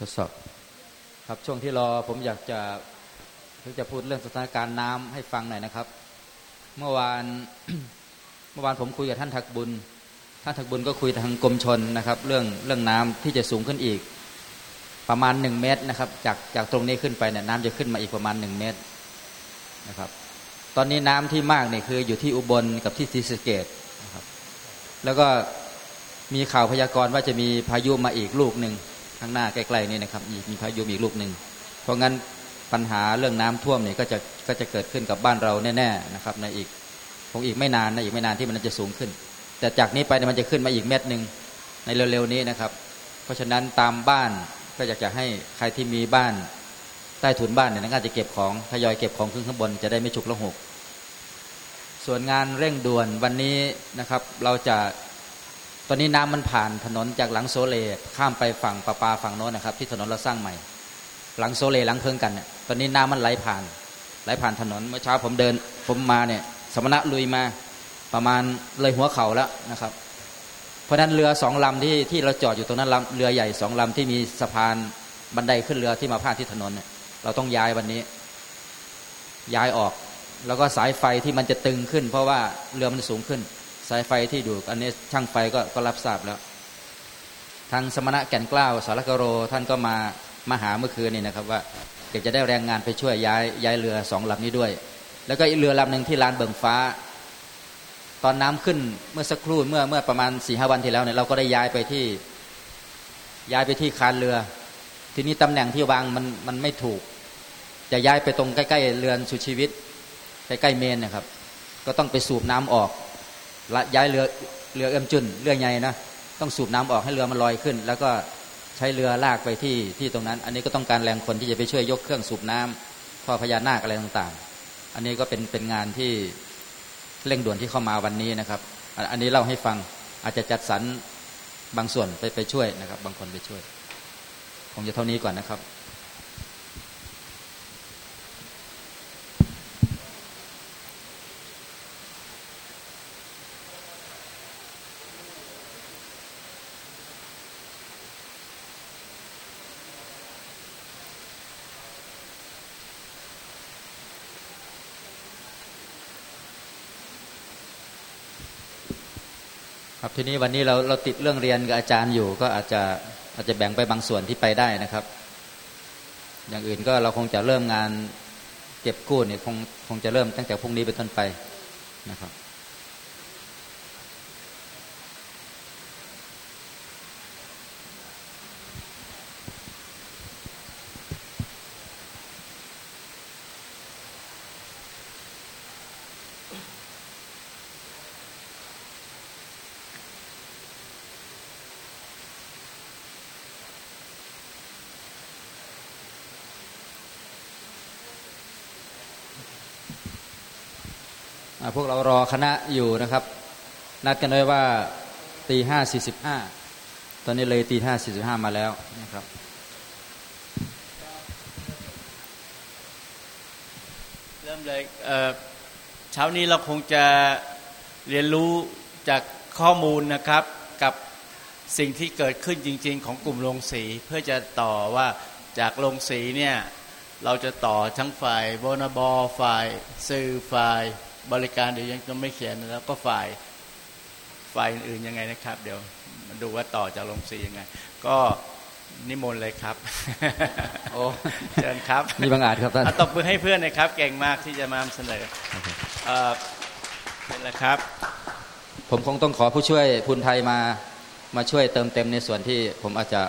ทดสอบครับช่วงที่รอผมอยากจะเพิ่งจะพูดเรื่องสถานการณ์น้ำให้ฟังหน่อยนะครับ เมื่อวานเมื่อวานผมคุยกับท่านทักบุญ ท่านทักบุญก็คุยทางกรมชนนะครับ เรื่องเรื่องน้ำที่จะสูงขึ้นอีก ประมาณหนึ่งเมตรนะครับ จากจากตรงนี้ขึ้นไปเนี่ยน้ำจะขึ้นมาอีกประมาณหนึ่งเมตรนะครับ ตอนนี้น้ำที่มากเนี่ยคืออยู่ที่อุบลกับที่ศรีสะเกดนะครับ แล้วก็มีข่าวพยากรณ์ว่าจะมีพายุมาอีกลูกหนึ่ง ข้างหน้าใกล้ๆนี่นะครับมีพายุอีกลูกหนึ่งเพราะงั้นปัญหาเรื่องน้ำท่วมเนี่ยก็จะก็จะเกิดขึ้นกับบ้านเราแน่ๆนะครับในอีกคงอีกไม่นานนะอีกไม่นานที่มันจะสูงขึ้น แต่จากนี้ไปมันจะขึ้นมาอีกเม็ดหนึ่งในเร็วๆนี้นะครับ เพราะฉะนั้นตามบ้านก็อยากจะให้ใครที่มีบ้านใต้ถุนบ้านเนี่ยน่าจะเก็บของทยอยเก็บของขึ้นข้างบนจะได้ไม่ฉุกละหกส่วนงานเร่งด่วนวันนี้นะครับ เราจะ ตอนนี้น้ำมันผ่านถนนจากหลังโซเลข้ามไปฝั่งปาปาฝั่งโน้นนะครับ ที่ถนนเราสร้างใหม่ หลังโซเลหลังเพิงกันเนี่ยตอนนี้น้ำมันไหลผ่าน ไหลผ่านถนนเมื่อเช้าผมเดิน ผมมาเนี่ย สมณะลุยมาประมาณเลยหัวเข่าแล้วนะครับ เพราะนั้นเรือสองลำที่ที่เราจอดอยู่ตรงนั้นลำเรือใหญ่สองลำที่มีสะพานบันไดขึ้นเรือที่มาพาดที่ถนนเนี่ยเราต้องย้ายวันนี้ ย้ายออก แล้วก็สายไฟที่มันจะตึงขึ้น เพราะว่าเรือมันสูงขึ้น สายไฟที่ดูอันนี้ช่างไฟก็ก็รับทราบแล้ว ทางสมณะแก่นกล้าวสารกโรท่านก็มามาหาเมื่อคืนนี่นะครับว่าเดี๋ยวจะได้แรงงานไปช่วยย้ายย้ายเรือสองลำนี้ด้วย แล้วก็อีกเรือลำหนึ่งที่ลานเบิงฟ้า ตอนน้ำขึ้นเมื่อสักครู่เมื่อเมื่อประมาณสี่ห้าวันที่แล้วเนี่ยเราก็ได้ย้ายไปที่ย้ายไปที่คานเรือ ทีนี้ตำแหน่งที่วางมันมันไม่ถูก จะย้ายไปตรงใกล้ ๆ เรือนสุชีวิตใกล้ๆเมนนะครับ ก็ต้องไปสูบน้ำออก ละย้ายเรือเรือเอื้อมจุนเรือใหญ่นะต้องสูบน้ำออกให้เรือมันลอยขึ้น แล้วก็ใช้เรือลากไปที่ที่ตรงนั้น อันนี้ก็ต้องการแรงคนที่จะไปช่วยยกเครื่องสูบน้ำท่อพญานาคอะไรต่างๆ อันนี้ก็เป็นเป็นงานที่เร่งด่วนที่เข้ามาวันนี้นะครับ อันนี้เล่าให้ฟังอาจจะจัดสรรบางส่วนไปไปช่วยนะครับ บางคนไปช่วยคงจะเท่านี้ก่อนนะครับ ทีนี้วันนี้เราเราติดเรื่องเรียนกับอาจารย์อยู่ ก็อาจจะอาจจะแบ่งไปบางส่วนที่ไปได้นะครับ อย่างอื่นก็เราคงจะเริ่มงานเก็บกู้เนี่ยคงคงจะเริ่มตั้งแต่พรุ่งนี้เป็นต้นไปนะครับ วกเรารอคณะอยู่นะครับ นัดกันไว้ว่าตีห้าสี่สิบห้าตอนนี้เลยตีห้าสี่สิบห้ามาแล้วนะครับเริ่มเลยเช้านี้เราคงจะเรียนรู้จากข้อมูลนะครับกับสิ่งที่เกิดขึ้นจริง ๆ ของกลุ่มโรงสีเพื่อจะต่อว่าจากโรงสีเนี่ยเราจะต่อทั้งฝ่ายโบนาบอฝ่าย สื่อฝ่าย บริการเดี๋ยวยังไม่เขียนแล้วก็ฝ่ายฝ่ายอื่นยังไงนะครับ เดี๋ยวมาดูว่าต่อจากลงสียังไง ก็นิมนต์เลยครับ โอ้เชิญครับมีบางอาจครับท่านตบมือให้เพื่อนนะครับ เก่งมากที่จะมาเสนอเป็นแล้วครับ ผมคงต้องขอผู้ช่วยพุนไทยมามาช่วยเติมเต็มในส่วนที่ผมอาจจะ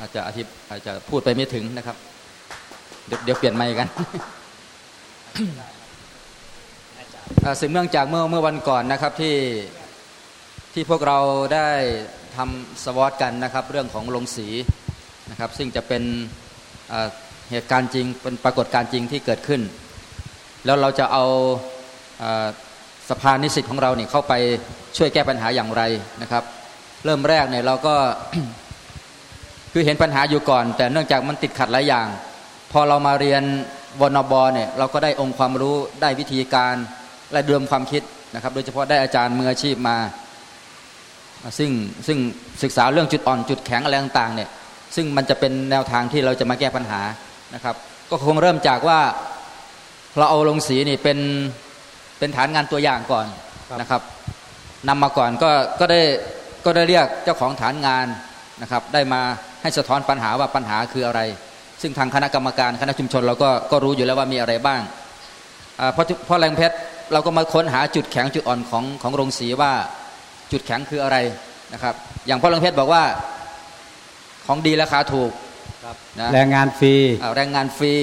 อาจจะอธิอาจจะพูดไปไม่ถึงนะครับ เดี๋ยวเดี๋ยวเปลี่ยนไมค์กัน ซึ่งเนื่องจากเมื่อเมื่อวันก่อนนะครับที่ที่พวกเราได้ทำสวอตกันนะครับ เรื่องของลงสีนะครับ ซึ่งจะเป็นเหตุการณ์จริงเป็นปรากฏการณ์จริงที่เกิดขึ้น แล้วเราจะเอาสภานิสิตของเราเนี่ยเข้าไปช่วยแก้ปัญหาอย่างไรนะครับ เริ่มแรกเนี่ยเราก็คือเห็นปัญหาอยู่ก่อน แต่เนื่องจากมันติดขัดหลายอย่าง พอเรามาเรียนวนบเนี่ยเราก็ได้องค์ความรู้ได้วิธีการ และเดิมความคิดนะครับ โดยเฉพาะได้อาจารย์มืออาชีพมา ซึ่งซึ่งศึกษาเรื่องจุดอ่อนจุดแข็งอะไรต่างๆเนี่ยซึ่งมันจะเป็นแนวทางที่เราจะมาแก้ปัญหานะครับ ก็คงเริ่มจากว่าเราเอาลงสีนี่เป็นเป็นฐานงานตัวอย่างก่อนนะครับนำมาก่อนก็ก็ได้ก็ได้เรียกเจ้าของฐานงานนะครับ ได้มาให้สะท้อนปัญหาว่าปัญหาคืออะไร ซึ่งทางคณะกรรมการคณะชุมชนเราก็ก็รู้อยู่แล้วว่ามีอะไรบ้างเพราะเพราะแรงเพชร เราก็มาค้นหาจุดแข็งจุดอ่อนของของโรงสีว่าจุดแข็งคืออะไรนะครับ อย่างพ่อแรงเพชรบอกว่าของดีราคาถูกครับนะแรงงานฟรีอ่าแรงงานฟรี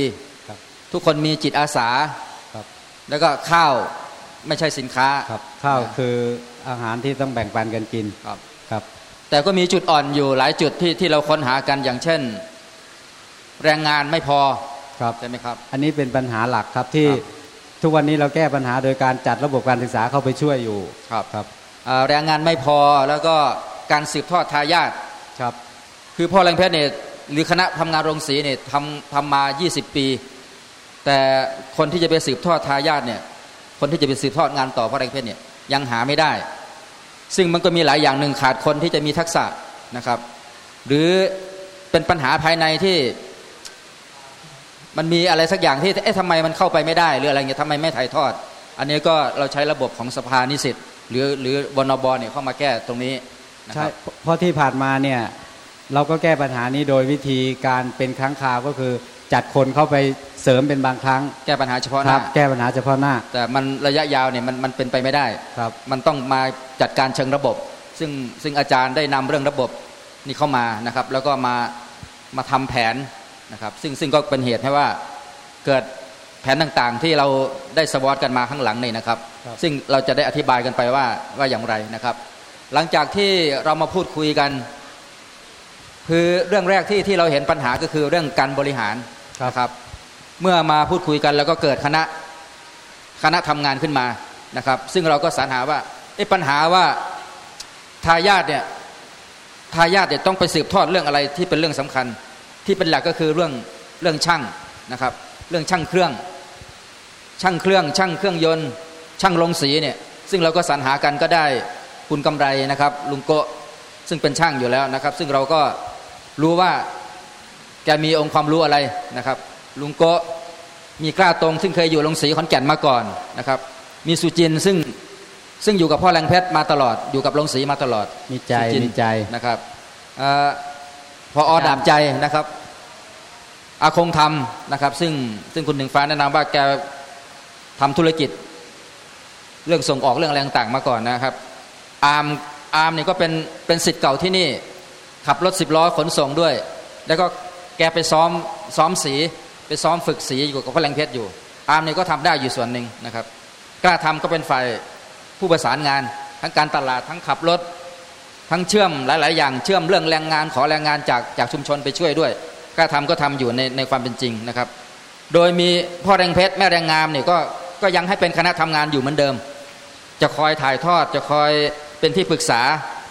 ครับทุกคนมีจิตอาสาครับแล้วก็ข้าวไม่ใช่สินค้าครับข้าวนะคืออาหารที่ต้องแบ่งปันกันกินครับครับ แต่ก็มีจุดอ่อนอยู่หลายจุดที่ที่เราค้นหากันอย่างเช่น แรงงานไม่พอครับใช่ไหมครับ อันนี้เป็นปัญหาหลักครับที่ครับ ทุกวันนี้เราแก้ปัญหาโดยการจัดระบบการศึกษาเข้าไปช่วยอยู่ครับครับอ่าแรงงานไม่พอแล้วก็การสืบทอดทายาทครับ คือพ่อแรงเพชรเนี่ยหรือคณะทำงานโรงสีเนี่ยทำทำมา 20 ปี แต่คนที่จะไปสืบทอดทายาทเนี่ยคนที่จะไปสืบทอดงานต่อพ่อแรงเพชรเนี่ยยังหาไม่ได้ ซึ่งมันก็มีหลายอย่างหนึ่งขาดคนที่จะมีทักษะนะครับ หรือเป็นปัญหาภายในที่ มันมีอะไรสักอย่างที่เอ๊ะทำไมมันเข้าไปไม่ได้หรืออะไรเงี้ยทำไมไม่ถ่ายทอด อันนี้ก็เราใช้ระบบของสภานิสิตหรือหรือวนบเนี่ยเข้ามาแก้ตรงนี้นะคใช่รับเพราะที่ผ่านมาเนี่ยเราก็แก้ปัญหานี้โดยวิธีการเป็นครั้งคราวก็คือจัดคนเข้าไปเสริมเป็นบางครั้ง แก้ปัญหาเฉพาะหคน้ารับแก้ปัญหาเฉพาะหน้า แต่มันระยะยาวเนี่ยมันมันเป็นไปไม่ได้ครับมันต้องมาจัดการเชิงระบบ ซึ่งซึ่งอาจารย์ได้นำเรื่องระบบนี่เข้ามานะครับ แล้วก็มามาทำแผน นะครับ ซึ่งซึ่งก็เป็นเหตุให้ว่าเกิดแผนต่างๆ ที่เราได้สวอตกันมาข้างหลังนี่นะครับครับ ซึ่งเราจะได้อธิบายกันไปว่าว่าอย่างไรนะครับ หลังจากที่เรามาพูดคุยกัน คือเรื่องแรกที่ที่เราเห็นปัญหาก็คือเรื่องการบริหารครับนะครับเมื่อมาพูดคุยกันแล้วก็เกิดคณะคณะทำงานขึ้นมานะครับ ซึ่งเราก็สรรหาว่าเอ๊ะปัญหาว่าทายาทเนี่ยทายาทเนี่ยต้องไปสืบทอดเรื่องอะไรที่เป็นเรื่องสำคัญ ที่เป็นหลักก็คือเรื่องเรื่องช่างนะครับ เรื่องช่างเครื่อง ช่างเครื่อง ช่างเครื่องยนต์ ช่างลงสีเนี่ยซึ่งเราก็สรรหากันก็ได้คุณกำไรนะครับ ลุงโกะซึ่งเป็นช่างอยู่แล้วนะครับ ซึ่งเราก็รู้ว่าแกมีองค์ความรู้อะไรนะครับ ลุงโกะมีกล้าตรง ซึ่งเคยอยู่ลงสีขอนแก่นมาก่อนนะครับ มีสุจินต์ซึ่งซึ่งอยู่กับพ่อแรงเพชรมาตลอด อยู่กับลงสีมาตลอด มีใจสุจินต์มีใจนะครับเออ พออดาบใจนะครับอาคงทำนะครับ ซึ่งซึ่งคุณหนึ่งฟ้าแนะนำว่าแกทำธุรกิจ เรื่องส่งออกเรื่องอะไรต่างๆมาก่อนนะครับ อาร์มอาร์มนี่ก็เป็นเป็นสิทธิ์เก่าที่นี่ ขับรถสิบล้อขนส่งด้วย แล้วก็แกไปซ้อมซ้อมสีไปซ้อมฝึกสีอยู่กับพระแรงเพชรอยู่ อาร์มนี่ก็ทำได้อยู่ส่วนหนึ่งนะครับ กล้าทำก็เป็นฝ่ายผู้ประสานงาน ทั้งการตลาดทั้งขับรถ ทั้งเชื่อมหลาย ๆ อย่างเชื่อมเรื่องแรงงานขอแรงงานจากจากชุมชนไปช่วยด้วยกล้าทำก็ทำอยู่ในในความเป็นจริงนะครับ โดยมีพ่อแรงเพชรแม่แรงงามเนี่ยก็ก็ยังให้เป็นคณะทำงานอยู่เหมือนเดิม จะคอยถ่ายทอดจะคอยเป็นที่ปรึกษา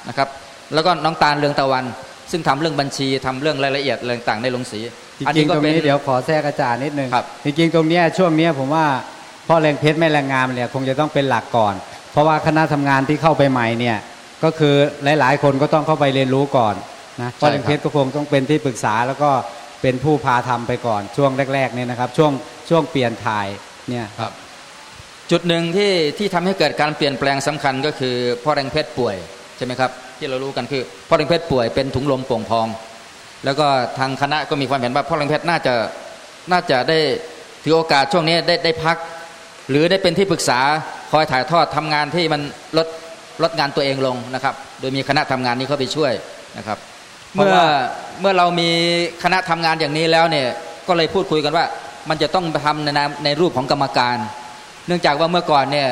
นะครับแล้วก็น้องตาลเรืองตะวัน ซึ่งทำเรื่องบัญชีทำเรื่องรายละเอียดอะไรต่างๆในลงสีจริงๆตรงนี้เดี๋ยวขอแทรกอาจารย์นิดนึงครับจริงๆตรงเนี้ยช่วงเนี้ยผมว่าพ่อแรงเพชรแม่แรงงามเนี่ยคงจะต้องเป็นหลักก่อน เพราะว่าคณะทำงานที่เข้าไปใหม่เนี่ย ก็คือหลาย ๆ คนก็ต้องเข้าไปเรียนรู้ก่อนนะพ่อแรงเพชรก็คงต้องเป็นที่ปรึกษาแล้วก็เป็นผู้พาทำไปก่อนช่วงแรก ๆ เนี่ยนะครับ ช่วงช่วงเปลี่ยนถ่ายเนี่ยครับ จุดหนึ่งที่ที่ทำให้เกิดการเปลี่ยนแปลงสำคัญก็คือพ่อแรงเพชรป่วยใช่ไหมครับ ที่เรารู้กันคือพ่อแรงเพชรป่วยเป็นถุงลมโป่งพอง แล้วก็ทางคณะก็มีความเห็นว่าพ่อแรงเพชรน่าจะน่าจะได้ถือโอกาสช่วงนี้ได้ได้พัก หรือได้เป็นที่ปรึกษาคอยถ่ายทอดทำงานที่มันลด ลดงานตัวเองลงนะครับ โดยมีคณะทำงานนี้เข้าไปช่วยนะครับเพราะเมื่อว่าเมื่อเรามีคณะทำงานอย่างนี้แล้วเนี่ยก็เลยพูดคุยกันว่า มันจะต้องทำในนามในรูปของกรรมการ เนื่องจากว่าเมื่อก่อนเนี่ย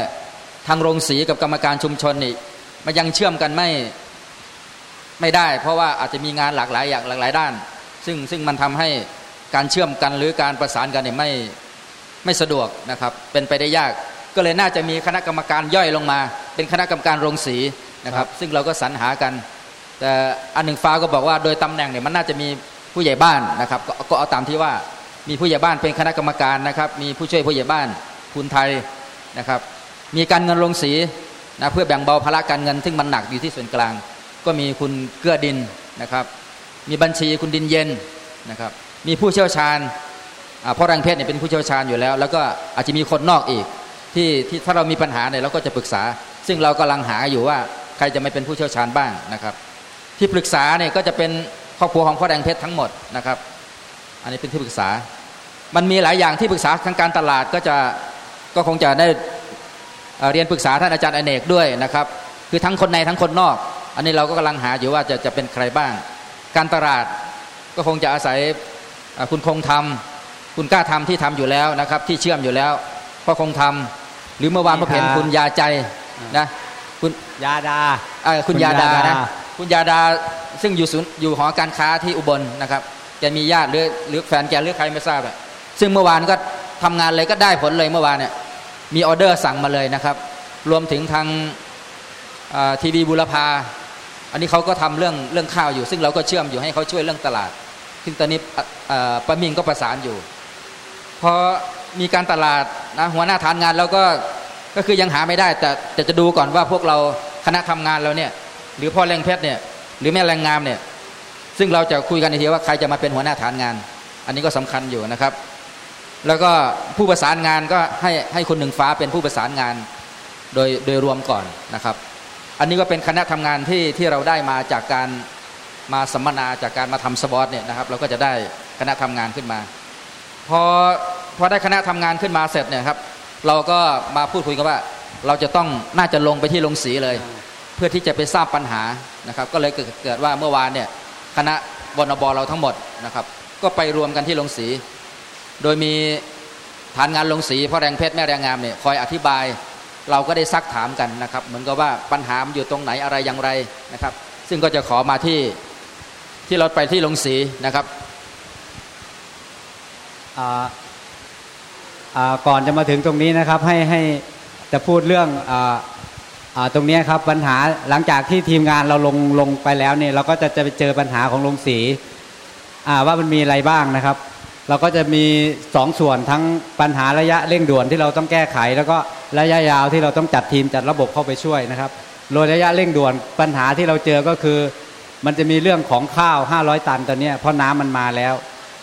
ทางโรงสีกับกรรมการชุมชนนี่มันยังเชื่อมกันไม่ไม่ได้ เพราะว่าอาจจะมีงานหลากหลายอย่างหลากหลายด้าน ซึ่งซึ่งมันทำให้การเชื่อมกันหรือการประสานกันเนี่ยไม่ไม่สะดวกนะครับ เป็นไปได้ยาก ก็เลยน่าจะมีคณะกรรมการย่อยลงมา เป็นคณะกรรมการโรงสีนะครับ ซึ่งเราก็สรรหากัน แต่อันหนึ่งฟ้าก็บอกว่าโดยตำแหน่งเนี่ยมันน่าจะมีผู้ใหญ่บ้านนะครับกก็เอาตามที่ว่ามีผู้ใหญ่บ้านเป็นคณะกรรมการนะครับ มีผู้ช่วยผู้ใหญ่บ้านคุณไทยนะครับ มีการเงินลงสีนะเพื่อแบ่งเบาภาระการเงินซึ่งมันหนักอยู่ที่ส่วนกลาง ก็มีคุณเกื้อดินนะครับ มีบัญชีคุณดินเย็นนะครับ มีผู้เชี่ยวชาญเพราะแรงเพชรเนี่ยเป็นผู้เชี่ยวชาญอยู่แล้ว แล้วก็อาจจะมีคนนอกอีก ที่ที่ถ้าเรามีปัญหาเนี่ยเราก็จะปรึกษา ซึ่งเรากำลังหาอยู่ว่าใครจะไม่เป็นผู้เชี่ยวชาญบ้างนะครับ ที่ปรึกษาเนี่ยก็จะเป็นครอบครัวของพ่อแดงเพชรทั้งหมดนะครับ อันนี้เป็นที่ปรึกษา มันมีหลายอย่างที่ปรึกษาทางการตลาดก็จะก็คงจะได้เรียนปรึกษาท่านอาจารย์อเนกด้วยนะครับ คือทั้งคนในทั้งคนนอก อันนี้เราก็กำลังหาอยู่ว่าจะจะเป็นใครบ้าง การตลาดก็คงจะอาศัยคุณคงทำคุณกล้าทำที่ทำอยู่แล้วนะครับ ที่เชื่อมอยู่แล้วก็คงทำ หรือเมื่อวานเราเห็นคุณยาใจนะคุณยาดาคุณยาดานะคุณยาดาซึ่งอยู่ศูนย์อยู่หอการค้าที่อุบลนะครับแกมีญาติหรือหรือแฟนแกหรือใครไม่ทราบอะซึ่งเมื่อวานก็ทำงานเลยก็ได้ผลเลยเมื่อวานเนี่ยมีออเดอร์สั่งมาเลยนะครับ รวมถึงทางทีวีบุรพาอันนี้เขาก็ทำเรื่องเรื่องข้าวอยู่ ซึ่งเราก็เชื่อมอยู่ให้เขาช่วยเรื่องตลาดซึ่งตอนนี้ป้ามิงก็ประสานอยู่พอ มีการตลาดนะหัวหน้าฐานงานเราก็ก็คือยังหาไม่ได้ แต่แต่จะดูก่อนว่าพวกเราคณะทำงานเราเนี่ย หรือพ่อแรงเพชรเนี่ย หรือแม่แรงงามเนี่ย ซึ่งเราจะคุยกันในทีว่าใครจะมาเป็นหัวหน้าฐานงาน อันนี้ก็สำคัญอยู่นะครับ แล้วก็ผู้ประสานงานก็ให้ให้คนหนึ่งฟ้าเป็นผู้ประสานงานโดยโดยรวมก่อนนะครับ อันนี้ก็เป็นคณะทำงานที่ที่เราได้มาจากการมาสัมมนาจากการมาทำสปอตเนี่ยนะครับ เราก็จะได้คณะทำงานขึ้นมา พอ พอได้คณะทำงานขึ้นมาเสร็จเนี่ยครับ เราก็มาพูดคุยกันว่า เราจะต้องน่าจะลงไปที่ลงสีเลย เพื่อที่จะไปทราบปัญหานะครับ ก็เลยเกิดว่าเมื่อวานเนี่ยคณะบนบเราทั้งหมดนะครับ ก็ไปรวมกันที่ลงสี โดยมีฐานงานลงสีพ่อแรงเพชรแม่แรงงามเนี่ยคอยอธิบายเราก็ได้ซักถามกันนะครับ เหมือนกับว่าปัญหามันอยู่ตรงไหนอะไรอย่างไรนะครับ ซึ่งก็จะขอมาที่ที่เราไปที่ลงสีนะครับ ก่อนจะมาถึงตรงนี้นะครับให้ให้จะพูดเรื่องอตรงนี้ครับปัญหาหลังจากที่ทีมงานเราลงลงไปแล้วเนี่ยเราก็จะจะไปเจอปัญหาของลงสีว่ามันมีอะไรบ้างนะครับ เราก็จะมีสองส่วนทั้งปัญหาระยะเร่งด่วนที่เราต้องแก้ไข แล้วก็ระยะยาวที่เราต้องจัดทีมจัดระบบเข้าไปช่วยนะครับโดยระยะเร่งด่วนปัญหาที่เราเจอก็คือ มันจะมีเรื่องของข้าว 500 ตันตอนนี้เพราะน้ำมันมาแล้ว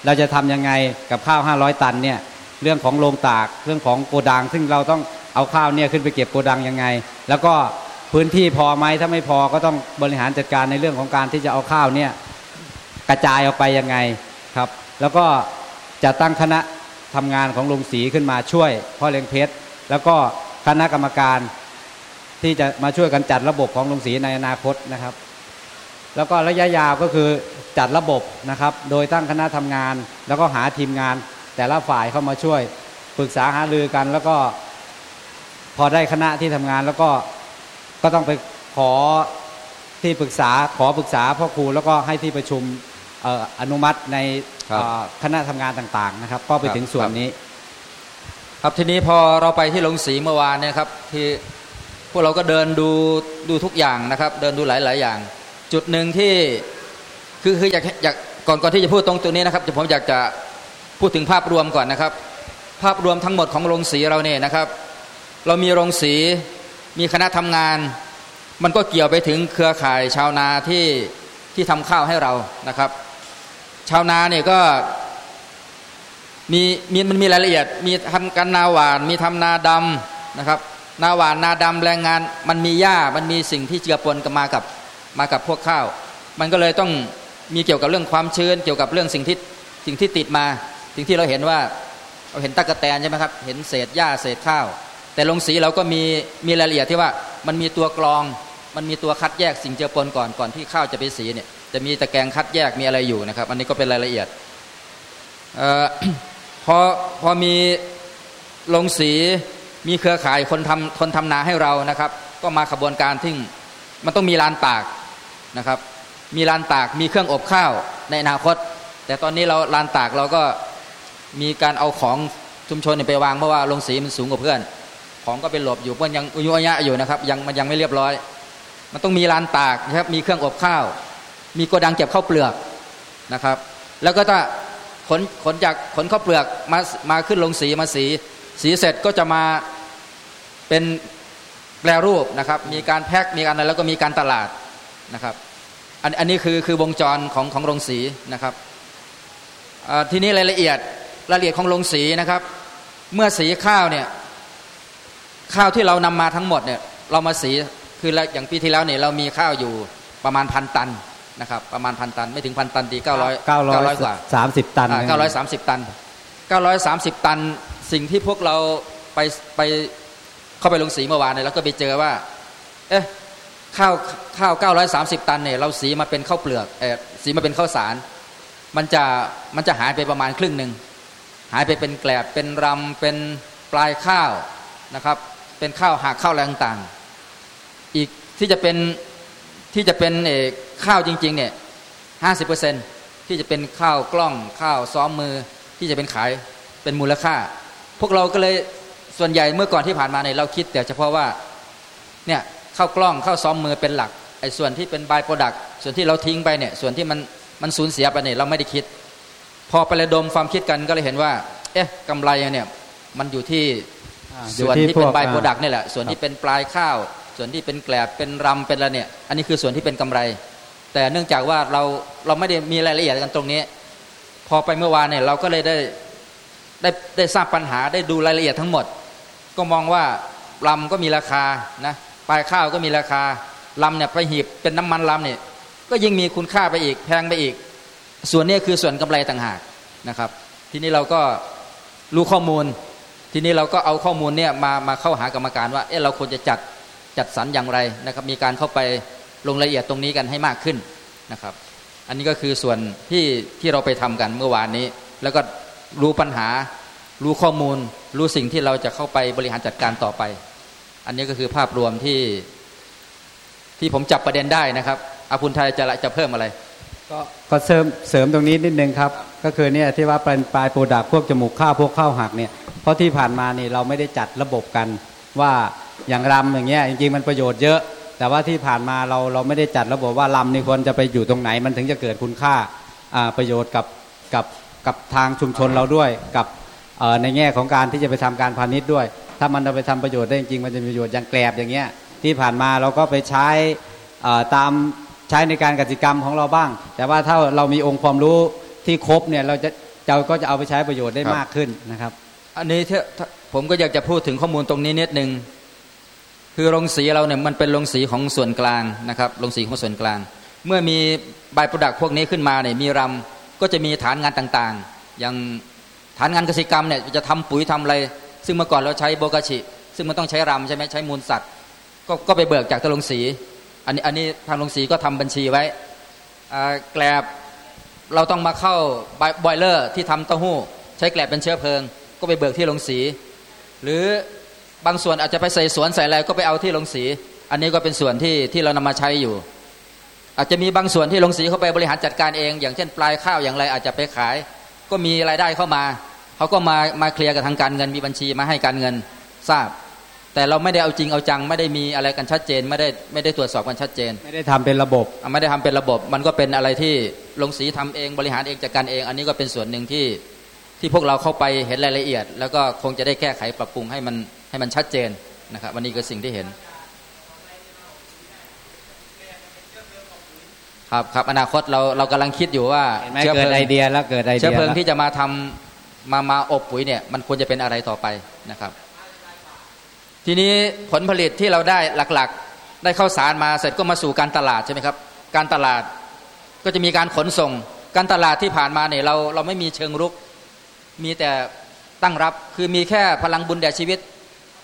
เราจะทํำยังไงกับข้าว 500 ตันเนี่ย เรื่องของโรงตาก เรื่องของโกดัง ซึ่งเราต้องเอาข้าวเนี่ยขึ้นไปเก็บโกดังยังไง แล้วก็พื้นที่พอไหมถ้าไม่พอก็ต้องบริหารจัดการในเรื่องของการที่จะเอาข้าวเนี่ยกระจายออกไปยังไงครับ แล้วก็จะตั้งคณะทำงานของลุงศรีขึ้นมาช่วยพ่อเลี้ยงเพชร แล้วก็คณะกรรมการที่จะมาช่วยกันจัดระบบของลุงศรีในอนาคตนะครับ แล้วก็ระยะยาวก็คือจัดระบบนะครับ โดยตั้งคณะทำงาน แล้วก็หาทีมงาน แต่ละฝ่ายเข้ามาช่วยปรึกษาหารือกัน แล้วก็พอได้คณะที่ทำงานแล้วก็ก็ต้องไปขอที่ปรึกษาขอปรึกษาพ่อครูแล้วก็ให้ที่ประชุมอนุมัติในคณะทำงานต่าง ๆ นะครับ ก็ไปถึงส่วนนี้ ครับทีนี้พอเราไปที่ลงสีเมื่อวานเนี่ยครับที่พวกเราก็เดินดูดูทุกอย่างนะครับ เดินดูหลาย ๆ อย่าง จุดหนึ่งที่คือคืออยากอยากก่อนก่อนที่จะพูดตรงตัวนี้นะครับผมอยากจะ พูดถึงภาพรวมก่อนนะครับ ภาพรวมทั้งหมดของโรงสีเราเนี่ยนะครับ เรามีโรงสีมีคณะทำงาน มันก็เกี่ยวไปถึงเครือข่ายชาวนาที่ที่ทำข้าวให้เรานะครับ ชาวนาเนี่ยก็มีมีมันมีรายละเอียด มีทำกันนาหวาน มีทำนาดำนะครับ นาหวานนาดำแรงงาน มันมีหญ้ามันมีสิ่งที่เจือปนกันมากับมากับพวกข้าว มันก็เลยต้องมีเกี่ยวกับเรื่องความชื้น เกี่ยวกับเรื่องสิ่งที่สิ่งที่ติดมา สิ่งที่เราเห็นว่าเราเห็นตะกะแตนใช่ไหมครับ เห็นเศษหญ้าเศษข้าว แต่ลงสีเราก็มีมีรายละเอียดที่ว่ามันมีตัวกรอง มันมีตัวคัดแยกสิ่งเจือปนก่อนก่อนที่ข้าวจะไปสีเนี่ยจะมีตะแกรงคัดแยกมีอะไรอยู่นะครับ อันนี้ก็เป็นรายละเอียดอพอพอมีลงสีมีเครือข่ายคนทำคนทำนาให้เรานะครับ ก็มาขบวนการที่มันต้องมีลานตากนะครับ มีลานตากมีเครื่องอบข้าวในอนาคต แต่ตอนนี้เราลานตากเราก็ มีการเอาของชุมชนไปวางเพราะว่าลงสีมันสูงกว่าเพื่อน ของก็เป็นหลบอยู่เพื่อนยังอุยยะอยู่นะครับ ยังมันยังไม่เรียบร้อย มันต้องมีลานตากนะครับมีเครื่องอบข้าว มีโกดังเก็บข้าวเปลือกนะครับ แล้วก็ถ้าขนขนจากขนข้าวเปลือกมามาขึ้นลงสีมาสี สีเสร็จก็จะมาเป็นแปรรูปนะครับ มีการแพ็คมีการอะไรแล้วก็มีการตลาดนะครับอันอันนี้คือคือวงจรของของโรงสีนะครับทีนี้รายละเอียด รายละเอียดของโรงสีนะครับ เมื่อสีข้าวเนี่ยข้าวที่เรานำมาทั้งหมดเนี่ยเรามาสีคืออย่างปีที่แล้วเนี่ยเรามีข้าวอยู่ประมาณพันตันนะครับประมาณพันตันไม่ถึงพันตันดีเก้าร้อยเก้าร้อยกว่าสามสิบตันเก้าร้อยสามสิบตันเก้าร้อยสามสิบตัน สิ่งที่พวกเราไปไปเข้าไปลงสีเมื่อวานเนี่ยเราก็ไปเจอว่า เอ๊ะข้าวข้าวเก้าร้อยสามสิบตันเนี่ยเราสีมาเป็นข้าวเปลือกเออสีมาเป็นข้าวสาร มันจะมันจะหายไปประมาณครึ่งหนึ่ง หายไปเป็นแกลบเป็นรำเป็นปลายข้าวนะครับ เป็นข้าวหักข้าวอะไรต่างๆอีกที่จะเป็นที่จะเป็นเอข้าวจริงๆเนี่ยห้าสิบเปอร์เซ็นที่จะเป็นข้าวกล้องข้าวซ้อมมือที่จะเป็นขายเป็นมูลค่า พวกเราก็เลยส่วนใหญ่เมื่อก่อนที่ผ่านมาเนี่ยเราคิด แต่เฉพาะว่าเนี่ยข้าวกล้องข้าวซ้อมมือเป็นหลักไอ้ส่วนที่เป็นบายโปรดักส่วนที่เราทิ้งไปเนี่ยส่วนที่มันมันสูญเสียไปเนี่ยเราไม่ได้คิด พอไประดมความคิดกันก็เลยเห็นว่า เอ๊ะกำไรเนี่ยมันอยู่ที่อ่าอยู่ส่วนที่ที่เป็นพวกบายโปรดักอ่านี่แหละ ส่วนที่เป็นปลายข้าว ส่วนที่เป็นแกลบเป็นรำเป็นอะไรเนี่ย อันนี้คือส่วนที่เป็นกำไร แต่เนื่องจากว่าเราเราไม่ได้มีรายละเอียดกันตรงนี้ พอไปเมื่อวานเนี่ยเราก็เลยได้ได้ได้ทราบปัญหาได้ดูรายละเอียดทั้งหมด ก็มองว่าลำก็มีราคานะปลายข้าวก็มีราคาลำเนี่ยไปหีบเป็นน้ำมันลำเนี่ยก็ยิ่งมีคุณค่าไปอีกแพงไปอีก ส่วนนี้คือส่วนกำไรต่างหากนะครับ ทีนี้เราก็รู้ข้อมูล ทีนี้เราก็เอาข้อมูลเนี่ยมามาเข้าหากรรมการว่าเอ๊ะเราควรจะจัดจัดสรรอย่างไรนะครับ มีการเข้าไปลงรายละเอียดตรงนี้กันให้มากขึ้นนะครับ อันนี้ก็คือส่วนที่ที่เราไปทำกันเมื่อวานนี้ แล้วก็รู้ปัญหา รู้ข้อมูล รู้สิ่งที่เราจะเข้าไปบริหารจัดการต่อไป อันนี้ก็คือภาพรวมที่ที่ผมจับประเด็นได้นะครับอาพุนไทยจะจะเพิ่มอะไร ก็เสริมเสริมตรงนี้นิดนึงครับ ก็คือเนี่ยที่ว่าเป็นปลายโปรดักพวกจมูกข้าวพวกข้าวหักเนี่ยเพราะที่ผ่านมานี่เราไม่ได้จัดระบบกันว่าอย่างรำอย่างเงี้ยจริงๆมันประโยชน์เยอะ แต่ว่าที่ผ่านมาเราเราไม่ได้จัดระบบว่าลำนี่ควรจะไปอยู่ตรงไหน มันถึงจะเกิดคุณค่าประโยชน์กับกับกับทางชุมชนเราด้วยกับในแง่ของการที่จะไปทำการพาณิชย์ด้วย ถ้ามันเอาไปทำประโยชน์ได้จริงๆมันจะมีประโยชน์อย่างแกลบอย่างเงี้ยที่ผ่านมาเราก็ไปใช้ตาม ใช้ในการกสิกรรมของเราบ้าง แต่ว่าถ้าเรามีองค์ความรู้ที่ครบเนี่ยเราจะเราก็จะเอาไปใช้ประโยชน์ได้มากขึ้นนะครับ อันนี้ผมก็อยากจะพูดถึงข้อมูลตรงนี้นิดนึงคือโรงสีเราเนี่ยมันเป็นโรงสีของส่วนกลางนะครับโรงสีของส่วนกลาง เมื่อมีบายโปรดักพวกนี้ขึ้นมาเนี่ยมีรำก็จะมีฐานงานต่างๆ อย่างฐานงานเกษตรกรรมเนี่ยจะทำปุ๋ยทำอะไร ซึ่งเมื่อก่อนเราใช้โบกาชิ ซึ่งมันต้องใช้รำใช่ไหมใช้มูลสัตว์ ก็ก็ไปเบิกจากตัวโรงสี อันนี้อันนี้ทางโรงสีก็ทำบัญชีไว้แกลบเราต้องมาเข้าบอยเลอร์ที่ทำเต้าหู้ ใช้แกลบเป็นเชื้อเพลิง ก็ไปเบิกที่โรงสี หรือบางส่วนอาจจะไปใส่สวนใส่อะไรก็ไปเอาที่โรงสี อันนี้ก็เป็นส่วนที่ที่เรานำมาใช้อยู่ อาจจะมีบางส่วนที่โรงสีเขาไปบริหารจัดการเอง อย่างเช่นปลายข้าวอย่างไรอาจจะไปขาย ก็มีรายได้เข้ามาเขาก็มามาเคลียร์กับทางการเงินมีบัญชีมาให้การเงินทราบ แต่เราไม่ได้เอาจริงเอาจังไม่ได้มีอะไรกันชัดเจน ไม่ได้ไม่ได้ตรวจสอบกันชัดเจน ไม่ได้ทำเป็นระบบอะไม่ได้ทำเป็นระบบ มันก็เป็นอะไรที่ลงสีทำเองบริหารเองจัดการเอง อันนี้ก็เป็นส่วนหนึ่งที่ที่พวกเราเข้าไปเห็นรายละเอียด แล้วก็คงจะได้แก้ไขปรับปรุงให้มันให้มันชัดเจนนะครับวันนี้คือสิ่งที่เห็น ครับครับอนาคตเราเรากำลังคิดอยู่ว่าเห็นไหมเชื้อเกิเพดลิงไอเดียแล้วเกิดไอเดียเชื้อเพลิงแล้วที่จะมาทำมามาอบปุ๋ยเนี่ยมันควรจะเป็นอะไรต่อไปนะครับ ทีนี้ผลผลิตที่เราได้หลักๆ ได้เข้าสารมาเสร็จก็มาสู่การตลาดใช่ไหมครับ การตลาดก็จะมีการขนส่ง การตลาดที่ผ่านมาเนี่ยเราเราไม่มีเชิงรุก มีแต่ตั้งรับคือมีแค่พลังบุญแด่ชีวิต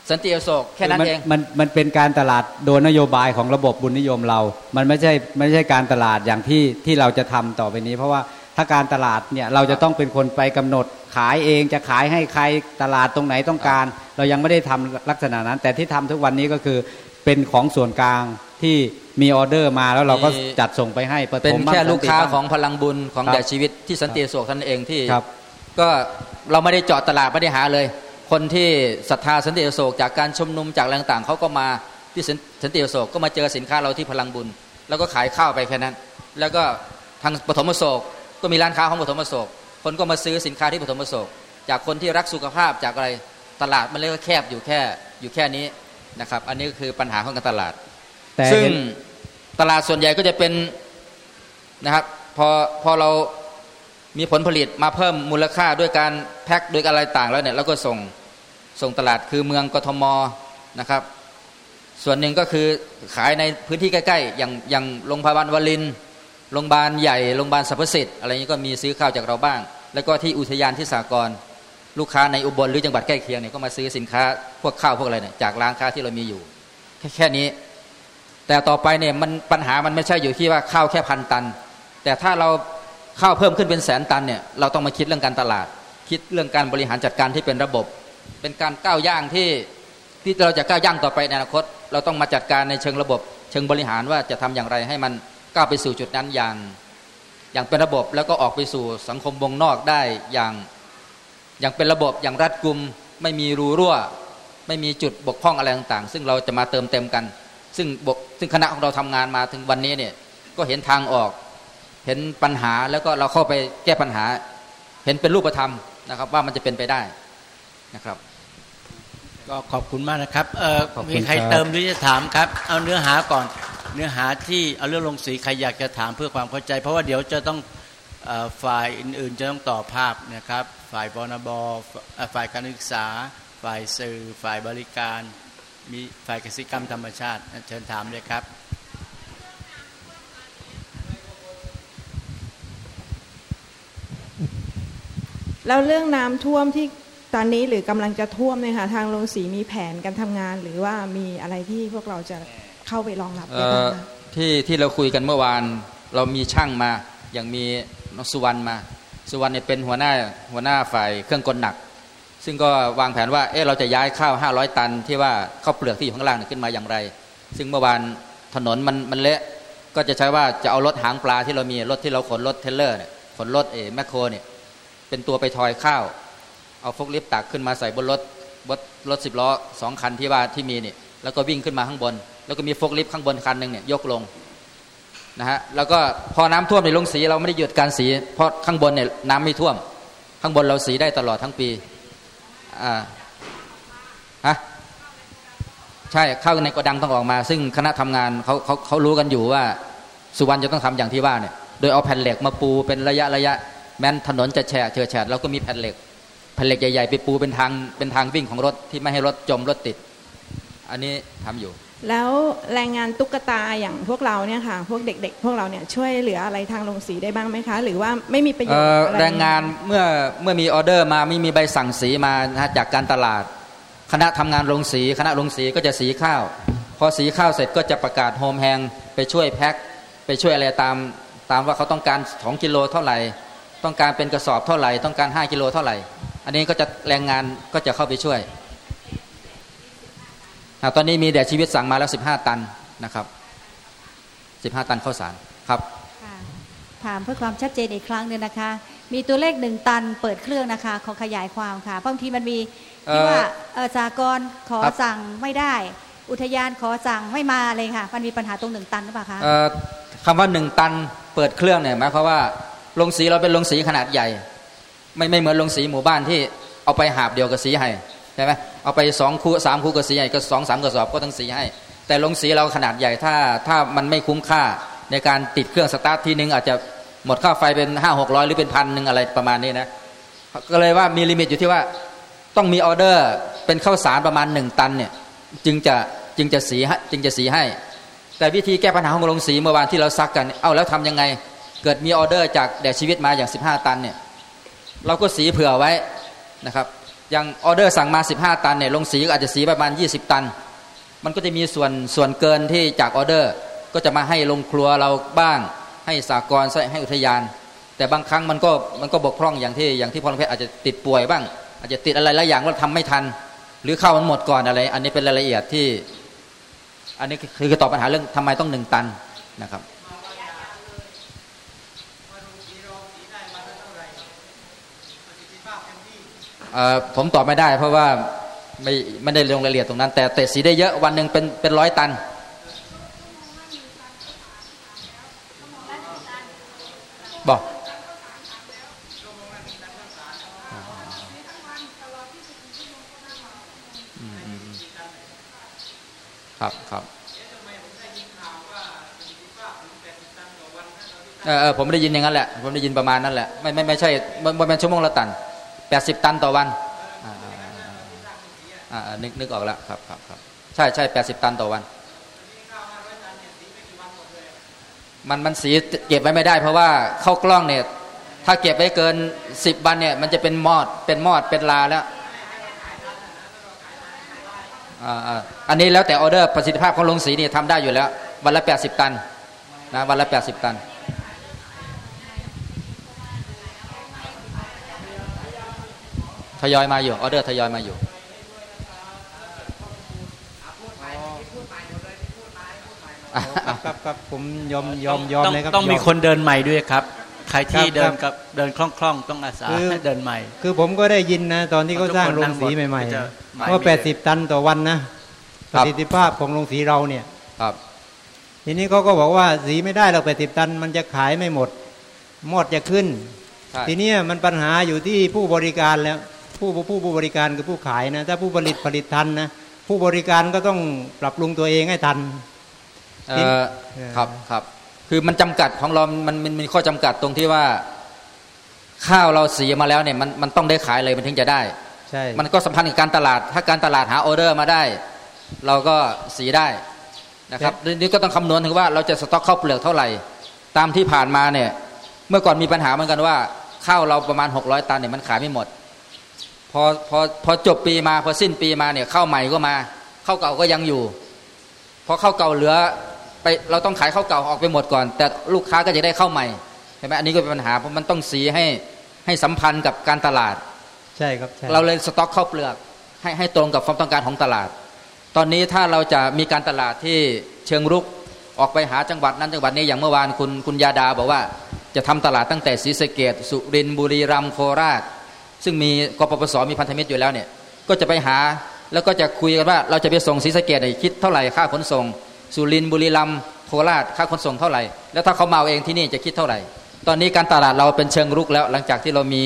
สันติอโศกแค่นั้นมัเองมันมันเป็นการตลาดโดยนโยบายของระบบบุญนิยมเรา มันไม่ใช่ไม่ใช่การตลาดอย่างที่ที่เราจะทำต่อไปนี้ เพราะว่า ถ้าการตลาดเนี่ยเราจะต้องเป็นคนไปกำหนดขายเองจะขายให้ใครตลาดตรงไหนต้องการ เรายังไม่ได้ทำลักษณะนั้น แต่ที่ทำทุกวันนี้ก็คือเป็นของส่วนกลางที่มีออเดอร์มาแล้วเราก็มีจัดส่งไปให้ปฐมเป็นบ้งแค่ลูกค้าสันติบ้ของพลังบุญของครับแด่ชีวิตที่สันติอโศกท่านเองที่ครับก็เราไม่ได้เจาะตลาดไม่ได้หาเลย คนที่ศรัทธาสันติอโศกจากการชุมนุมจากอะไรต่างๆเขาก็มาที่สันสันติอโศกก็มาเจอสินค้าเราที่พลังบุญ แล้วก็ขายข้าวไปแค่นั้น แล้วก็ทางปฐมอโศก ก็มีร้านค้าของปฐมอโศกคนก็มาซื้อสินค้าที่ปฐมอโศกจากคนที่รักสุขภาพจากอะไรตลาดมันเลยก็แคบอยู่แค่อยู่แค่นี้นะครับ อันนี้ก็คือปัญหาของการตลาดแต่ซึ่งเห็นตลาดส่วนใหญ่ก็จะเป็นนะครับพอพอเรามีผลผลิตมาเพิ่มมูลค่าด้วยการแพ็คด้วยอะไรต่างแล้วเนี่ยเราก็ส่งส่งตลาดคือเมืองกทมนะครับ ส่วนหนึ่งก็คือขายในพื้นที่ใกล้ ๆ อย่างอย่างโรงพยาบาลวลิน โรงพยาบาลใหญ่โรงพยาบาลสรรพสิทธิ์อะไรนี้ก็มีซื้อข้าวจากเราบ้าง แล้วก็ที่อุทยานที่สากรลูกค้าในอุบลหรือจังหวัดใกล้เคียงเนี่ยก็มาซื้อสินค้าพวกข้าวพวกอะไรเนี่ยจากร้านค้าที่เรามีอยู่ แค่แค่นี้ แต่ต่อไปเนี่ยมันปัญหามันไม่ใช่อยู่ที่ว่าข้าวแค่พันตัน แต่ถ้าเราข้าวเพิ่มขึ้นเป็นแสนตันเนี่ยเราต้องมาคิดเรื่องการตลาด คิดเรื่องการบริหารจัดการที่เป็นระบบ เป็นการก้าวย่างที่ที่เราจะก้าวย่างต่อไปในอนาคต เราต้องมาจัดการในเชิงระบบ เชิงบริหารว่าจะทำอย่างไรให้มัน ก้าวไปสู่จุดนั้นอย่างอย่างเป็นระบบแล้วก็ออกไปสู่สังคมวงนอกได้อย่างอย่างเป็นระบบอย่างรัดกุมไม่มีรูรั่ว ไม่มีจุดบกพร่องอะไรต่างๆ ซึ่งเราจะมาเติมเต็มกัน ซึ่งบกซึ่งคณะของเราทำงานมาถึงวันนี้เนี่ยก็เห็นทางออกเห็นปัญหาแล้วก็เราเข้าไปแก้ปัญหา เห็นเป็นรูปธรรมนะครับ ว่ามันจะเป็นไปได้นะครับ ก็ขอบคุณมากนะครับเออขอบคุณมีใครครับเติมหรือจะถามครับ เอาเนื้อหาก่อน เนื้อหาที่เอาเรื่องลงสีใครอยากจะถามเพื่อความเข้าใจ เพราะว่าเดี๋ยวจะต้องฝ่ายอื่นๆจะต้องต่อภาพนะครับ ฝ่ายบนบอฝ่ายการศึกษา ฝ่ายสื่อ ฝ่ายบริการ มีฝ่ายกสิกรรมธรรมชาติเชิญถามเลยครับแล้วเรื่องน้ำท่วมที่ตอนนี้หรือกำลังจะท่วมเนี่ยค่ะทางโรงสีมีแผนการทำงาน หรือว่ามีอะไรที่พวกเราจะ เข้าไปรองรับเอ่ได้บ้างอคะที่ที่เราคุยกันเมื่อวาน เรามีช่างมาอย่างมีนกสุวรรณมา สุวรรณเนี่ยเป็นหัวหน้าหัวหน้าฝ่ายเครื่องกลหนัก ซึ่งก็วางแผนว่าเอ๊ะเราจะย้ายข้าว 500 ตัน ที่ว่าข้าวเปลือกที่อยู่ข้างล่างเนี่ยขึ้นมาอย่างไร ซึ่งเมื่อวานถนนมันมันเละก็จะใช้ว่าจะเอารถหางปลาที่เรามีรถที่เราขนรถเทรลเลอร์เนี่ยขนรถเอแมคโครเนี่ยเป็นตัวไปทอยข้าว เอาฟกลิฟต์ตักขึ้นมาใส่บนรถบนรถสิบล้อสองคันที่ว่าที่มีเนี่ยแล้วก็วิ่งขึ้นมาข้างบน แล้วก็มีฟกลิฟต์ข้างบนคันหนึ่งเนี่ยยกลงนะฮะแล้วก็พอน้ำท่วมในลงสีเราไม่ได้หยุดการสี เพราะข้างบนเนี่ยน้ำไม่ท่วม ข้างบนเราสีได้ตลอดทั้งปีอ่าฮะใช่เข้าในกระดังต้องออกมา ซึ่งคณะทำงานเขาเขาเขารู้กันอยู่ว่าสุวรรณจะต้องทำอย่างที่ว่าเนี่ยโดยเอาแผ่นเหล็กมาปูเป็นระยะระยะแม้นถนนจะแฉะเฉอแฉะเราก็มีแผ่นเหล็กแผ่นเหล็กใหญ่ๆไปปูเป็นทางเป็นทางวิ่งของรถที่ไม่ให้รถจมรถติด อันนี้ทำอยู่ แล้วแรงงานตุ๊กตาอย่างพวกเราเนี่ยค่ะ พวกเด็ก ๆ พวกเราเนี่ยช่วยเหลืออะไรทางโรงสีได้บ้างไหมคะ หรือว่าไม่มีประโยชเอ่น์ออะไรแรงงานเมื่อเมื่อมีออเดอร์มาไม่มีใบสั่งสีมานะฮะจากการตลาด คณะทำงานโรงสี คณะโรงสีก็จะสีข้าว พอสีข้าวเสร็จก็จะประกาศโฮมแฮงไปช่วยแพ็คไปช่วยอะไรตามตามว่าเขาต้องการ2กิโลเท่าไหร่ ต้องการเป็นกระสอบเท่าไหร่ ต้องการ 5กิโลเท่าไหร่ อันนี้ก็จะแรงงานก็จะเข้าไปช่วยอะ ตอนนี้มีแด่ชีวิตสั่งมาแล้ว 15 ตันนะครับ 15 ตันข้าวสารครับค่ะถามเพื่อความชัดเจนอีกครั้งหนึงนะคะ มีตัวเลขหนึ่งตันเปิดเครื่องนะคะขอขยายความค่ะบางทีมันมีที่ว่าเอ่อสากรณ์ขอครับสั่งไม่ได้ อุทยานขอสั่งไม่มาเลยค่ะ มันมีปัญหาตรงหนึ่งตันหรือเปล่าคะเอ่อคำว่าหนึ่งตันเปิดเครื่องเนี่ยหมายความว่าโรงสีเราเป็นโรงสีขนาดใหญ่ ไม่ไม่เหมือนโรงสีหมู่บ้านที่เอาไปหาบเดียวกับสีให้ใช่ไหมเอาไปสองคู่สามคู่กับสีให้ก็สองสามกระสอบก็ต้องสีให้ แต่โรงสีเราขนาดใหญ่ถ้าถ้ามันไม่คุ้มค่าในการติดเครื่องสตาร์ททีนึงอาจจะหมดค่าไฟเป็นห้าหกร้อยหรือเป็นพันหนึ่งอะไรประมาณนี้นะก็เลยว่ามี limit อยู่ที่ว่าต้องมีออเดอร์เป็นข้าวสารประมาณหนึ่งตันเนี่ยจึงจะจึงจะสีให้จึงจะสีให้ แต่วิธีแก้ปัญหาของโรงสีเมื่อวานที่เราซักกัน เอาแล้วทำยังไงเกิดมีออเดอร์จากแดดชีวิตมาอย่าง 15 ตันเนี่ยเราก็สีเผื่อไว้นะครับ อย่างออเดอร์สั่งมา 15 ตันเนี่ยโรงสีก็อาจจะสีประมาณ 20 ตัน มันก็จะมีส่วนส่วนเกินที่จากออเดอร์ ก็จะมาให้โรงครัวเราบ้าง ให้สากลให้อุทยาน แต่บางครั้งมันก็มันก็บกพร่องอย่างที่อย่างที่พลเพชรอาจจะติดป่วยบ้าง อาจจะติดอะไรหลายอย่างว่าทำไม่ทัน หรือเข้ามันหมดก่อนอะไร อันนี้เป็นรายละเอียดที่ อันนี้คือตอบปัญหาเรื่องทำไมต้องหนึ่งตันนะครับเอ่อ ผมตอบไม่ได้ เพราะว่าไม่ไม่ได้ลงรายละเอียดตรงนั้น แต่แต่สีได้เยอะวันหนึ่งเป็นเป็นร้อยตัน บอกครับครับเออผมได้ยินอย่างนั้นแหละ ผมได้ยินประมาณนั้นแหละ ไม่ไม่ไม่ใช่มันมันเป็นชั่วโมงละตัน แปดสิบตันต่อวันอ่านึกนึกออกแล้วครับครับครับใช่ใช่แปดสิบตันต่อวัน มันมันสีเก็บไว้ไม่ได้ เพราะว่าเข้ากล้องเนี่ย ถ้าเก็บไว้เกินสิบวันเนี่ย มันจะเป็นมอดเป็นมอดเป็นลาแล้วอ่าอ่าอันนี้แล้วแต่ออเดอร์ประสิทธิภาพของโรงสีนี่ทำได้อยู่แล้ว วันละแปดสิบตันนะวันละแปดสิบตัน ทยอยมาอยู่ออเดอร์ทยอยมาอยู่ครับครับครับผมยอมยอมยอมต้องเลยครับต้องมียคนเดินใหม่ด้วยครับ ใครที่ครับเดินครักับบเดินคล่องๆต้องอาสาคือให้เดินใหม่ คือผมก็ได้ยินนะตอนที่เขาทุกสร้างคนโรนั่งงสีหมดใหม่ก็จะๆว่าไม่มี80ตันต่อวันนะคปรับระสิทธิภาพของโรงสีเราเนี่ยครับ ทีนี้เขาก็บอกว่าสีไม่ได้เรา80ตัน มันจะขายไม่หมดมอดจะขึ้นใช่ทีเนี้ยมันปัญหาอยู่ที่ผู้บริการแล้ว ผู้ผู้ผู้บริการคือผู้ขายนะถ้าผู้ผลิตผลิตทันนะผู้บริการก็ต้องปรับปรุงตัวเองให้ทันเอ่อเออครับครับ คือมันจำกัดของเรา มันมันมีข้อจำกัดตรงที่ว่า ข้าวเราสีมาแล้วเนี่ยมันมันต้องได้ขายเลยมันถึงจะได้ใช่มันก็สัมพันธ์กับการตลาด ถ้าการตลาดหาออเดอร์มาได้ เราก็สีได้นะครับทีนี้ก็ต้องคำนวณถึงว่าเราจะสต็อกข้าวเปลือกเท่าไหร่ ตามที่ผ่านมาเนี่ย เมื่อก่อนมีปัญหาเหมือนกันว่า ข้าวเราประมาณ 600 ตันเนี่ยมันขายไม่หมด พอพอพอจบปีมาพอสิ้นปีมาเนี่ยข้าวใหม่ก็มาข้าวเก่าก็ยังอยู่พอข้าวเก่าเหลือไปเราต้องขายข้าวเก่าออกไปหมดก่อน แต่ลูกค้าก็จะได้ข้าวใหม่ใช่ไหมอันนี้ก็เป็นปัญหาเพราะมันต้องสีให้ให้สัมพันธ์กับการตลาด ใช่ครับใช่เราเลยสต็อกข้าวเปลือกให้ให้ตรงกับความต้องการของตลาด ตอนนี้ถ้าเราจะมีการตลาดที่เชิงรุกออกไปหาจังหวัดนั้นจังหวัดนี้อย่างเมื่อวานคุณคุณยาดาบอกว่าจะทำตลาดตั้งแต่ศรีสะเกดสุรินทร์บุรีรัมย์โคราช ซึ่งมีกปปสมีพันธมิตรอยู่แล้วเนี่ยก็จะไปหาแล้วก็จะคุยกันว่าเราจะไปส่งศรีสะเกดเนี่ยคิดเท่าไหร่ค่าขนส่ง สุรินทร์บุรีรัมย์โคราชค่าขนส่งเท่าไหร่ แล้วถ้าเขามาเอาเองที่นี่จะคิดเท่าไหร่ ตอนนี้การตลาดเราเป็นเชิงรุกแล้ว หลังจากที่เรามี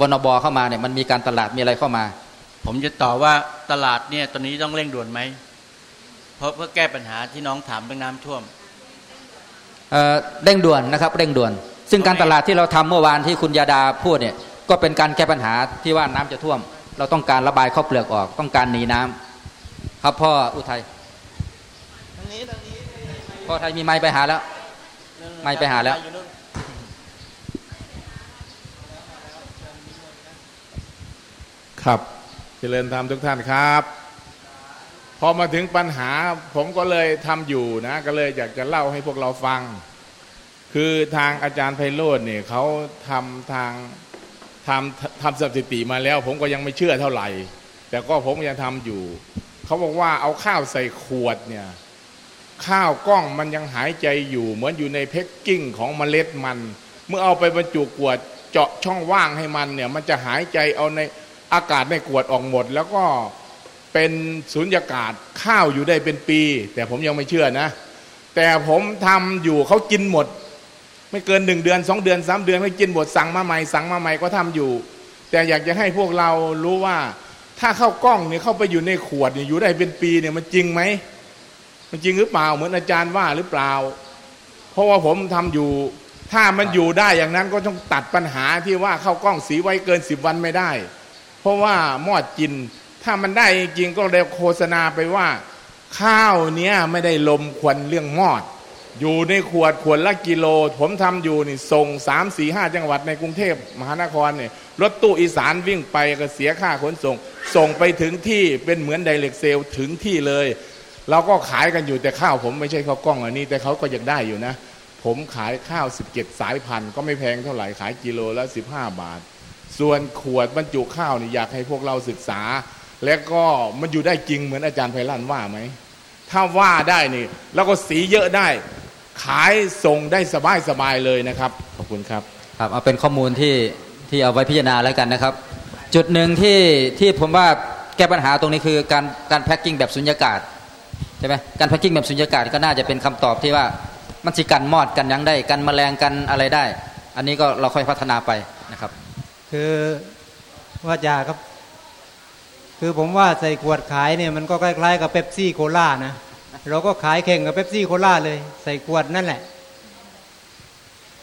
วนบเข้ามาเนี่ยมันมีการตลาดมีอะไรเข้ามา ผมจะตอบว่าตลาดเนี่ยตอนนี้ต้องเร่งด่วนไหมเพราะเพื่อแก้ปัญหาที่น้องถามเรื่องน้ำท่วมเอ่อเร่งด่วนนะครับเร่งด่วน ซึ่งการตลาดที่เราทำเมื่อวานที่คุณยาดาพูดเนี่ย ก็เป็นการแก้ปัญหาที่ว่าน้ำจะท่วม เราต้องการระบายข้าวเปลือกออก ต้องการหนีน้ำครับพ่ออุทัยพ่อไทยมีไม้ไปหาแล้ว ไม่ไปหาแล้วครับเจริญธรรมทุกท่านครับ พอมาถึงปัญหาผมก็เลยทำอยู่นะ ก็เลยอยากจะเล่าให้พวกเราฟัง คือทางอาจารย์ไพโรจน์เนี่ยเขาทำทาง ทำทำสถิติมาแล้ว ผมก็ยังไม่เชื่อเท่าไหร่ แต่ก็ผมยังทำอยู่ เขาบอกว่าเอาข้าวใส่ขวดเนี่ยข้าวกล้องมันยังหายใจอยู่ เหมือนอยู่ในแพ็กกิ้งของเมล็ดมัน เมื่อเอาไปบรรจุขวดเจาะช่องว่างให้มันเนี่ยมันจะหายใจเอาในอากาศในขวดออกหมด แล้วก็เป็นสุญญากาศข้าวอยู่ได้เป็นปี แต่ผมยังไม่เชื่อนะ แต่ผมทำอยู่เขากินหมด ไม่เกินหนึ่งเดือนสองเดือนสามเดือนเขากินหมดสั่งมาใหม่สั่งมาใหม่ก็ทำอยู่ แต่อยากจะให้พวกเรารู้ว่าถ้าเข้ากล้องเนี่ยเข้าไปอยู่ในขวดเนี่ยอยู่ได้เป็นปีเนี่ยมันจริงไหมมันจริงหรือเปล่าเหมือนอาจารย์ว่าหรือเปล่า เพราะว่าผมทำอยู่ ถ้ามันอยู่ได้อย่างนั้นก็ต้องตัดปัญหาที่ว่าเข้ากล้องสีไว้เกินสิบวันไม่ได้ เพราะว่ามอดกิน ถ้ามันได้จริงก็เลยโฆษณาไปว่า ข้าวเนี้ยไม่ได้ลมควันเรื่องมอด อยู่ในขวดขวดละกิโล ผมทำอยู่นี่ส่งสามสี่ห้าจังหวัดในกรุงเทพมหานครเนี่ยรถตู้อีสานวิ่งไปก็เสียค่าขนส่ง ส่งไปถึงที่เป็นเหมือนไดเรกเซลถึงที่เลย เราก็ขายกันอยู่แต่ข้าวผมไม่ใช่ข้าวกล้องอันนี้ แต่เขาก็อยากได้อยู่นะ ผมขายข้าว 17 สายพันธุ์ก็ไม่แพงเท่าไหร่ขายกิโลละ 15 บาท ส่วนขวดบรรจุข้าวนี่อยากให้พวกเราศึกษา และก็มันอยู่ได้จริงเหมือนอาจารย์ไพลันว่าไหมถ้าว่าได้นี่แล้วก็สีเยอะได้ ขายส่งได้สบายสบายๆเลยนะครับ ขอบคุณครับครับเอาเป็นข้อมูลที่ที่เอาไว้พิจารณาแล้วกันนะครับ จุดหนึ่งที่ที่ผมว่าแก้ปัญหาตรงนี้คือการการ packing แบบสุญญากาศใช่ไหมการ packing แบบสุญญากาศก็น่าจะเป็นคำตอบที่ว่ามันสิกันมอดกันยังได้กันแมลงกันอะไรได้ อันนี้ก็เราค่อยพัฒนาไปนะครับ คือว่าจาครับ คือผมว่าใส่ขวดขายเนี่ยมันก็คล้ายๆกับเป๊ปซี่โคลานะ เราก็ขายแข่งกับเป๊ปซี่โคลาเลย ใส่ขวดนั่นแหละ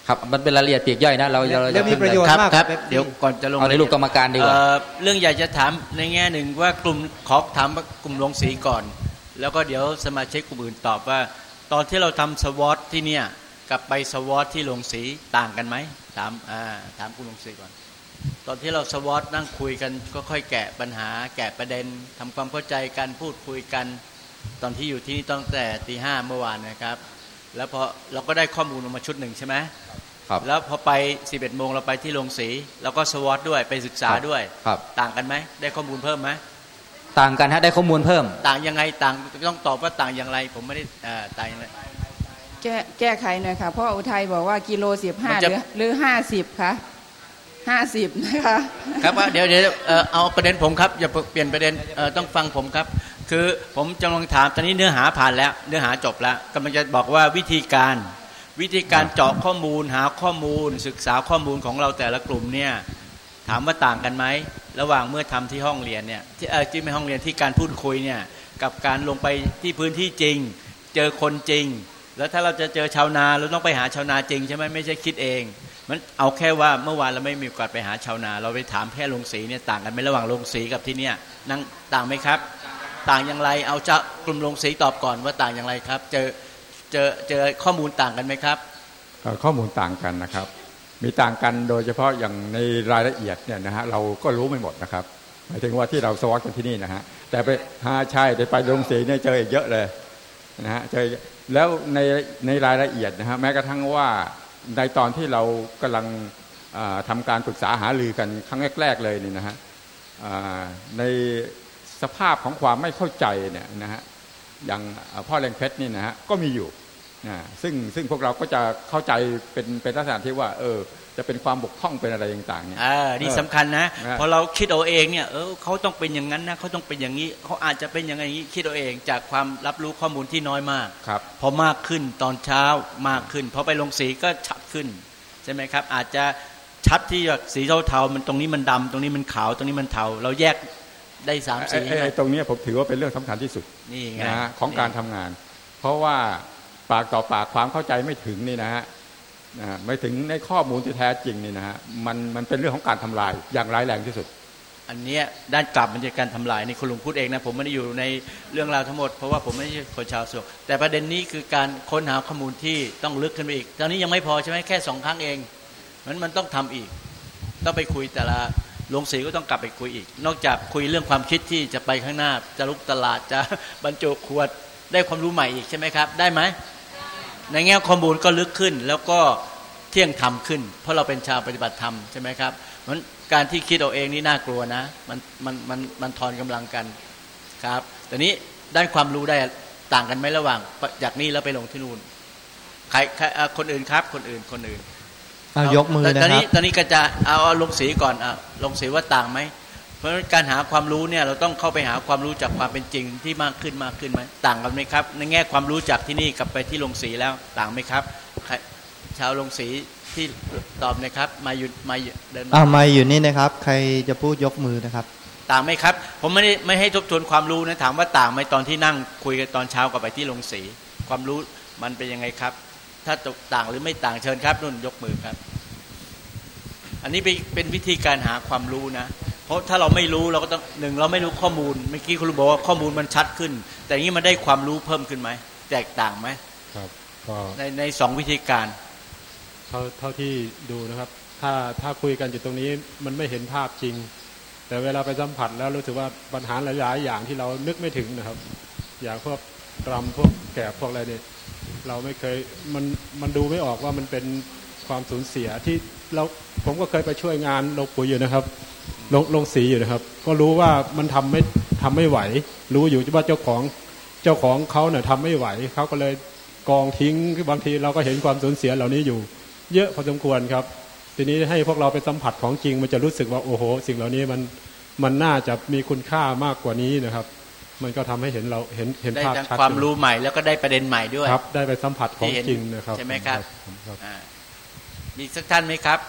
ครับมันเป็นรายละเอียดปลีกย่อยนะ เราเราแล้จะวมีประโยชน์ครับมากครับแบบเดี๋ยวก่อนจะลงเอาในรูปกรรมการดีกว่าเอ่อเรื่องอยากจะถามในแง่หนึ่งว่ากลุ่มขอถามว่ากลุ่มลงสีก่อน แล้วก็เดี๋ยวสมาชิกกลุ่มอื่นตอบว่า ตอนที่เราทำสวอตที่เนี่ยกับไปสวอตที่ลงสีต่างกันไหมถามอ่าถามกลุ่มลงสีก่อนตอนที่เราสวอตนั่งคุยกันก็ค่อยแกะปัญหา แกะประเด็นทำความเข้าใจกันพูดคุยกัน ตอนที่อยู่ที่นี่ตั้งแต่ตีห้าเมื่อวานนะครับ แล้วพอเราก็ได้ข้อมูลออกมาชุดหนึ่งใช่ไหมครับ แล้วพอไป11โมงเราไปที่โรงสีแล้วก็สวอตด้วยไปศึกษาด้วยครับต่างกันไหมได้ข้อมูลเพิ่มไหมต่างกันฮะได้ข้อมูลเพิ่ม ต่างยังไงต่างต้องตอบว่าต่างอย่างไร ผมไม่ได้เอ่อต่างอย่างไรแก้แก้ไขหน่อยค่ะเพราะอุทัยบอกว่ากิโลสิบห้ามันหจะรือหรือห้าสิบคะห้าสิบนะคะครับว่าเดี๋ยวเดี๋ยวเอ่อเอาประเด็นผมครับอย่าเปลี่ยนประเด็นเอ่อต้องฟังผมครับ คือผมกำลังถามตอนนี้เนื้อหาผ่านแล้ว เนื้อหาจบแล้วกำลังจะบอกว่าวิธีการ วิธีการเจาะข้อมูลหาข้อมูล ศึกษาข้อมูลของเราแต่ละกลุ่มเนี่ยถามว่าต่างกันไหมระหว่างเมื่อทำที่ห้องเรียนเนี่ยที่เออที่ไม่ห้องเรียนที่การพูดคุยเนี่ยกับการลงไปที่พื้นที่จริง เจอคนจริง แล้วถ้าเราจะเจอชาวนาเราต้องไปหาชาวนาจริงใช่ไหมไม่ใช่คิดเอง มันเอาแค่ว่าเมื่อวานเราไม่มีโอกาสไปหาชาวนา เราไปถามแค่ลงสีเนี่ยต่างกันไหมระหว่างลงสีกับที่เนี่ยนั่งต่างไหมครับ ต่างอย่างไร เอาจะกลุ่มลงสีตอบก่อนว่าต่างอย่างไรครับ เจอเจอเจอข้อมูลต่างกันไหมครับข้อมูลต่างกันนะครับ มีต่างกันโดยเฉพาะอย่างในรายละเอียดเนี่ยนะฮะเราก็รู้ไม่หมดนะครับหมายถึงว่าที่เราสวอตกันที่นี่นะฮะแต่ไปหาใช่ไปลงสีเนี่ยเจออีกเยอะเลยนะฮะเจอแล้วในในรายละเอียดนะฮะแม้กระทั่งว่าในตอนที่เรากำลังทำาการปรึกษาหารือกันครั้งแรก ๆ เลยนี่นะฮะใน สภาพของความไม่เข้าใจเนี่ยนะฮะอย่างพ่อแรงเพชรนี่นะฮะก็มีอยู่นะซึ่งซึ่งพวกเราก็จะเข้าใจเป็นเป็นลักษณะที่ว่า เออ จะเป็นความบกพร่องเป็นอะไรต่างๆเนี่ยอ่านี่เออสำคัญนะนะพอเราคิดเอาเองเนี่ยเออเขาต้องเป็นอย่างนั้นนะเขาต้องเป็นอย่างนี้เขาอาจจะเป็นอย่างนี้คิดเอาเองจากความรับรู้ข้อมูลที่น้อยมากครับพอมากขึ้นตอนเช้ามากขึ้นพอไปลงสีก็ชัดขึ้นใช่ไหมครับ อาจจะชัดที่แบบสีเทาๆมันตรงนี้มันดำตรงนี้มันขาวตรงนี้มันเทา เราแยก ได้สามสีไอ้ไอ้ไอ้ตรงเนี้ยผมถือว่าเป็นเรื่องสำคัญที่สุดนี่ไงนะฮะของการทำงาน เพราะว่าปากต่อปากความเข้าใจไม่ถึงนี่นะฮะนะฮะไม่ถึงในข้อมูลที่แท้จริงนี่นะฮะมันมันเป็นเรื่องของการทำลายอย่างร้ายแรงที่สุด อันเนี้ยด้านกลับมันจะการทำลายนี่คุณลุงพูดเองนะผมไม่ได้อยู่ในเรื่องราวทั้งหมด เพราะว่าผมไม่ใช่คนชาวสวนแต่ประเด็นนี้คือการค้นหาข้อมูลที่ต้องลึกขึ้นไปอีก ตอนนี้ยังไม่พอใช่ไหมแค่สองครั้งเองมันมันต้องทำอีก ต้องไปคุยแต่ละ ลงสีก็ต้องกลับไปคุยอีก นอกจากคุยเรื่องความคิดที่จะไปข้างหน้า จะลุกตลาดจะบรรจุขวดได้ความรู้ใหม่อีกใช่ไหมครับ ได้ไหม ในแง่ข้อมูลก็ลึกขึ้น แล้วก็เที่ยงธรรมขึ้น เพราะเราเป็นชาวปฏิบัติธรรมใช่ไหมครับมันการที่คิดเอาเองนี่น่ากลัวนะ มันมันมันมันทอนกำลังกันครับแต่นี้ด้านความรู้ได้ต่างกันไหมระหว่าง จากนี้แล้วไปลงที่นู่นใครใครคนอื่นครับ คนอื่นคนอื่น เอายกมือตนะตอนครันี้บตอนนี้ก็จะเอาเอาลงสีก่อนอะลงสีว่าต่างไหมเพราะฉะนั้นการหาความรู้เนี่ยเราต้องเข้าไปหาความรู้จากความเป็นจริงที่มากขึ้นมากขึ้นไหมต่างกันไหมครับ ในแง่ความรู้จากที่นี่กลับไปที่ลงสีแล้วต่างไหมครับใครชาวลงสีที่ตอบนะครับ มาอยู่มาอยู่เดินมาอ่าไม่อยู่นี่นะครับ ใครจะพูดยกมือนะครับ ต่างไหมครับ ผมไม่ได้ไม่ให้ทบทวนความรู้นะถามว่าต่างไหมตอนที่นั่งคุยกันตอนเช้ากับไปที่ลงสี ความรู้มันเป็นยังไงครับ ถ้าต่างหรือไม่ต่างเชิญครับนุ่นยกมือครับ อันนี้เป็นเป็นวิธีการหาความรู้นะ เพราะถ้าเราไม่รู้เราก็ต้องหนึ่งเราไม่รู้ข้อมูล เมื่อกี้คุณลุงบอกว่าข้อมูลมันชัดขึ้น แต่อย่างนี้มันได้ความรู้เพิ่มขึ้นไหมแตกต่างไหมครับก็ในในสองวิธีการเท่าเท่าที่ดูนะครับ ถ้าถ้าคุยกันอยู่ตรงนี้มันไม่เห็นภาพจริง แต่เวลาไปสัมผัสแล้วรู้สึกว่าปัญหาหลายๆอย่างที่เรานึกไม่ถึงนะครับ อย่างพวกรำพวกแกะพวกอะไรเนี่ย เราไม่เคยมันมันดูไม่ออกว่ามันเป็นความสูญเสียที่เราผมก็เคยไปช่วยงานลงปุ๋ยอยู่นะครับลงลงสีอยู่นะครับ ก็รู้ว่ามันทำไม่ทำไม่ไหว รู้อยู่ว่าเจ้าของเจ้าของเขาเนี่ยทำไม่ไหวเขาก็เลยกองทิ้งบางทีเราก็เห็นความสูญเสียเหล่านี้อยู่ เยอะพอสมควรครับ ทีนี้ให้พวกเราไปสัมผัสของจริง มันจะรู้สึกว่าโอ้โห สิ่งเหล่านี้มันมันน่าจะมีคุณค่ามากกว่านี้นะครับ มันก็ทำให้เห็นเราเห็นเห็นได้ภาพทั้งชัดความรู้ใหม่แล้วก็ได้ประเด็นใหม่ด้วยครับ ได้ไปสัมผัสของที่เห็นจริงนะครับใช่ไหมครับผมครับอ่ามีสักท่านไหมครับ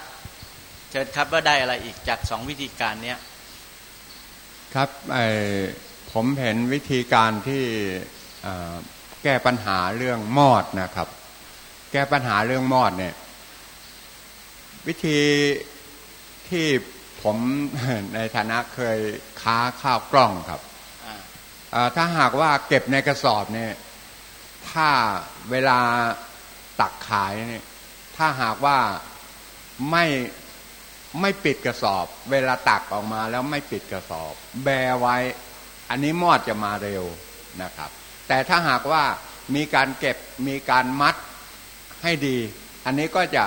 เชิญครับว่าได้อะไรอีกจากสองวิธีการเนี้ยครับเอ่อผมเห็นวิธีการที่เอ่อแก้ปัญหาเรื่องมอดนะครับ แก้ปัญหาเรื่องมอดเนี่ย วิธีที่ผมในฐานะเคยค้าข้าวกล้องครับอ่าเอ่อ ถ้าหากว่าเก็บในกระสอบเนี่ย ถ้าเวลาตักขายเนี่ย ถ้าหากว่าไม่ไม่ปิดกระสอบ เวลาตักออกมาแล้วไม่ปิดกระสอบ แบไว้ อันนี้มอดจะมาเร็วนะครับ แต่ถ้าหากว่ามีการเก็บมีการมัดให้ดี อันนี้ก็จะ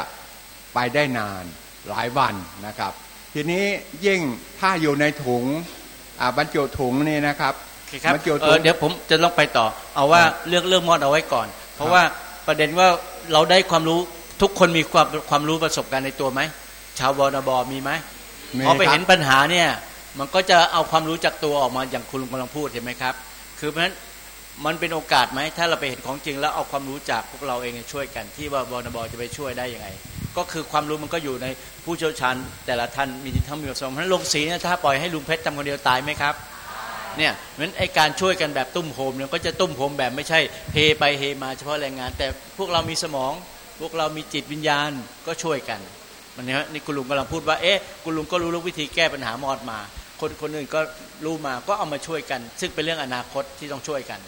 ไปได้นานหลายวันนะครับ ทีนี้ยิ่งถ้าอยู่ในถุงบรรจุถุงนี่นะครับ คครับบรรจุเอถุองเดี๋ยวผมจะลองไปต่อ เอาว่าเรื่องเรื่องมอดเอาไว้ก่อน เพราะว่าประเด็นว่าเราได้ความรู้ทุกคนมีความความรู้ประสบการณ์ในตัวไหมชาวบอนบมีไหมมีพอไปครับเห็นปัญหาเนี่ย มันก็จะเอาความรู้จากตัวออกมาอย่างคุณลุงกำลังพูดเห็นไหมครับ คือเพราะฉะนั้นมันเป็นโอกาสไหมถ้าเราไปเห็นของจริงแล้วเอาความรู้จากพวกเราเองเนี่ยช่วยกัน ที่ว่าบอนบจะไปช่วยได้ยังไง ก็คือความรู้มันก็อยู่ในผู้เชี่ยวชาญแต่ละท่านมีทั้งมีประสบการณ์เพราะฉะนั้นลงสีเนี่ยถ้าปล่อยให้ลุงเพชรทำคนเดียวตายไหมครับ เนี่ยเพราะฉะนั้นไอการช่วยกันแบบตุ้มโฮมเนี่ยก็จะตุ้มโฮมแบบไม่ใช่เฮไปเฮมาเฉพาะแรงงาน แต่พวกเรามีสมอง พวกเรามีจิตวิญญาณก็ช่วยกันมันเนี่ยนี่คุณลุงกำลังพูดว่าเอ๊ะคุณลุงก็รู้วิธีแก้ปัญหามอดมา คนคนอื่นก็รู้มาก็เอามาช่วยกัน ซึ่งเป็นเรื่องอนาคตที่ต้องช่วยกัน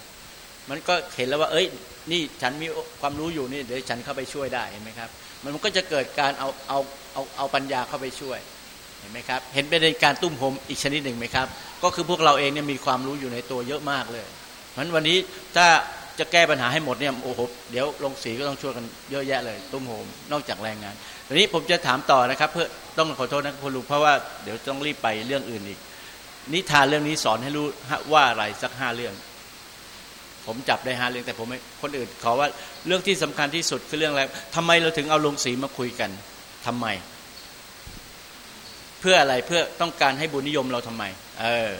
มันก็เห็นแล้วว่า เอ้ย นี่ฉันมีความรู้อยู่นี่เดี๋ยวฉันเข้าไปช่วยได้เห็นไหมครับ มันก็จะเกิดการเอาเอาเอาเอาปัญญาเข้าไปช่วย ห็นไหมครับเห็นเป็นการตุ้มโฮมอีกชนิดหนึ่งไหมครับ ก็คือพวกเราเองเนี่ยมีความรู้อยู่ในตัวเยอะมากเลยเพราะฉะนั้นวันนี้ถ้าจะแก้ปัญหาให้หมดเนี่ยโอ้โหเดี๋ยวลงสีก็ต้องช่วยกันเยอะแยะเลย ตุ้มโฮมนอกจากแรงงานทีนี้ผมจะถามต่อนะครับ เพื่อต้องขอโทษนะคุณลุงเพราะว่าเดี๋ยวต้องรีบไปเรื่องอื่นอีก นิทานเรื่องนี้สอนให้รู้ว่าอะไรสักห้าเรื่อง ผมจับได้ห้าเรื่องแต่ผมไม่คนอื่น ขอว่าเรื่องที่สำคัญที่สุดคือเรื่องอะไรทำไมเราถึงเอาลงสีมาคุยกันทำไม เพื่ออะไรเพื่อต้องการให้บุญนิยมเราทำไม เออ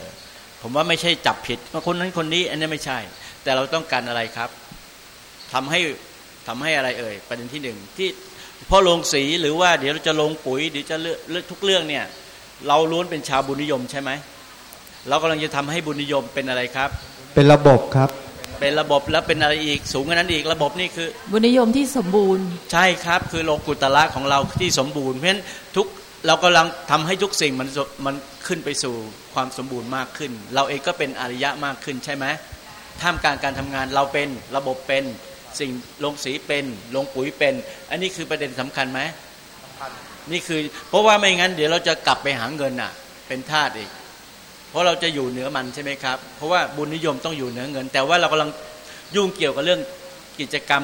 ผมว่าไม่ใช่จับผิดว่าคนนั้นคนนี้ อันนี้ไม่ใช่ แต่เราต้องการอะไรครับทำให้ทำให้อะไรเอ่ยประเด็นที่หนึ่งที่พอลงสีหรือว่าเดี๋ยวเราจะลงปุ๋ยเดี๋ยวจะเลือกเลือกทุกเรื่องเนี่ย เราล้วนเป็นชาวบุญนิยมใช่ไหมเรากำลังจะทำให้บุญนิยมเป็นอะไรครับ เป็นระบบครับ เป็นระบบแล้วเป็นอะไรอีกสูงกว่านั้นอีกระบบนี่คือ บุญนิยมที่สมบูรณ์ ใช่ครับ คือโลกุตละของเราที่สมบูรณ์เพราะฉะนั้นทุก เรากำลังทำให้ทุกสิ่งมันมันขึ้นไปสู่ความสมบูรณ์มากขึ้น เราเองก็เป็นอริยะมากขึ้นใช่ไหมท่ามกลางการทำงานเราเป็นระบบเป็นสิ่งลงสีเป็นลงปุ๋ยเป็น อันนี้คือประเด็นสำคัญไหมนี่คือ เพราะว่าไม่งั้น เดี๋ยวเราจะกลับไปหาเงินน่ะ เป็นทาสอีก เพราะเราจะอยู่เหนือมันใช่ไหมครับ เพราะว่าบุญนิยมต้องอยู่เหนือเงิน แต่ว่าเรากำลังยุ่งเกี่ยวกับเรื่องกิจกรรม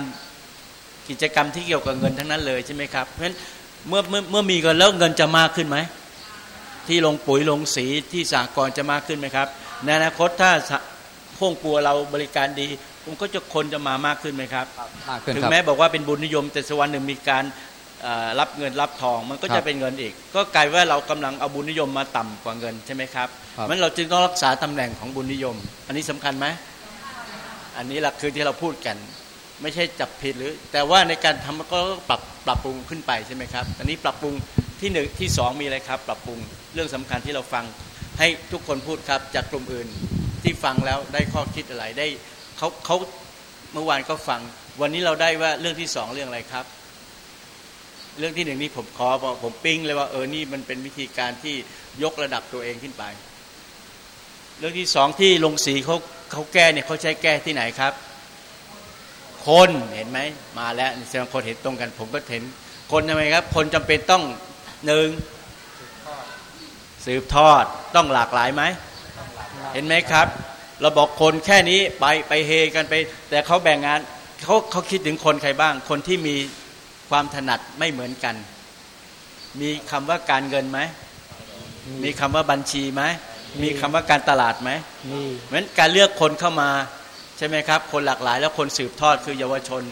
กิจกรรมที่เกี่ยวกับเงินทั้งนั้นเลยใช่ไหมครับเพราะฉะนั้น เมื่อเมื่อเมื่อมีเงินแล้วเงินจะมากขึ้นไหมที่ลงปุ๋ยลงสีที่สากลจะมากขึ้นไหมครับในอนาคตถ้าพวงปัวเราบริการดีมันก็จะคนจะมามากขึ้นไหมครับมากขึ้นถึงครับแม้บอกว่าเป็นบุญนิยม แต่สวรรค์หนึ่งมีการเอ่อรับเงินรับทองมันก็ครัจะบเป็นเงินอีก ก็กลายว่าเรากำลังเอาบุญนิยมมาต่ำกว่าเงินใช่ไหมครับครับมันเราจึงต้องรักษาตำแหน่งของบุญนิยม อันนี้สำคัญไหมอันนี้หลักคือที่เราพูดกัน ไม่ใช่จับผิดหรือ แต่ว่าในการทำก็ปรับปรับปรุงขึ้นไปใช่ไหมครับอันนี้ปรับปรุงที่หนึ่งที่สองมีอะไรครับ ปรับปรุงเรื่องสำคัญที่เราฟังให้ทุกคนพูดครับจากกลุ่มอื่นที่ฟังแล้วได้ข้อคิดอะไรได้เขาเขาเมื่อวานก็ฟัง วันนี้เราได้ว่าเรื่องที่สองเรื่องอะไรครับ เรื่องที่หนึ่งนี่ผมขอผมปิ้งเลยว่าเออนี่มันเป็นวิธีการที่ยกระดับตัวเองขึ้นไป เรื่องที่สองที่ลงสีเขาเขาแก้เนี่ยเขาใช้แก้ที่ไหนครับ คนเห็นไหมมาแล้วแสดงคนเห็นตรงกัน ผมก็เห็นคนทำไมครับ คนจำเป็นต้องหนึ่งสืบทอดต้องหลากหลายไหมเห็นไหมครับ เราบอกคนแค่นี้ไปไปเฮกันไป แต่เขาแบ่งงานเขาเขาคิดถึงคนใครบ้าง คนที่มีความถนัดไม่เหมือนกัน มีคำว่าการเงินไหมมีคำว่าบัญชีไหมมีคำว่าการตลาดไหมเหมือนการเลือกคนเข้ามา ใช่ไหมครับ คนหลากหลายแล้วคนสืบทอดคือเยาวชน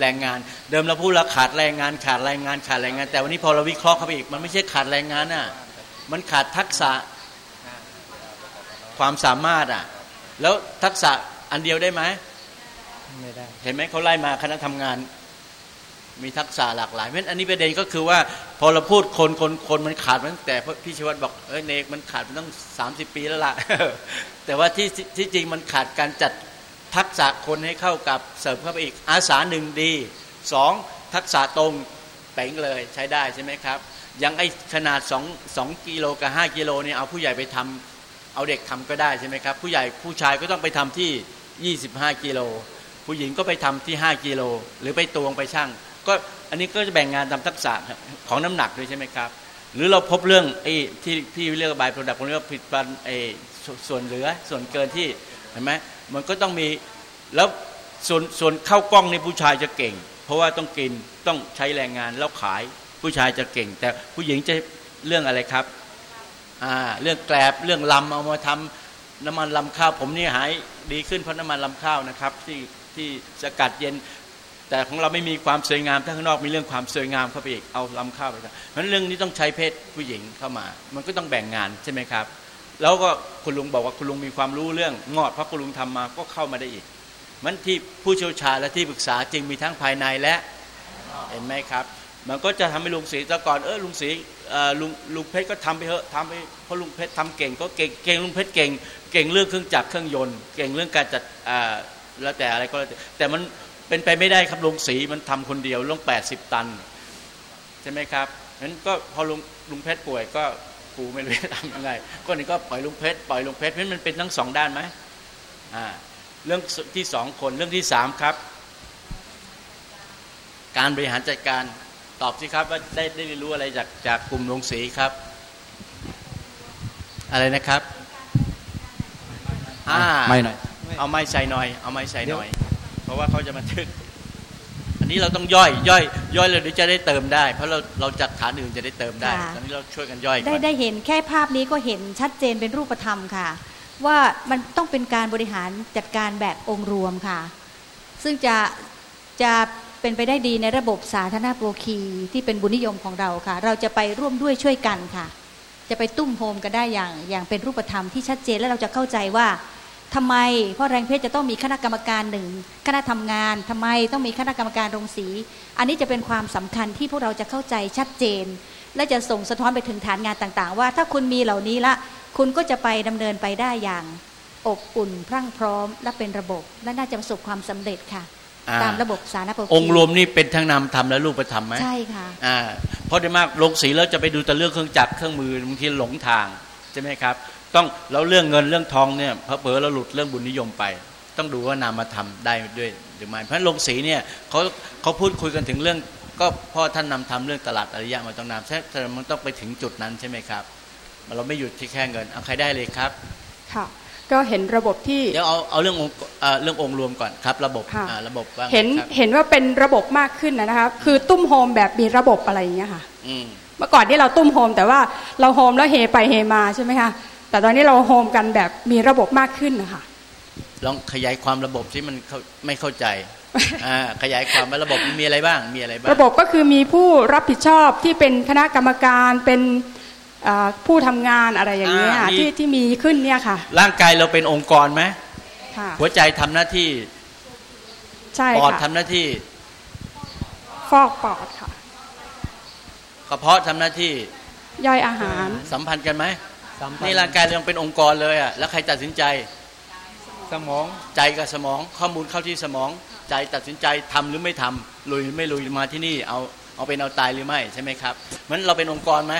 แรงงาน เดิมเราพูดเราขาดแรงงานขาดแรงงานขาดแรงงาน แต่วันนี้พอเราวิเคราะห์เข้าไปอีก มันไม่ใช่ขาดแรงงานอะมันขาดทักษะความสามารถอะ แล้วทักษะอันเดียวได้ไหมไม่ได้เห็นไหมเขาไล่มาคณะทำงาน มีทักษะหลากหลายเพราะฉะนั้นอันนี้ประเด็นก็คือว่า พอเราพูดคนคนคนมันขาดมาตั้งแต่พี่ชวัตบอกเอ้ยเนกมันขาดมาตั้งสามสิบปีแล้วล่ะแต่ว่าที่ที่จริงมันขาดการจัด ทักษะคนให้เข้ากับเสริมเข้าไปอีกอาสาหนึ่งดีสองทักษะตรงแปป๋งเลยใช้ได้ใช่ไหมครับยังไอขนาด2 2กิโลกับ5กิโลเนี่ยเอาผู้ใหญ่ไปทำเอาเด็กทำก็ได้ใช่ไหมครับผู้ใหญ่ผู้ชายก็ต้องไปทำที่ 25กิโลผู้หญิงก็ไปทำที่ 5กิโลหรือไปตวงไปช่างก็อันนี้ก็จะแบ่งงานตามทักษะของน้ำหนักด้วยใช่ไหมครับ หรือเราพบเรื่องไอ้ที่ที่เรียกบายโปรดักต์ผมเรียกว่าผิดปันไอ้ส่วนเหลือส่วนเกินที่เห็นไหม มันก็ต้องมีแล้วส่วนส่วนเข้ากล้องในผู้ชายจะเก่ง เพราะว่าต้องกินต้องใช้แรงงานแล้วขายผู้ชายจะเก่ง แต่ผู้หญิงจะเรื่องอะไรครับอ่าเรื่องแกลบเรื่องลำเอามาทำน้ำมันลำข้าวผมนี่หายดีขึ้นเพราะน้ำมันลำข้าวนะครับ ที่ที่สกัดเย็น แต่ของเราไม่มีความสวยงามถ้าข้างนอกมีเรื่องความสวยงามเข้าไปอีกเอาลำข้าวไปเพราะฉะนั้นเรื่องนี้ต้องใช้เพศผู้หญิงเข้ามา มันก็ต้องแบ่งงานใช่ไหมครับ แล้วก็คุณลุงบอกว่าคุณลุงมีความรู้เรื่องงอดเพราะคุณลุงทำมาก็เข้ามาได้อีก มันที่ผู้เชี่ยวชาญและที่ปรึกษาจริงมีทั้งภายในและเห็นไหมครับ มันก็จะทำให้ลุงศรีแต่ก่อนเออลุงศรีลุงลุงเพชรก็ทำไปเถอะทำไปเพราะลุงเพชรทำเก่งก็เก่งเก่งลุงเพชรเก่ง เก่งเรื่องเครื่องจักรเครื่องยนต์เก่งเรื่องการจัดแล้วแต่อะไรก็แล้วแต่แต่มันเป็นไปไม่ได้ครับลุงศรีมันทำคนเดียวลงแปดสิบตันใช่ไหมครับนั้นก็พอลุงลุงเพชรป่วยก็ กูไม่รู้จะทำยังไงก็นี่ก็ปล่อยลุงเพชรปล่อยลุงเพชรเพราะมันเป็นทั้งสองด้านไหมอ่าเรื่องที่สองคนเรื่องที่สามครับ การบริหารจัดการตอบสิครับว่าได้ได้รู้อะไรจากจากกลุ่มลงสีครับ อะไรนะครับอ่าไม่หน่อยเอาไม้ใส่หน่อย เอาไม้ใส่หน่อย เพราะว่าเขาจะมาทึกอั นนี้เราต้องย่อยย่อย ย่อยเลยเดี๋ยวจะได้เติมได้ เพราะเราเราจัดฐานอื่นจะได้เติมได้ ตอนนี้เราช่วยกันย่อยได้ได้เห็นแค่ภาพนี้ก็เห็นชัดเจนเป็นรูปธรรมค่ะ ว่ามันต้องเป็นการบริหารจัดการแบบองค์รวมค่ะ ซึ่งจะจะเป็นไปได้ดีในระบบสาธารณโภคีที่เป็นบุญนิยมของเราค่ะ เราจะไปร่วมด้วยช่วยกันค่ะ จะไปตุ้มโฮมกันได้อย่างอย่างเป็นรูปธรรมที่ชัดเจนและเราจะเข้าใจว่า ทำไม เพราะแรงเพชรจะต้องมีคณะกรรมการหนึ่งคณะทำงานทำไมต้องมีคณะกรรมการโรงสี อันนี้จะเป็นความสำคัญที่พวกเราจะเข้าใจชัดเจน และจะส่งสะท้อนไปถึงฐานงานต่างๆ ว่าถ้าคุณมีเหล่านี้ละ คุณก็จะไปดำเนินไปได้อย่างอบอุ่นพรั่งพร้อมและเป็นระบบและน่าจะประสบความสำเร็จค่ะ ตามระบบสารพองค์รวมนี่เป็นทั้งนามธรรมและรูปธรรมไหมใช่ค่ะอ่าเพราะได้มากลงสีแล้วจะไปดูแต่เรื่องเครื่องจักรเครื่องมือบางทีหลงทางใช่ไหมครับ ต้องเราเรื่องเงินเรื่องทองเนี่ยเพอเพอเราหลุดเรื่องบุญนิยมไป ต้องดูว่านามธรรมได้ด้วยหรือไม่เพราะลงสีเนี่ยเขาเขาพูดคุยกันถึงเรื่อง ก็พ่อท่านนำทำเรื่องตลาดอริยะมาต้องนำใช่แต่มันต้องไปถึงจุดนั้นใช่ไหมครับเราไม่หยุดที่แค่เงินเอาใครได้เลยครับค่ะก็เห็นระบบที่เดี๋ยวเอาเอาเรื่ององค์เรื่ององค์รวมก่อนครับ ระบบระบบเห็นเห็นว่าเป็นระบบมากขึ้นนะคะคือตุ้มโฮมแบบมีระบบอะไรอย่างเงี้ยค่ะเมื่อก่อนที่เราตุ้มโฮมแต่ว่าเราโฮมแล้วเฮไปเฮมาใช่ไหมคะ แต่ตอนนี้เราโฮมกันแบบมีระบบมากขึ้นนะคะลองขยายความระบบที่มันไม่เข้าใจขยายความว่าระบบมีอะไรบ้างมีอะไรบ้าง ระบบก็คือมีผู้รับผิดชอบที่เป็นคณะกรรมการเป็นผู้ทำงานอะไรอย่างเงี้ยที่ที่มีขึ้นเนี่ยค่ะ ร่างกายเราเป็นองค์กรไหมหัวใจทำหน้าที่ใช่ปอดทำหน้าที่ ฟอกปอดค่ะกระเพาะทำหน้าที่ย่อยอาหารสัมพันธ์กันไหม นี่ร่างกายเราเป็นองค์กรเลยอะแล้วใครตัดสินใจ สมองใจกับสมอง ข้อมูลเข้าที่สมอง ใจตัดสินใจทำหรือไม่ทำลุยหรือไม่ลุยมาที่นี่เอาเอาเป็นเอาตายหรือไม่ใช่ไหมครับมันเราเป็นองค์กรไหม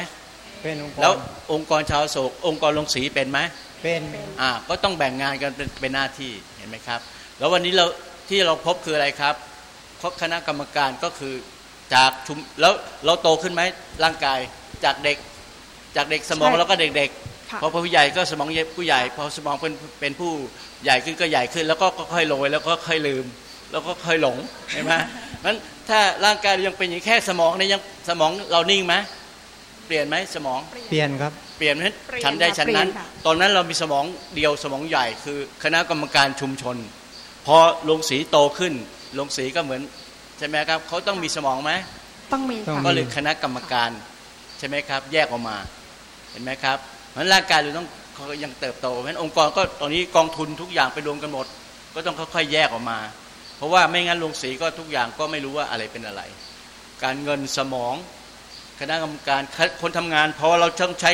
เป็นองค์กรแล้วองค์กรชาวโศก องค์กรลงสีเป็นไหมเป็นอ่าก็ต้องแบ่งงานกันเป็นเป็นหน้าที่เห็นไหมครับ แล้ววันนี้เราที่เราพบคืออะไรครับเพราะคณะกรรมการก็คือจากชุมแล้วเราโตขึ้นไหมร่างกายจากเด็กจากเด็กสมองแล้วก็เด็กๆ พอผู้ใหญ่ก็สมองผู้ใหญ่ พอสมองเป็นเป็นผู้ใหญ่ขึ้นก็ใหญ่ขึ้น แล้วก็ค่อยลงแล้วก็ค่อยลืม แล้วก็ค่อยหลงเห็นไหมนั้นถ้าร่างกายยังเป็นอย่างแค่สมองเนี่ยยังสมองเรานิ่งไหมเปลี่ยนไหมสมองเปลี่ยนครับเปลี่ยนไหมฉันได้ฉันนั้น ตอนนั้นเรามีสมองเดียวสมองใหญ่คือคณะกรรมการชุมชน พอลงสีโตขึ้น ลงสีก็เหมือนใช่ไหมครับเขาต้องมีสมองไหมต้องมีก็เลยคณะกรรมการใช่ไหมครับ แยกออกมาเห็นไหมครับ เพราะร่างกายเราต้องเขายังเติบโตเพราะฉะนั้นองค์กรก็ตอนนี้กองทุนทุกอย่างไปรวมกันหมด ก็ต้องค่อยๆแยกออกมา เพราะว่าไม่งั้นลงสีก็ทุกอย่างก็ไม่รู้ว่าอะไรเป็นอะไร การเงินสมอง คณะกรรมการคนทำงานเพราะว่าเราต้องใช้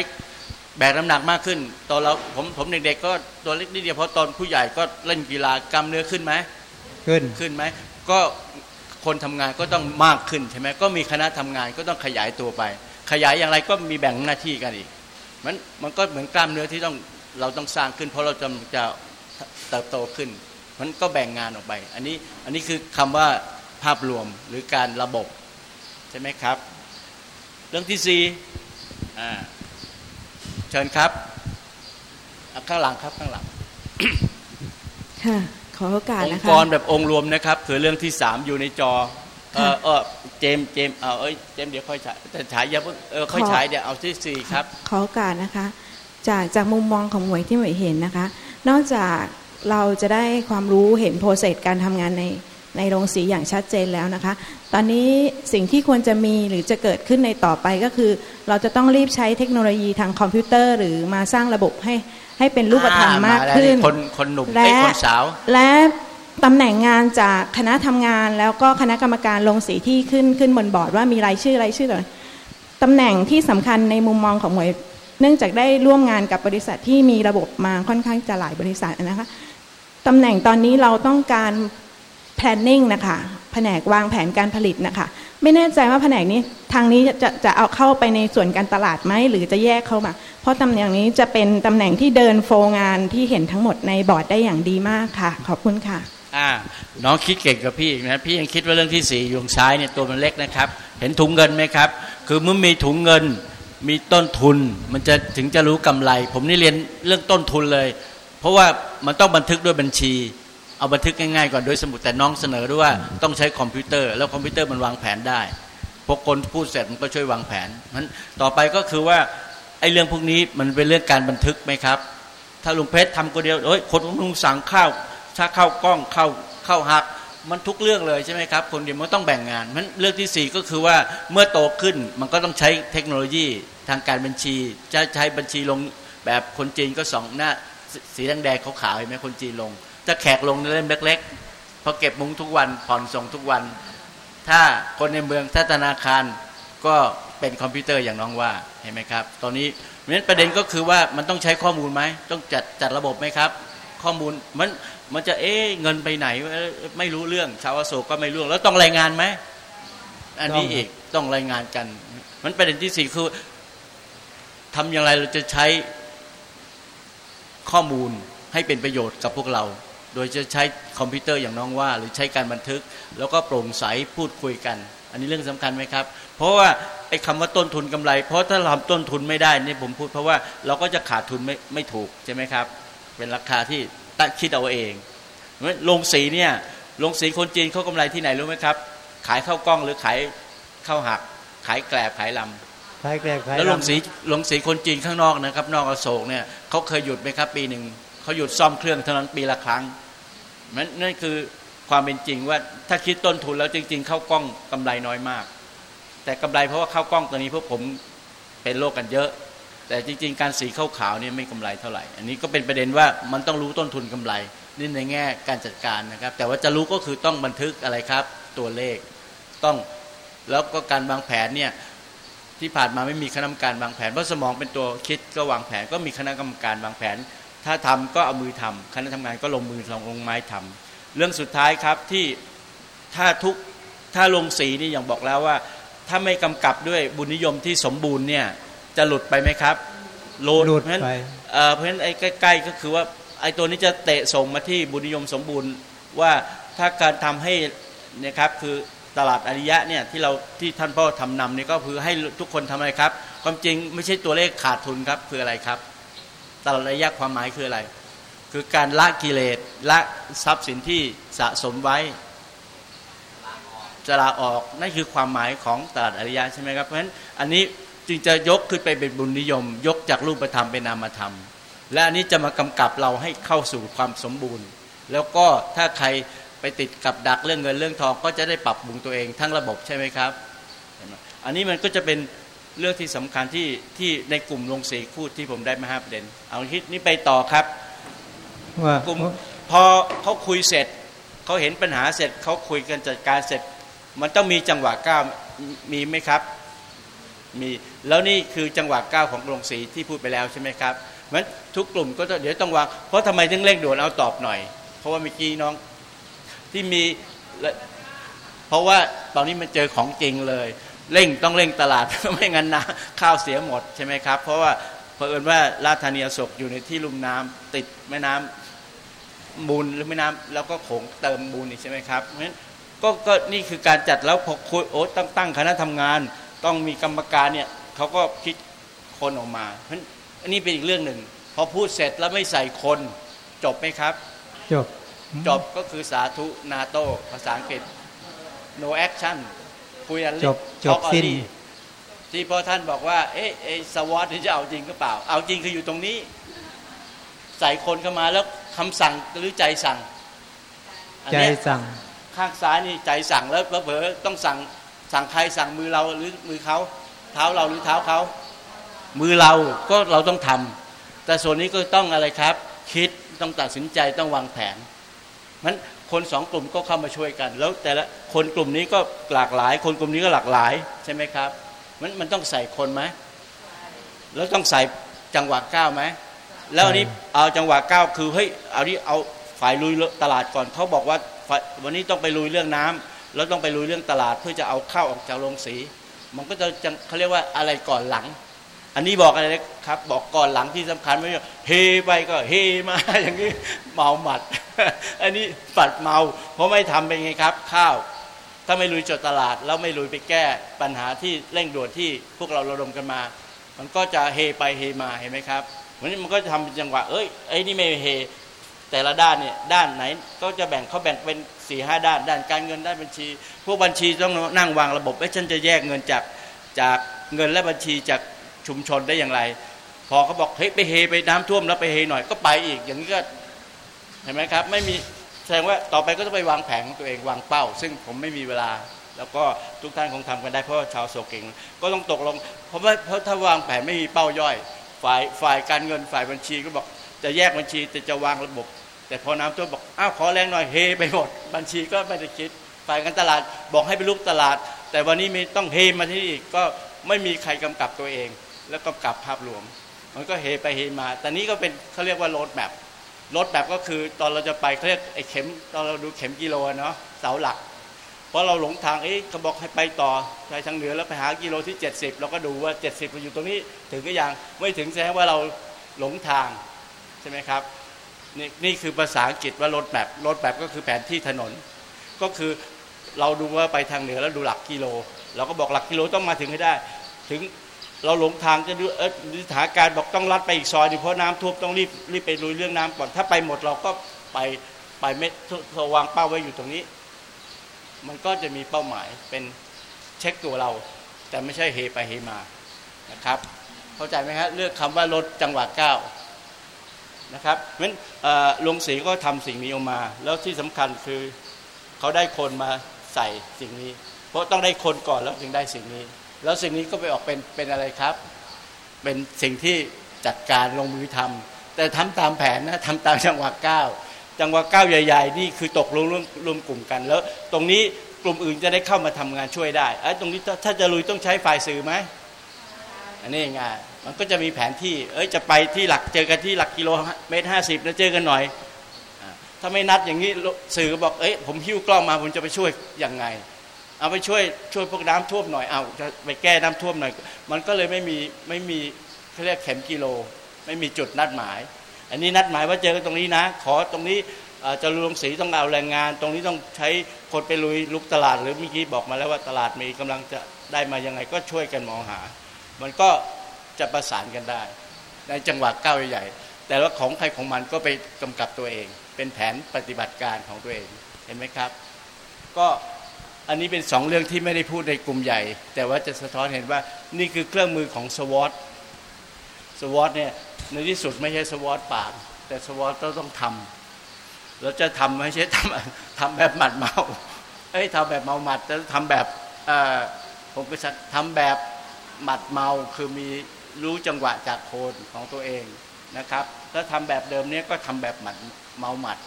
แบกน้ำหนักมากขึ้น ตอนเราผมผมเด็กๆก็ตัวเล็กนิดเดียวเพราะตอนผู้ใหญ่ก็เล่นกีฬากล้ามเนื้อขึ้นไหมขึ้นขึ้นไหมก็คคนทำงานก็ต้องมากขึ้นใช่ไหมก็มีคณะทำงานก็ต้องขยายตัวไป ขยายอย่างไรก็มีแบ่งหน้าที่กันอีก มันมันก็เหมือนกล้ามเนื้อที่ต้องเราต้องสร้างขึ้น เพราะเราจะจะเติบโตขึ้น มันก็แบ่งงานออกไป อันนี้อันนี้คือคำว่าภาพรวมหรือการระบบ ใช่ไหมครับ เรื่องที่สี่อ่าเชิญครับอะข้างหลังครับข้างหลังค่ะขอโอกาสองนะค์คะกรแบบองค์รวมนะครับ คือเรื่องที่สามอยู่ในจอ เออเออเจมส์เจมส์เอาเอ้ยเจมส์เดี๋ยวค่อยฉายแต่ฉายอย่าเพิ่งเออค่อยฉายเดี๋ยวเอาที่สี่ครับ ขอโอกาสนะคะ จากจากมุมมองของหมวยที่หมวยเห็นนะคะ นอกจากเราจะได้ความรู้เห็น process การทำงานในในโรงสีอย่างชัดเจนแล้วนะคะ ตอนนี้สิ่งที่ควรจะมีหรือจะเกิดขึ้นในต่อไปก็คือ เราจะต้องรีบใช้เทคโนโลยีทางคอมพิวเตอร์ หรือมาสร้างระบบให้ให้เป็นรูปธรรมมากขึ้น คนคนหนุ่มและไอ้ยคนสาว และ ตำแหน่งงานจากคณะทำงาน แล้วก็คณะกรรมการลงสีที่ขึ้นขึ้นบนบอร์ดว่ามีรายชื่อรายชื่อต่างตำแหน่งที่สำคัญในมุมมองของหมวยเนื่องจากได้ร่วมงานกับบริษัทที่มีระบบมาค่อนข้างจะหลายบริษัทนะคะตำแหน่งตอนนี้เราต้องการ planning นะคะแผนกวางแผนการผลิตนะคะไม่แน่ใจว่าแผนกนี้ทางนี้จะจะเอาเข้าไปในส่วนการตลาดไหมหรือจะแยกเข้ามา เพราะตำแหน่งนี้จะเป็นตำแหน่งที่เดินโฟงานที่เห็นทั้งหมดในบอร์ดได้อย่างดีมากค่ะ ขอบคุณค่ะ อ่าน้องคิดเก่งกับพี่อีกนะพี่ยังคิดว่าเรื่องที่สี่อยู่ทางซ้ายเนี่ยตัวมันเล็กนะครับ เห็นถุงเงินไหมครับ คือเมื่อมีถุงเงินมีต้นทุน มันจะถึงจะรู้กำไร ผมนี่เรียนเรื่องต้นทุนเลย เพราะว่ามันต้องบันทึกด้วยบัญชี เอาบันทึกง่ายๆก่อนโดยสมุดแต่น้องเสนอด้วยว่าต้องใช้คอมพิวเตอร์ แล้วคอมพิวเตอร์มันวางแผนได้พอคนพูดเสร็จมันก็ช่วยวางแผนนั้นต่อไปก็คือว่าไอ้เรื่องพวกนี้มันเป็นเรื่องการบันทึกไหมครับ ถ้าลุงเพชรทำคนเดียวเอ้ยคนลุงสั่งข้าว ถ้าเข้ากล้องเข้าเข้าหัก มันทุกเรื่องเลยใช่ไหมครับ คนเดียวมันต้องแบ่งงานมันเรื่องที่สี่ก็คือว่าเมื่อโตขึ้นมันก็ต้องใช้เทคโนโลยีทางการบัญชี จะใช้บัญชีลงแบบคนจีนก็สองหน้าสีแดงๆขาวๆเห็นไหมคนจีนลงจะแขกลงในเล่มเล็กๆพอเก็บมุ้งทุกวันผ่อนส่งทุกวัน ถ้าคนในเมืองถ้าธนาคารก็เป็นคอมพิวเตอร์อย่างน้องว่าเห็นไหมครับ ตอนนี้เพราะฉะนั้นประเด็นก็คือว่ามันต้องใช้ข้อมูลไหมต้องจัดจัดระบบไหมครับ ข้อมูลมัน มันจะเอ๊ะเงินไปไหนเอ๊ะไม่รู้เรื่อง ชาวอโศกก็ไม่รู้แล้วต้องรายงานไหมอันนี้อีกต้องรายงานกัน มันประเด็นที่สี่คือทำอย่างไรเราจะใช้ข้อมูลให้เป็นประโยชน์กับพวกเรา โดยจะใช้คอมพิวเตอร์อย่างน้องว่า หรือใช้การบันทึก แล้วก็โปร่งใสพูดคุยกัน อันนี้เรื่องสำคัญไหมครับ เพราะว่าไอ้คำว่าต้นทุนกำไร เพราะถ้าเราทำต้นทุนไม่ได้นี่ผมพูดเพราะว่าเราก็จะขาดทุนไม่ไม่ถูกใช่ไหมครับ เป็นราคาที่ ตั้งคิดเอาเองโรงสีเนี่ยโรงสีคนจีนเขากำไรที่ไหนรู้ไหมครับ ขายข้าวกล้องหรือขายข้าวหัก ขายแกลบขายลำขายแกลบขายแล้วโรงสีโรงสีคนจีนข้างนอกนะครับ นอกอโศกเนี่ยเขาเคยหยุดไหมครับ ปีหนึ่งเขาหยุดซ่อมเครื่องเท่านั้นปีละครั้งนั่นนั่นคือความเป็นจริงว่าถ้าคิดต้นทุนแล้วจริง ๆ เข้ากล้องกำไรน้อยมาก แต่กำไรเพราะว่าเข้ากล้องตัวนี้พวกผมเป็นโรคกันเยอะ แต่จริง ๆ การสีข้าวขาวนี่ไม่กำไรเท่าไหร่ อันนี้ก็เป็นประเด็นว่ามันต้องรู้ต้นทุนกำไรนี่ในแง่การจัดการนะครับ แต่ว่าจะรู้ก็คือต้องบันทึกอะไรครับ ตัวเลขต้องแล้วก็การวางแผนเนี่ยที่ผ่านมาไม่มีคณะกรรมการวางแผนเพราะสมองเป็นตัวคิดก็วางแผนก็มีคณะกรรมการวางแผน ถ้าทำก็เอามือทำคณะทำงานก็ลงมือลงลงไม้ทำเรื่องสุดท้ายครับที่ถ้าทุกถ้าลงสีนี่อย่างบอกแล้วว่า ถ้าไม่กำกับด้วยบุญนิยมที่สมบูรณ์เนี่ย จะหลุดไปไหมครับ หลุดหลุดเพราะฉะนั้นไปเอ่อเพราะฉะนั้นไอ้ใกล้ ๆ ก็คือว่าไอ้ตัวนี้จะเตะส่งมาที่บุญนิยมสมบูรณ์ว่าถ้าการทำให้เนะครับคือตลาดอริยะเนี่ยที่เราที่ท่านพ่อทำนำนี่ก็คือให้ทุกคนทำอะไรครับ ความจริงไม่ใช่ตัวเลขขาดทุนครับคืออะไรครับ ตลาดอริยะความหมายคืออะไร คือการละกิเลสละทรัพย์สินที่สะสมไว้จะลาออกนั่นคือความหมายของตลาดอริยะใช่ไหมครับเพราะฉะนั้นอันนี้ จึงจะยกขึ้นไปเป็นบุญนิยม ยกจากรูปธรรมเป็นนามธรรม และอันนี้จะมากำกับเราให้เข้าสู่ความสมบูรณ์ แล้วก็ถ้าใครไปติดกับดักเรื่องเงินเรื่องทองก็จะได้ปรับปรุงตัวเองทั้งระบบใช่ไหมครับเห็นไหมอันนี้มันก็จะเป็นเรื่องที่สำคัญที่ที่ในกลุ่มลงสีพูดที่ผมได้มาห้าประเด็น เอาคิดนี้ไปต่อครับว่ากลุ่มพอเขาคุยเสร็จเขาเห็นปัญหาเสร็จเขาคุยกันจัดการเสร็จ มันต้องมีจังหวะก้าวมีไหมครับ มี แล้วนี่คือจังหวะก้าวของโรงสีที่พูดไปแล้วใช่ไหมครับมันทุกกลุ่มก็เดี๋ยวต้องวางเพราะทำไมถึงเร่งด่วนเอาตอบหน่อย เพราะว่าเมื่อกี้น้องที่มีเพราะว่าตอนนี้มันเจอของจริงเลย เร่งต้องเร่งตลาดไม่งั้นนะข้าวเสียหมดใช่ไหมครับ เพราะว่าเผอิญว่าราชธานีอโศกอยู่ในที่ลุ่มน้ำติดแม่น้ำมูลหรือแม่น้ำแล้วก็โขงเติมมูลอีกใช่ไหมครับเพราะฉะนั้นก็นี่คือการจัดแล้วพอคุยโอ้ตั้งตั้งคณะทำงาน ต้องมีกรรมการเนี่ย เขาก็คิดคนออกมาเพราะฉะนั้นอันนี้เป็นอีกเรื่องหนึ่งพอพูดเสร็จแล้วไม่ใส่คนจบไหมครับ จบ จบก็คือสาธุนาโตภาษาอังกฤษ no action คุยอันจบจบสิ้นที่พอท่านบอกว่า เอ๊ะไอ้สวอตนี่จะเอาจริงก็เปล่า เอาจริงคืออยู่ตรงนี้ ใส่คนเข้ามาแล้วคำสั่งหรือใจสั่งอันใจเนี้ยสั่ง ข้างซ้ายนี่ใจสั่งแล้วเผลอๆต้องสั่งสั่งใครสั่งมือเราหรือมือเขา เท้าเราหรือเท้าเขา มือเราก็เราต้องทำแต่ส่วนนี้ก็ต้องอะไรครับ คิดต้องตัดสินใจต้องวางแผนมันคนสองกลุ่มก็เข้ามาช่วยกัน แล้วแต่ละคนกลุ่มนี้ก็หลากหลาย คนกลุ่มนี้ก็หลากหลายใช่ไหมครับ มันมันต้องใส่คนไหมแล้วต้องใส่จังหวะก้าวไหมแล้วอันนี้เอาจังหวะก้าวคือเฮ้ยเอานี้เอาฝ่ายลุยตลาดก่อนเขาบอกว่าฝ่ายวันนี้ต้องไปลุยเรื่องน้ำแล้วต้องไปลุยเรื่องตลาดเพื่อจะเอาข้าวออกจากโรงสี มันก็จะจังเขาเรียกว่าอะไรก่อนหลัง อันนี้บอกอะไรนะครับ บอกก่อนหลังที่สำคัญไม่ใช่เฮไปก็เฮมาอย่างนี้เมาหมัด อันนี้ปัดเมาเพราะไม่ทำเป็นไงครับ ข้าว ถ้าไม่ลุยจดตลาด แล้วไม่ลุยไปแก้ปัญหาที่เร่งด่วนที่พวกเราระดมกันมา มันก็จะเฮไปเฮมาเห็นไหมครับวันนี้มันก็จะทำเป็นจังหวะเอ้ยไอ้นี่ไม่เฮ แต่ละด้านเนี่ยด้านไหนก็จะแบ่งเขาแบ่งเป็นสี่ห้าด้าน ด้านการเงินด้านบัญชี พวกบัญชีต้องนั่งวางระบบไอ้ฉันจะแยกเงินจากจากเงินและบัญชีจากชุมชนได้อย่างไร พอเขาบอกเฮ้ยไปเฮไปน้ำท่วมแล้วไปเฮหน่อยก็ไปอีกอย่างนี้ก็เห็นไหมครับไม่มีแสดงว่าต่อไปก็ต้องไปวางแผนของตัวเองวางเป้า ซึ่งผมไม่มีเวลา แล้วก็ทุกท่านคงทำกันได้เพราะาชาวโซเก่ง ก็ต้องตกลง เพราะว่าเพราะถ้าวางแผนไม่มีเป้าย่อย ฝ่ายฝ่ายการเงินฝ่ายบัญชีก็บอก จะแยกบัญชีแต่จะวางระบบ แต่พอน้ำท่วมบอกอ้าวขอแรงหน่อยเฮไปหมด บัญชีก็ไม่ได้คิดฝ่ายการตลาดบอกให้ไปลุกตลาด แต่วันนี้มีต้องเฮมาที่อีกก็ไม่มีใครกำกับตัวเอง แล้วก็กลับภาพรวม มันก็เฮไปเฮมาแต่นี้ก็เป็นเขาเรียกว่าโรดแมพโรดแมพก็คือตอนเราจะไปเขาเรียกไอ้เข็มตอนเราดูเข็มกิโลเนาะเสาหลัก เพราะเราหลงทางเอ๊ะเขาบอกให้ไปต่อไปทางเหนือแล้วไปหากิโลที่ 70 เราก็ดูว่า 70มันอยู่ตรงนี้ถึงก็ยังไม่ถึงแสดงว่าเราหลงทาง ช่ไหมครับนี่นี่คือภาษาอังกฤษว่ารถแบบรถแบบก็คือแผนที่ถนน ก็คือเราดูว่าไปทางเหนือแล้วดูหลักกิโล เราก็บอกหลักกิโลต้องมาถึงให้ได้ ถึงเราหลงทางจะดูเออสถานการณ์บอกต้องลัดไปอีกซอยนึงเพราะน้ำท่วมต้องรีบรีบไปลุยเรื่องน้ำก่อนถ้าไปหมดเราก็ไปไปไม่วางเป้าไว้อยู่ตรงนี้ มันก็จะมีเป้าหมายเป็นเช็คตัวเรา แต่ไม่ใช่เฮไปเฮมานะครับ เข้าใจไหมครับเลือกคำว่ารถจังหวะก้า นะครับเพราะฉะนั้นลงสีก็ทำสิ่งนี้ออกมา แล้วที่สำคัญคือเขาได้คนมาใส่สิ่งนี้ เพราะต้องได้คนก่อนแล้วถึงได้สิ่งนี้ แล้วสิ่งนี้ก็ไปออกเป็นเป็นอะไรครับ เป็นสิ่งที่จัดการลงมือทำแต่ทำตามแผนนะทำตามจังหวะก้าวจังหวะก้าวใหญ่ ๆ นี่คือตกลงร่วมรวมกลุ่มกัน แล้วตรงนี้กลุ่มอื่นจะได้เข้ามาทำงานช่วยได้ไอ้ตรงนี้ถ้าจะลุยต้องใช้ฝ่ายสื่อไหมอันนี้ไง มันก็จะมีแผนที่ เอ้ยจะไปที่หลักเจอกันที่หลักกิโลเมตรห้าสิบแล้วเจอกันหน่อย ถ้าไม่นัดอย่างนี้สื่อบอกเอ้ยผมหิ้วกล้องมาผมจะไปช่วยยังไง เอาไปช่วยช่วยพวกน้ำท่วมหน่อยเอาจะไปแก้น้ำท่วมหน่อย มันก็เลยไม่มีไม่มีเขาเรียกเข็มกิโล ไม่มีจุดนัดหมาย อันนี้นัดหมายว่าเจอกันตรงนี้นะ ขอตรงนี้จะรวมสีต้องเอาแรงงาน ตรงนี้ต้องใช้คนไปลุยลุกตลาดหรือเมื่อกี้บอกมาแล้วว่าตลาดมีกำลังจะได้มายังไงก็ช่วยกันมองหา มันก็ จะประสานกันได้ ในจังหวะก้าวใหญ่ แต่ว่าของใครของมันก็ไปกำกับตัวเอง เป็นแผนปฏิบัติการของตัวเองเห็นไหมครับ ก็อันนี้เป็นสองเรื่องที่ไม่ได้พูดในกลุ่มใหญ่ แต่ว่าจะสะท้อนเห็นว่านี่คือเครื่องมือของสวอตสวอตเนี่ยในที่สุดไม่ใช่สวอตปาก แต่สวอตต้องต้องทำเราจะทำไม่ใช่ทำทำแบบหมัดเมาเอ้ยทำแบบเมาหมัดจะทำแบบผมก็จะทำแบบหมัดเมาคือมี รู้จังหวะจากโคนของตัวเองนะครับ แล้วทำแบบเดิมเนี้ยก็ทำแบบหมัดเมาหมัด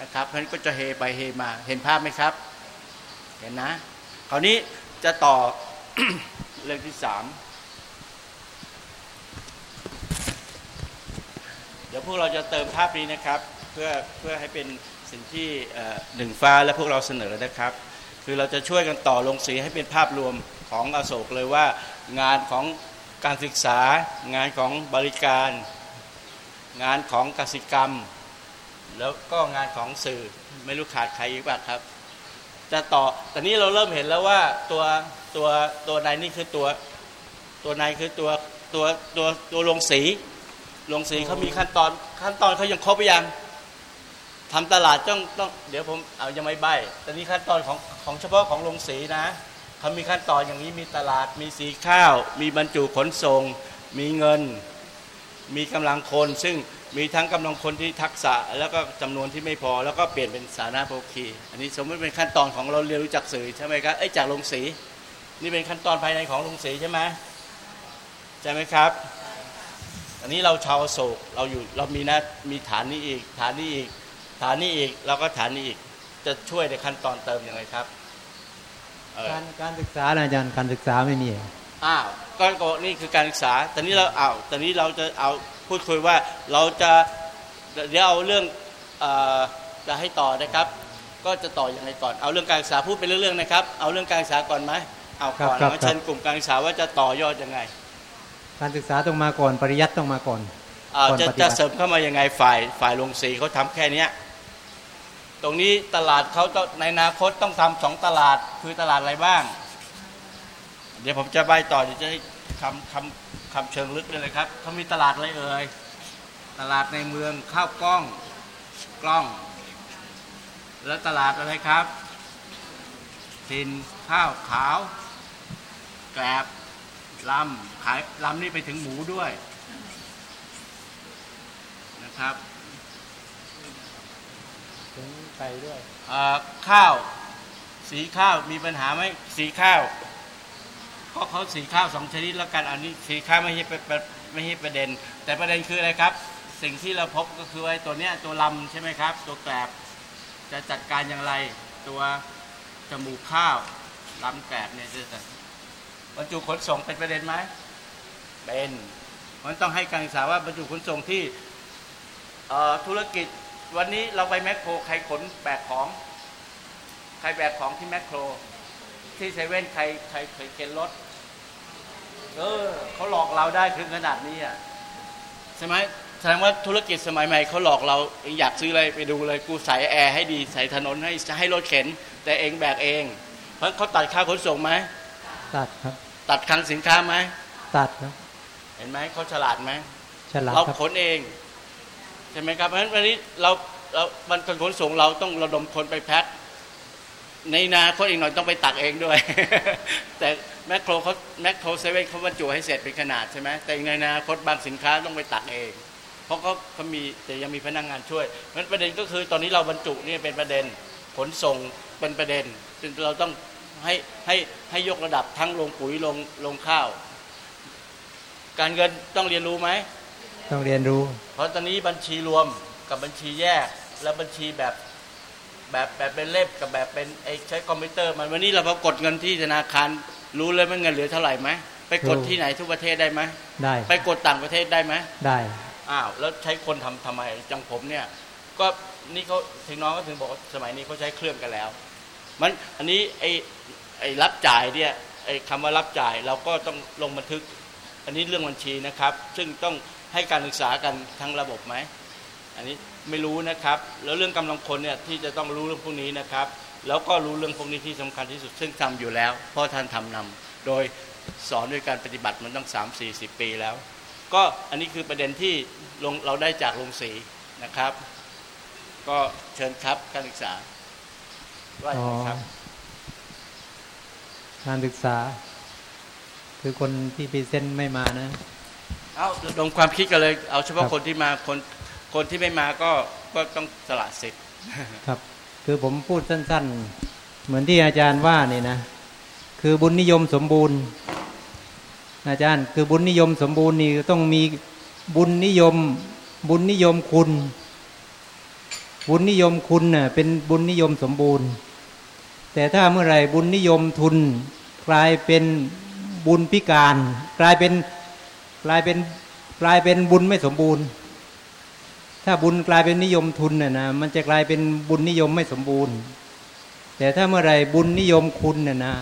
นะครับเพราะฉะนั้นก็จะเฮไปเฮมาเห็นภาพไหมครับ เห็นนะคราวนี้จะต่อเรื่องที่สามเดี๋ยวพวกเราจะเติมภาพนี้นะครับ เพื่อเพื่อให้เป็นสิ่งที่หนึ่งฟ้าและพวกเราเสนอนะครับคคือเราจะช่วยกันต่อลงสีให้เป็นภาพรวมของอโศกเลยว่างานของ การศึกษางานของบริการ งานของกสิกรรม แล้วก็งานของสื่อไม่รู้ขาดใครอีกบ้างครับจะต่อตอนนี้เราเริ่มเห็นแล้วว่าตัวตัวตัวในนี่คือตัวตัวในคือตัวตัวตัวตัวลงสีลงสีเขามีขั้นตอนขั้นตอนเขายังครบไปยังทำตลาดต้องต้อง เดี๋ยวผมเอายังไม่ใบตอนนี้ขั้นตอนของของเฉพาะของลงสีนะ เขามีขั้นตอนอย่างนี้มีตลาด มีสีข้าว มีบรรจุขนส่ง มีเงิน มีกำลังคน ซึ่งมีทั้งกำลังคนที่ทักษะ แล้วก็จำนวนที่ไม่พอ แล้วก็เปลี่ยนเป็นสาธารณโภคี อันนี้สมมติเป็นขั้นตอนของเราเรียนรู้จักสื่อใช่ไหมครับไอ้จากลงสีนี่เป็นขั้นตอนภายในของลงสีใช่ไหมใช่ไหมครับอันนี้เราชาวโศกเราอยู่เรามีนะมีฐานนี้อีก ฐานนี้อีก ฐานนี้อีก แล้วก็ฐานนี้อีก จะช่วยในขั้นตอนเติมยังไงครับ การการศึกษานะอาจารย์การศึกษาไม่มีอ้าวก็ก็นี่คือการศึกษาตอนนี้เราเอาตอนนี้เราจะเอาพูดคุยว่าเราจะเดี๋ยวเอาเรื่องเออจะให้ต่อนะครับ ก็จะต่อยังไงก่อน เอาเรื่องการศึกษาพูดเป็นเรื่องๆนะครับ เอาเรื่องการศึกษาก่อนไหมเอาก่อนครับครับมาเชิญกลุ่มการศึกษาว่าจะต่อยอดยังไง การศึกษาต้องมาก่อนปริยัติต้องมาก่อนอ่าก่อนจะปฏิจะบัติเสริมเข้ามายังไงฝ่ายฝ่ายลงสีเขาทำแค่เนี้ย ตรงนี้ตลาดเขาในอนาคตต้องทำสองตลาดคือตลาดอะไรบ้าง เดี๋ยวผมจะใบต่อเดี๋ยวจะให้คำคำคำเชิงลึกเลยครับเขามีตลาดอะไรเอ่ยตลาดในเมืองข้าวกล้องกล้อง แล้วตลาดอะไรครับสินข้าวขาวแกลบลำขายลำนี่ไปถึงหมูด้วยนะครับ ถึงไก่ด้วยข้าว สีข้าวมีปัญหาไหมสีข้าวก็เขาสีข้าวสองชนิดแล้วกันอันนี้สีข้าวไม่ใช่เป็นไม่ใช่ประเด็น แต่ประเด็นคืออะไรครับ สิ่งที่เราพบก็คือไอ้ตัวเนี้ยตัวลำใช่ไหมครับ ตัวแกลบจะจัดการอย่างไร ตัวจมูกข้าวลำแกลบเนี่ยจะจัดบรรจุขนส่งเป็นประเด็นไหมเป็นมันต้องให้การศึกษาว่าบรรจุขนส่งที่ธุรกิจ วันนี้เราไปแมคโครใครขนแบกของ ใครแบกของที่แมคโคร ที่เซเว่นใครใครเคยเข็นรถ เออเขาหลอกเราได้ถึงขนาดนี้อะใช่ไหมแสดงว่าธุรกิจสมัยใหม่เขาหลอกเราเองอยากซื้ออะไรไปดูเลยกูใส่แอร์ให้ดีใส่ถนนให้ให้รถเข็น แต่เองแบกเอง เพราะเขาตัดค่าขนส่งไหมตัดครับ ตัดคลังสินค้าไหมตัดครับ เห็นไหมเขาฉลาดไหมฉลาดเราครับขนเอง ใช่ไหมครับเพราะฉะนั้นวันนี้เราเรามันการขนส่งเราต้องระดมคนไปแพ็คในนาคตอีกหน่อยต้องไปตักเองด้วย แต่แมคโครเขาแมคโครเซเว่นเขาบรรจุให้เสร็จเป็นขนาดใช่ไหมแต่ในนาคตบางสินค้าต้องไปตักเอง เพราะเขาเขามีแต่ยังมีพนักงานช่วยเพราะฉะนั้นประเด็นก็คือตอนนี้เราบรรจุนี่เป็นประเด็นขนส่งเป็นประเด็นจึงเราต้องให้ให้ให้ยกระดับทั้งลงปุ๋ยลงลงข้าว การเงินต้องเรียนรู้ไหม ต้องเรียนรู้ เพราะตอนนี้บัญชีรวมกับบัญชีแยกแล้วบัญชีแบบแบบแบบเป็นเล่มกับแบบเป็นไอ้ใช้คอมพิวเตอร์มันวันนี้เราพอกดเงินที่ธนาคารรู้เลยว่าเงินเหลือเท่าไหร่ไหมไปกดรู้ที่ไหนทุกประเทศได้ไหมได้ ไปกดต่างประเทศได้ไหมได้อ้าวแล้วใช้คนทำทำไมจังผมเนี่ย ก็นี่เขาถึงน้องก็ถึงบอกว่าสมัยนี้เขาใช้เครื่องกันแล้ว มันอันนี้ไอ้ไอ้รับจ่ายเนี่ยไอ้คำว่ารับจ่ายเราก็ต้องลงบันทึก อันนี้เรื่องบัญชีนะครับ ซึ่งต้อง ให้การศึกษากันทั้งระบบไหม อันนี้ไม่รู้นะครับ แล้วเรื่องกำลังคนเนี่ยที่จะต้องรู้เรื่องพวกนี้นะครับ แล้วก็รู้เรื่องพวกนี้ที่สำคัญที่สุด ซึ่งทำอยู่แล้ว เพราะท่านทำนำโดยสอนด้วยการปฏิบัติมันต้อง3 4 0 ปีแล้ว ก็อันนี้คือประเด็นที่ลงเราได้จากลงสีนะครับ ก็เชิญครับการศึกษาว่าอย่างไรครับการศึกษา คือคนที่พรีเซนต์ไม่มานะ เอาระดมความคิดกันเลยเอาเฉพาะครับคนที่มาคนคนที่ไม่มาก็ก็ต้องสละสิทธิ์ครับ คือผมพูดสั้น ๆ เหมือนที่อาจารย์ว่านี่นะคือบุญนิยมสมบูรณ์ อาจารย์ คือบุญนิยมสมบูรณ์นี่ต้องมีบุญนิยม บุญนิยมคุณ บุญนิยมคุณเน่ะเป็นบุญนิยมสมบูรณ์ แต่ถ้าเมื่อไหร่บุญนิยมทุน กลายเป็นบุญพิการ กลายเป็น กลายเป็นกลายเป็นบุญไม่สมบูรณ์ ถ้าบุญกลายเป็นนิยมทุนน่ะนะมันจะกลายเป็นบุญนิยมไม่สมบูรณ์ แต่ถ้าเมื่อไหรบุญนิยมคุณเนี่ยนะ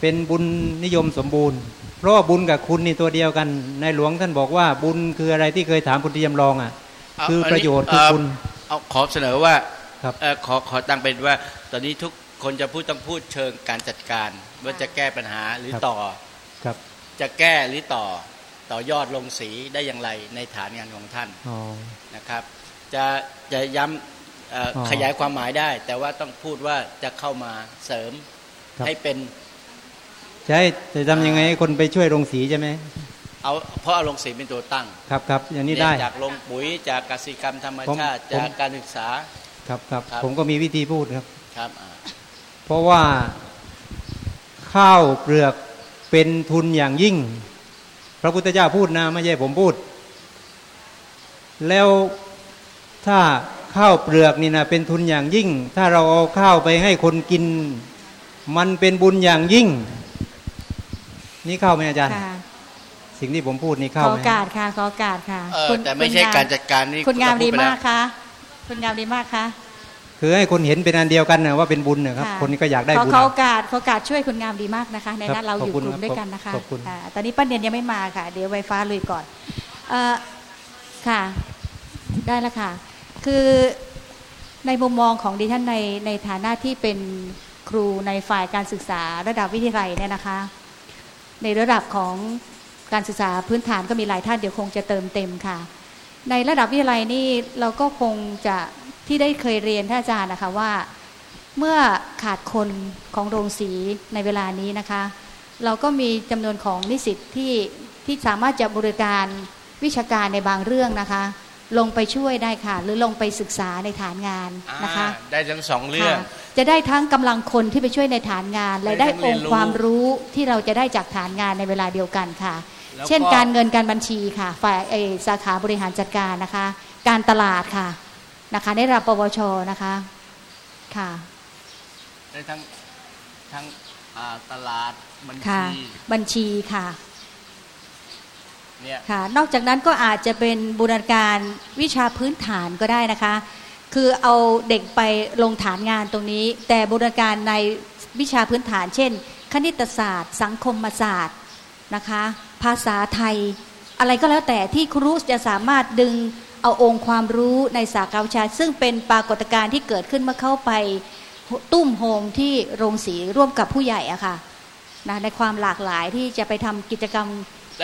เป็นบุญนิยมสมบูรณ์ เพราะว่าบุญกับคุณนี่ตัวเดียวกันในหลวงท่านบอกว่าบุญคืออะไรที่เคยถามพุทธิยมลองอะเอาคืออันนี้ประโยชน์คือเคุณเอาขอเสนอว่าครับเอ่อขอขอตั้งเป็นว่า ตอนนี้ทุกคนจะพูดต้องพูดเชิงการจัดการ ว่าจะแก้ปัญหาหรือครับต่อครับ จะแก้หรือต่อ ต่อยอดลงสีได้อย่างไรในฐานงานของท่านอ๋อนะครับ จะจะย้ำเอ่อออขยายความหมายได้ แต่ว่าต้องพูดว่าจะเข้ามาเสริมครับให้เป็นใช่จะทำยังไงให้คนไปช่วยโรงสีใช่ไหมเอาเพราะเอาลงสีเป็นตัวตั้งครับครับอย่างนี้ได้เรียจากลงปุ๋ยจากกสิกรรมธรรมชาติผมจากการศึกษาครับครับครับผมก็มีวิธีพูดครับครับอ่าเพราะว่าข้าวเปลือกเป็นทุนอย่างยิ่ง พระพุทธเจ้าพูดนะไม่ใช่ผมพูด แล้วถ้าข้าวเปลือกนี่นะเป็นทุนอย่างยิ่ง ถ้าเราเอาข้าวไปให้คนกิน มันเป็นบุญอย่างยิ่ง นี่เข้าไหมอาจารย์ค่ะสิ่งที่ผมพูดนี่ขเข้าอไหมโอกาสค่ะขอโอกาสค่ะเออคุณแต่ไม่ใช่คุณงการจัดการนี่คุณงามเราพูดีดไปแล้วมากค่ะคุณงามดีมากค่ะ คือให้คนเห็นเป็นอันเดียวกันนะว่าเป็นบุญนะครับค่ะคนก็อยากได้ขอบุญขอโอกาสขอโอกาสช่วยคุณงามดีมากนะคะ ในครันั้บนเราอยู่ขอบคุณกลุ่มครับด้วยกันนะคะขอบคุณาตอนนี้ป้าเนียนยังไม่มาค่ะ เดี๋ยวไวฟ้าลุยก่อนเอ่อค่ะ ได้แล้วค่ะ คือในมุมมองของดิฉันในในฐานะที่เป็นครูในฝ่ายการศึกษาระดับวิทยาลัยเนี่ยนะคะ ในระดับของการศึกษาพื้นฐานก็มีหลายท่านเดี๋ยวคงจะเติมเต็มค่ะ ในระดับวิทยาลัยนี่เราก็คงจะ ที่ได้เคยเรียนท่านอาจารย์นะคะว่า เมื่อขาดคนของโรงสีในเวลานี้นะคะ เราก็มีจำนวนของนิสิตที่ที่สามารถจะบริการวิชาการในบางเรื่องนะคะ ลงไปช่วยได้ค่ะ หรือลงไปศึกษาในฐานงานนะคะอ่าได้ทั้งสองเรื่องค่ะจะได้ทั้งกำลังคนที่ไปช่วยในฐานงาน และได้ได้ทั้งเรีอยนงรู้ค์ความรู้ที่เราจะได้จากฐานงานในเวลาเดียวกันค่ะแล้วก็เช่นการเงินการบัญชีค่ะ ฝ่ายเอ่อสาขาบริหารจัดการนะคะ การตลาดค่ะ นะคะ ในระดับปวชนะคะค่ะได้ทั้งทั้งอ่าตลาดบัญค่ะชีบัญชีค่ะเนี่ยค่ะ นอกจากนั้นก็อาจจะเป็นบูรณาการวิชาพื้นฐานก็ได้นะคะ คือเอาเด็กไปลงฐานงานตรงนี้ แต่บูรณาการในวิชาพื้นฐาน เช่น คณิตศาสตร์ สังคมศาสตร์นะคะ ภาษาไทย อะไรก็แล้วแต่ที่ครูจะสามารถดึง เอาองค์ความรู้ในสาขาวิชา ซึ่งเป็นปรากฏการณ์ที่เกิดขึ้นเมื่อเข้าไปตุ้มโฮมที่โรงสีร่วมกับผู้ใหญ่อะค่ะนะในความหลากหลายที่จะไปทำกิจกรรม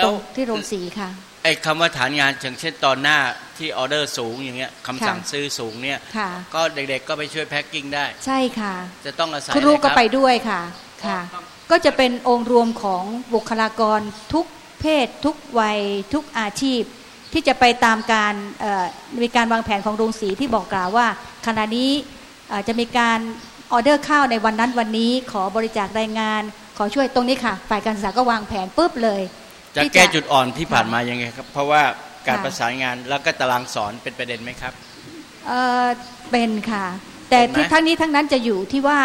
ตรงที่โรงสีค่ะไอ้คำว่าฐานงานอย่างเช่นตอนหน้าที่ออเดอร์สูงอย่างเงี้ยคำสั่งซื้อสูงเนี่ยก็เด็กๆก็ไปช่วยแพ็คกิ้งได้ ใช่ค่ะ จะต้องอาศัยครูก็ไปด้วยค่ะค่ะ ก็จะเป็นองค์รวมของบุคลากรทุกเพศ ทุกวัยทุกอาชีพ ที่จะไปตามการเอ่อมีการวางแผนของโรงสีที่บอกกล่าวว่า ขณะนี้เอ่อจะมีการออเดอร์ข้าวในวันนั้นวันนี้ขอบริจาครายงาน ขอช่วยตรงนี้ค่ะ ฝ่ายการศึกษาก็วางแผนปุ๊บเลยจะที่แก้จุดอ่อนที่ผ่านมายังไงครับ เพราะว่าการค่ะประสานงานแล้วก็ตารางสอนเป็นประเด็นไหมครับเอ่อเป็นค่ะ แต่เป็นไหมที่ทั้งนี้ทั้งนั้นจะอยู่ที่ว่า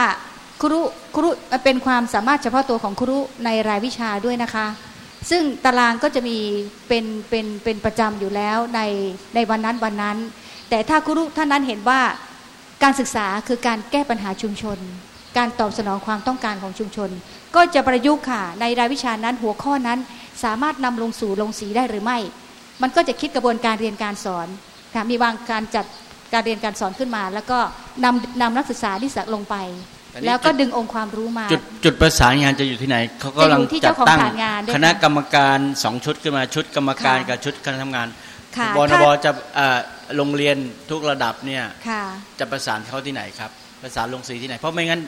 ครูครูเป็นความสามารถเฉพาะตัวของครูในรายวิชาด้วยนะคะ ซึ่งตารางก็จะมีเป็นเป็นเป็นประจำอยู่แล้วในในวันนั้นวันนั้น แต่ถ้าครูท่านนั้นเห็นว่าการศึกษาคือการแก้ปัญหาชุมชน การตอบสนองความต้องการของชุมชน ก็จะประยุกต์ค่ะในรายวิชานั้นหัวข้อนั้นสามารถนำลงสู่ลงสีได้หรือไม่ มันก็จะคิดกระบวนการเรียนการสอนค่ะมีวางการจัดการเรียนการสอนขึ้นมา แล้วก็นำนำนักศึกษาที่สลงไป แล้วก็จุดดึงองค์ความรู้มาจุดจุดประสานงานจะอยู่ที่ไหนเขากำลังจะอยู่ที่จัดเจ้าของตั้งฐานงานด้วยคณะกรรมการสองชุดขึ้นมาชุดกรรมการค่ะกับชุดคณะทำงานค่ะบนถ้าบจะเอ่อโรงเรียนทุกระดับเนี่ยค่ะจะประสานเขาที่ไหนครับ ประสานลงสีที่ไหน เพราะไม่งั้น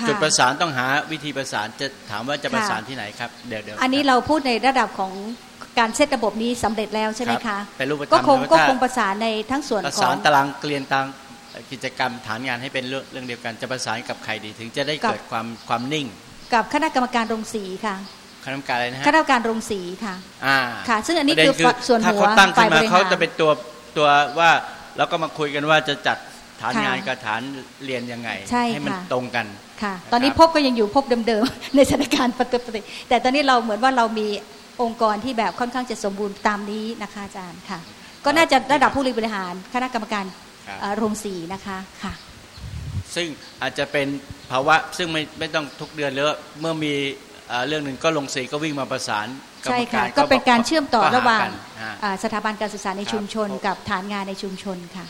ค่ะจุดประสานต้องหาวิธีประสานจะถามว่าจะค่ะประสานที่ไหนครับเดี๋ยวเดี๋ยวอันนี้เราพูดในระดับของการเซตระบบนี้สำเร็จแล้วใช่ไหมรัคะบเป็นรูปธรรมก็คงแล้วก็ถ้าคงประสานในทั้งส่วนประขอสานงตารางเรียนตาม กิจกรรมฐานงานให้เป็นเรื่องเรื่องเดียวกันจะประสานกับใครดี ถึงจะได้กับเกิดความความนิ่ง กับคณะกรรมการโรงสีค่ะคณะกรรมการอะไรนะฮะคณะกรรมการโรงสีค่ะอ่าค่ะ ซึ่งอันนี้ประเด็คือส่วนถ้าหัวเขาตั้งขึ้นมาฝ่ายบริหารเขาจะเป็นตัวตัวว่าแล้วก็มาคุยกันว่าจะจัดฐานค่ะงานกับฐานเรียนยังไงใช่มันค่ะตรงกันค่ะนะครับตอนนี้พบก็ยังอยู่พบเดิมๆในสถานการณ์ปกติแต่ตอนนี้เราเหมือนว่าเรามีองค์กรที่แบบค่อนข้างจะสมบูรณ์ตามนี้นะคะอาจารย์ค่ะ ก็น่าจะระดับผู้บริหารคณะกรรมการครับเอ่อ โรงสีนะคะค่ะซึ่งอาจจะเป็นภาวะซึ่งไม่ไม่ต้องทุกเดือนเลยเมื่อมีเอ่อเรื่องหนึ่งก็ลงสีก็วิ่งมาประสานกรรใช่มค่ะการก็เป็นการเชื่อมต่อก็หระหว่างกันอ่าอ่าสถาบันการศึกษาในชุมชน กับฐานงานในชุมชนค่ะ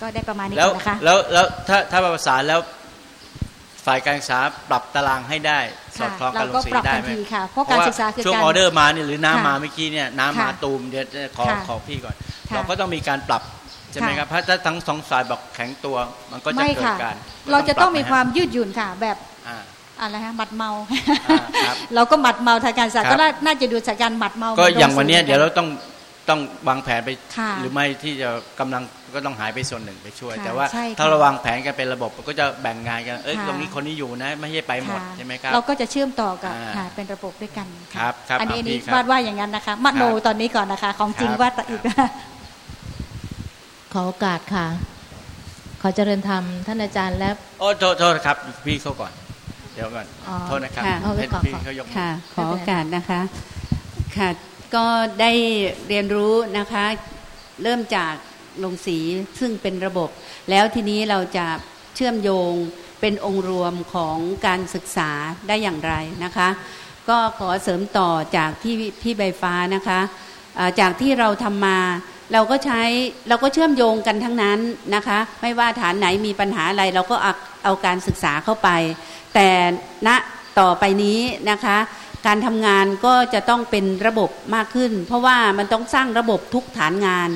ก็ได้ประมาณนี้แล้วก่อนนะคะแล้วแล้วถ้าถ้าประสานแล้วฝ่ายการศึกษาปรับตารางให้ได้สอดคล้องกับลงสีเราก็ปรับได้ทันไหมทีค่ะเพราะการศึกษาคือช่วงการออเดอร์มาเนี่ยหรือน้ำค่ะมาเมื่อกี้เนี่ยน้ำมาค่ะตูมเดี๋ยวขอค่ะขอพี่ก่อนค่ะเราก็ต้องมีการปรับ ใช่ไหมค่ะครับถ้าถ้าทั้งสองฝ่ายบอกแข็งตัว มันก็จะไม่เกิดค่ะการ เราจะต้องมีปรับความยืดหยุ่นค่ะแบบอ่าอะไรฮะหมัดเมาครับเราก็หมัดเมาทางการศึกษาครับก็น่าน่าจะดูจากการหมัดเมา ก็หมือย่างวันเนี้ยโดนเดี๋ยวเราต้องต้องวางแผนไปค่ะหรือไม่ที่จะกำลังก็ต้องหายไปส่วนหนึ่งไปช่วยค่ะแต่ว่าใช่ค่ะถ้าเราวางแผนกันเป็นระบบก็จะแบ่งงานกันเอ้ยค่ะตรงนี้คนนี้อยู่นะไม่ใช่ไปหมดค่ะใช่ไหมครับเราก็จะเชื่อมต่อกับอ่าค่ะเป็นระบบด้วยกันครับครับอันนี้เอาอันนี้พี่ครับวาดว่าอย่างนั้นนะคะมโนครับตอนนี้ก่อนนะคะ ของจริงครับวาดอีก ขอโอกาสค่ะ ขอเจริญธรรมท่านอาจารย์และโอ้โทษโทษครับ พี่เขาก่อน เดี๋ยวก่อนอ๋อโทษนะครับค่ะเอาไว้ให้ก่อนพี่เขายกมือค่ะ ขอโอกาสนะคะ ค่ะ ก็ได้เรียนรู้นะคะ เริ่มจากลงสีซึ่งเป็นระบบ แล้วทีนี้เราจะเชื่อมโยงเป็นองค์รวมของการศึกษาได้อย่างไรนะคะ ก็ขอเสริมต่อจากที่พี่ใบฟ้านะคะอ่าจากที่เราทำมา เราก็ใช้เราก็เชื่อมโยงกันทั้งนั้นนะคะ ไม่ว่าฐานไหนมีปัญหาอะไร เราก็เอาเอาการศึกษาเข้าไป แต่ณต่อไปนี้นะคะ การทำงานก็จะต้องเป็นระบบมากขึ้น เพราะว่ามันต้องสร้างระบบทุกฐานงาน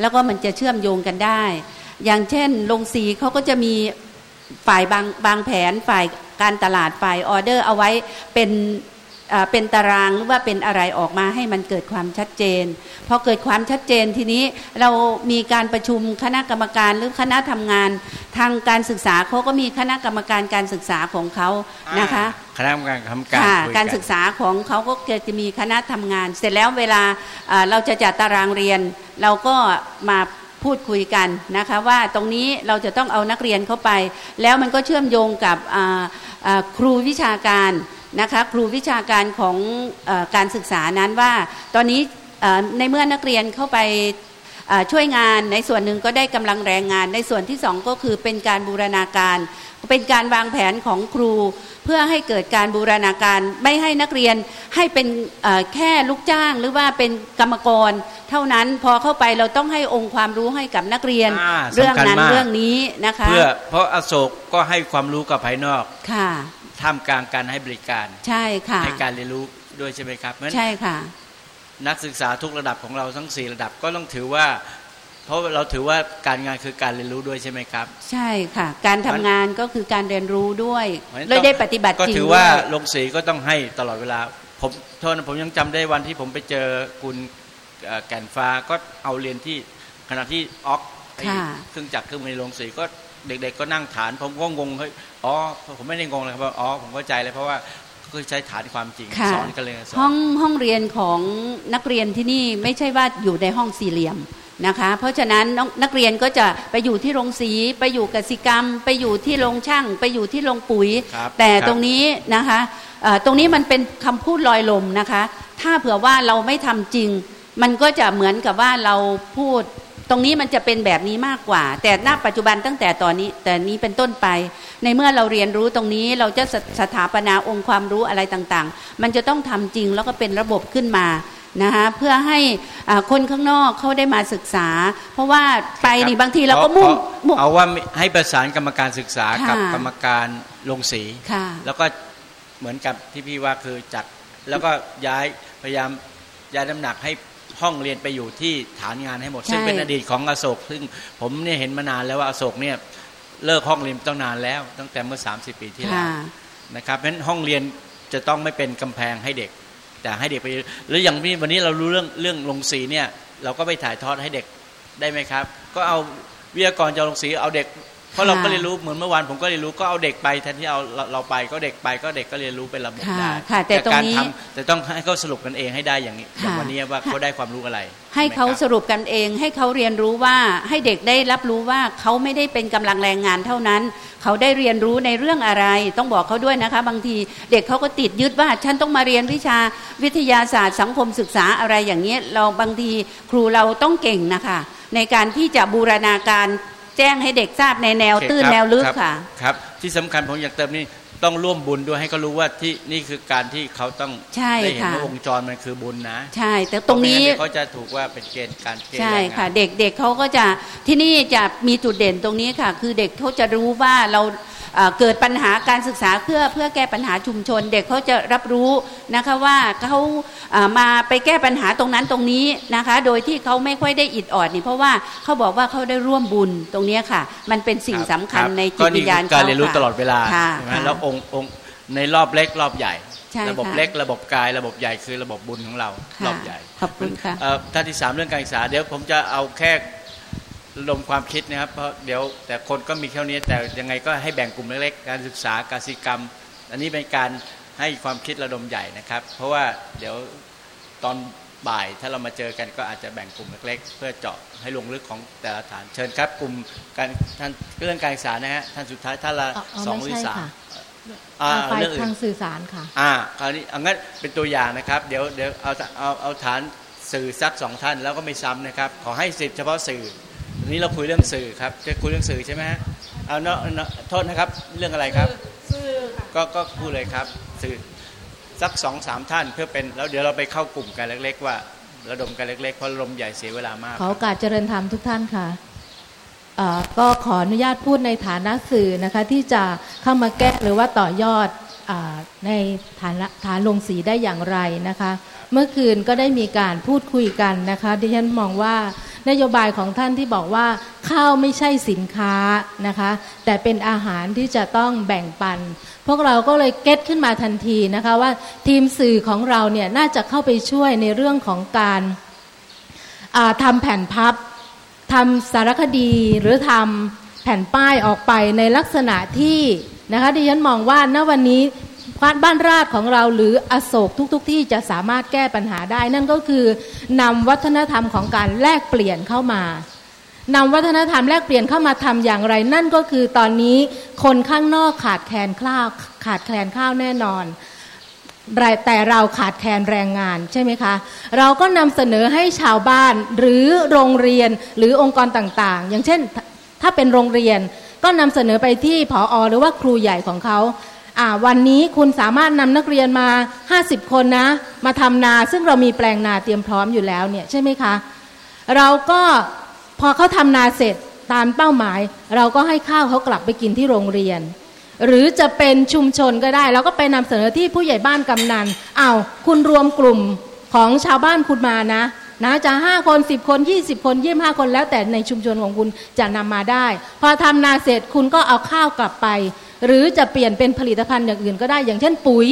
แล้วก็มันจะเชื่อมโยงกันได้ อย่างเช่นโรงสีเขาก็จะมีฝ่ายบางบางแผนฝ่ายการตลาดฝ่ายออเดอร์เอาไว้เป็น เอ่อเป็นตารางหรือว่าเป็นอะไรออกมาให้มันเกิดความชัดเจนพอเกิดความชัดเจนทีนี้เรามีการประชุมคณะกรรมการหรือคณะทำงาน ทางการศึกษาเขาก็มีคณะกรรมการการศึกษาของเขานะคะคณะกรรมการทำการค่ะคุยการศึกษาของเขาก็จะมีคณะทำงาน เสร็จแล้วเวลาเอ่อเราจะจัดตารางเรียน เราก็มาพูดคุยกันนะคะว่าตรงนี้เราจะต้องเอานักเรียนเข้าไป แล้วมันก็เชื่อมโยงกับอ่าอ่าครูวิชาการ นะคะครูวิชาการของเออการศึกษานั้นว่า ตอนนี้เอ่อในเมื่อนักเรียนเข้าไปอ่าช่วยงานในส่วนหนึ่งก็ได้กำลังแรงงาน ในส่วนที่สองก็คือเป็นการบูรณาการ เป็นการวางแผนของครู เพื่อให้เกิดการบูรณาการไม่ให้นักเรียนให้เป็นเอ่อแค่ลูกจ้างหรือว่าเป็นกรรมกร เท่านั้นพอเข้าไปเราต้องให้องค์ความรู้ให้กับนักเรียนอ่าเรื่องสำคัญนั้นมากเรื่องนี้นะคะเพื่อเพราะอโศกก็ให้ความรู้กับภายนอกค่ะ ท่ามกลางการให้บริการ ใช่ค่ะให้การเรียนรู้ด้วยใช่ไหมครับเพราะฉะนั้นใช่ค่ะ นักศึกษาทุกระดับของเราทั้งสี่ระดับก็ต้องถือว่า เพราะเราถือว่าการงานคือการเรียนรู้ด้วยใช่ไหมครับ ใช่ค่ะ การทำงานก็คือการเรียนรู้ด้วยเพราะฉะนั้นเลยได้ปฏิบัติก็จริงถือว่าด้วยลงสีก็ต้องให้ตลอดเวลาผมโทษนะผมยังจำได้วันที่ผมไปเจอคุณเอ่อแก่นฟ้าก็เอาเรียนที่ขณะที่ออกไอ้ค่ะเครื่องจักรเครื่องมือลงสีก็ เด็ก ๆ ก็นั่งฐาน ผมก็งงเฮ้ยอ๋อผมไม่ได้งงเลยครับว่าอ๋อผมเข้าใจเลยเพราะว่าคือใช้ฐานความจริงค่ะสอนกันเลยสอนห้องห้องเรียนของนักเรียนที่นี่ไม่ใช่ว่าอยู่ในห้องสี่เหลี่ยมนะคะ เพราะฉะนั้นน้องนักเรียนก็จะไปอยู่ที่โรงสี ไปอยู่กสิกรรม ไปอยู่ที่โรงช่าง ไปอยู่ที่โรงปุ๋ยครับแต่ครับตรงนี้นะคะเอ่อตรงนี้มันเป็นคำพูดลอยลมนะคะ ถ้าเผื่อว่าเราไม่ทำจริง มันก็จะเหมือนกับว่าเราพูด ตรงนี้มันจะเป็นแบบนี้มากกว่า แต่ณปัจจุบันตั้งแต่ตอนนี้ แต่นี้เป็นต้นไป ในเมื่อเราเรียนรู้ตรงนี้เราจะสสถาปนาองค์ความรู้อะไรต่างๆ มันจะต้องทำจริงแล้วก็เป็นระบบขึ้นมานะคะเพื่อให้อ่าคนข้างนอกเขาได้มาศึกษา เพราะว่าไปนี่บางทีเราก็มุ่งเพราะเอาว่าให้ประสานกรรมการศึกษากับค่ะกรรมการลงสีค่ะแล้วก็เหมือนกับที่พี่ว่าคือจัดแล้วก็ย้ายพยายามย้ายน้ำหนักให้ ห้องเรียนไปอยู่ที่ฐานงานให้หมดใช่ซึ่งเป็นอดีตของอโศก ซึ่งผมเนี่ยเห็นมานานแล้วว่าอโศกเนี่ยเลิกห้องเรียนตั้งนานแล้ว ตั้งแต่เมื่อ 30 ปีที่แล้วค่ะนะครับเพราะฉะนั้นห้องเรียนจะต้องไม่เป็นกำแพงให้เด็ก แต่ให้เด็กไปหรืออย่างที่วันนี้เรารู้เรื่องเรื่องลงสีเนี่ย เราก็ไปถ่ายทอดให้เด็กได้ไหมครับ ก็เอาวิทยากรจะลงสีเอาเด็กเพ ราะเราก็เรียนรู้เหมือนเมื่อวานผมก็เรียนรู้ก็เอาเด็กไปแทนที่เอาเราเราไปก็เด็กไปก็เด็กก็เรียนรู้เป็นระบบค่ะได้ค่ะแต่ตรงการนี้ทำแต่ต้องให้เขาสรุปกันเองให้ได้อย่างนี้อย่างค่ะวันนี้ว่าเขาได้ความรู้อะไร ให้เขาช่ไมสครับรุปกันเอง ให้เขาเรียนรู้ว่าให้เด็กได้รับรู้ว่าเขาไม่ได้เป็นกำลังแรงงานเท่านั้น เขาได้เรียนรู้ในเรื่องอะไร ต้องบอกเขาด้วยนะคะ บางทีเด็กเขาก็ติดยึดว่าฉันต้องมาเรียนวิชาวิทยาศาสตร์สังคมศึกษาอะไรอย่างเงี้ยเราบางทีครูเราต้องเก่งนะคะในการที่จะบูรณาการ แจ้งให้เด็กทราบในแนวโอเคตื้นรับแนวลึกรับค่ะ ครับ ที่สำคัญผมอยากเติมนี่ต้องร่วมบุญด้วยให้เขารู้ว่าที่นี่คือการที่เขาต้องใช่ได้เห็นค่ะว่าวงจรมันคือบุญนะ ใช่ แต่ตรงนี้เพาะไม่งั้เดี๋ยวเขาจะถูกว่าเป็นเกณฑ์การเกณฑ์ใช่แรงงานค่ะ เด็กเด็กเขาก็จะที่นี่จะมีจุดเด่นตรงนี้ค่ะ คือเด็กเขาจะรู้ว่าเรา เอ่อเกิดปัญหาการศึกษาเพื่อเพื่อแก้ปัญหาชุมชน เด็กเขาจะรับรู้นะคะว่าเขาเอ่อมาไปแก้ปัญหาตรงนั้นตรงนี้นะคะ โดยที่เขาไม่ค่อยได้อิดออดนี่เพราะว่าเขาบอกว่าเขาได้ร่วมบุญตรงเนี้ยค่ะ มันเป็นสิ่งสำคัญในจิตวิญญาณก็นี่คือการเรียนรู้ขตลอดเวลาค่ะใช่ไหมค่ะแล้วองค์องค์ในรอบเล็กรอบใหญ่ใช่ระบบค่ะเล็กระบบกายระบบใหญ่คือระบบบุญของเราค่ะรอบใหญ่ขอบคุณค่ะเอ่อท่านที่สามเรื่องการศึกษาเดี๋ยวผมจะเอาแค่ ระดมความคิดนะครับเพราะเดี๋ยวแต่คนก็มีเท่านี้แต่ยังไงก็ให้แบ่งกลุ่มเล็กๆการศึกษาการศิลปกรรม อันนี้เป็นการให้ความคิดระดมใหญ่นะครับ เพราะว่าเดี๋ยวตอนบ่ายถ้าเรามาเจอกันก็อาจจะแบ่งกลุ่มเล็กๆ เพื่อเจาะให้ลงลึกของแต่ละฐานเชิญครับกลุ่มการท่านเรื่องการศึกษานะฮะท่านสุดท้ายท่านละอ๋ออ๋อสองหไม่รือใช่สามค่ะอ่าฝ่ายเรื่องอื่ทางนสื่อสารค่ะอ่าคราวนี้เอางั้นเป็นตัวอย่างนะครับ เดี๋ยวเดี๋ยวเอาเอาเอาฐานสื่อสักสองท่านแล้วก็ไม่ซ้ำนะครับ ขอให้สิทธิ์เฉพาะสื่อ วันนี้เราคุยเรื่องสื่อครับ จะคุยเรื่องสื่อใช่ไหมฮะเอาเนาะเนาะโทษนะครับเรื่องอะไรครับก็ก็พูดเลยครับ สื่อสักสองสามท่านเพื่อเป็นแล้วเดี๋ยวเราไปเข้ากลุ่มกันเล็ก ๆ ว่าระดมกันเล็กๆเพราะระดมใหญ่เสียเวลามากขอโอกาสเจริญธรรมทุกท่านค่ะเอ่อก็ขออนุญาตพูดในฐานะสื่อนะคะที่จะเข้ามาแก้หรือว่าต่อยอดอาในฐานละฐานลงสีได้อย่างไรนะคะ เมื่อคืนก็ได้มีการพูดคุยกันนะคะดิฉันมองว่า นโยบายของท่านที่บอกว่าข้าวไม่ใช่สินค้านะคะ แต่เป็นอาหารที่จะต้องแบ่งปัน พวกเราก็เลยเก็ตขึ้นมาทันทีนะคะว่าทีมสื่อของเราเนี่ยน่าจะเข้าไปช่วยในเรื่องของการทำแผ่นพับทำสารคดีหรือทำแผ่นป้ายออกไปในลักษณะที่นะคะดิฉันมองว่าณวันนี้ บ้านราชของเราหรืออโศกทุกๆที่จะสามารถแก้ปัญหาได้ นั่นก็คือนำวัฒนธรรมของการแลกเปลี่ยนเข้ามานำวัฒนธรรมแลกเปลี่ยนเข้ามาทำอย่างไร นั่นก็คือตอนนี้คนข้างนอกขาดแคลนข้าวขาดแคลนข้าวแน่นอนแต่เราขาดแคลนแรงงานใช่ไหมคะ เราก็นำเสนอให้ชาวบ้านหรือโรงเรียนหรือองค์กรต่างๆ อย่างเช่นถ้าเป็นโรงเรียนก็นำเสนอไปที่ผออหรือว่าครูใหญ่ของเขา วันนี้คุณสามารถนำนักเรียนมา 50 คนนะ มาทำนาซึ่งเรามีแปลงนาเตรียมพร้อมอยู่แล้วเนี่ยใช่ไหมคะ เราก็พอเขาทำนาเสร็จตามเป้าหมาย เราก็ให้ข้าวเขากลับไปกินที่โรงเรียน หรือจะเป็นชุมชนก็ได้ แล้วก็ไปนำเสนอที่ผู้ใหญ่บ้านกำนันอ้าวคุณรวมกลุ่มของชาวบ้านคุณมานะนะจะห้าคนสิบคนยี่สิบคนยี่ห้าคนแล้วแต่ในชุมชนของคุณจะนำมาได้ พอทำนาเสร็จคุณก็เอาข้าวกลับไป หรือจะเปลี่ยนเป็นผลิตภัณฑ์อย่างอื่นก็ได้ อย่างเช่นปุ๋ย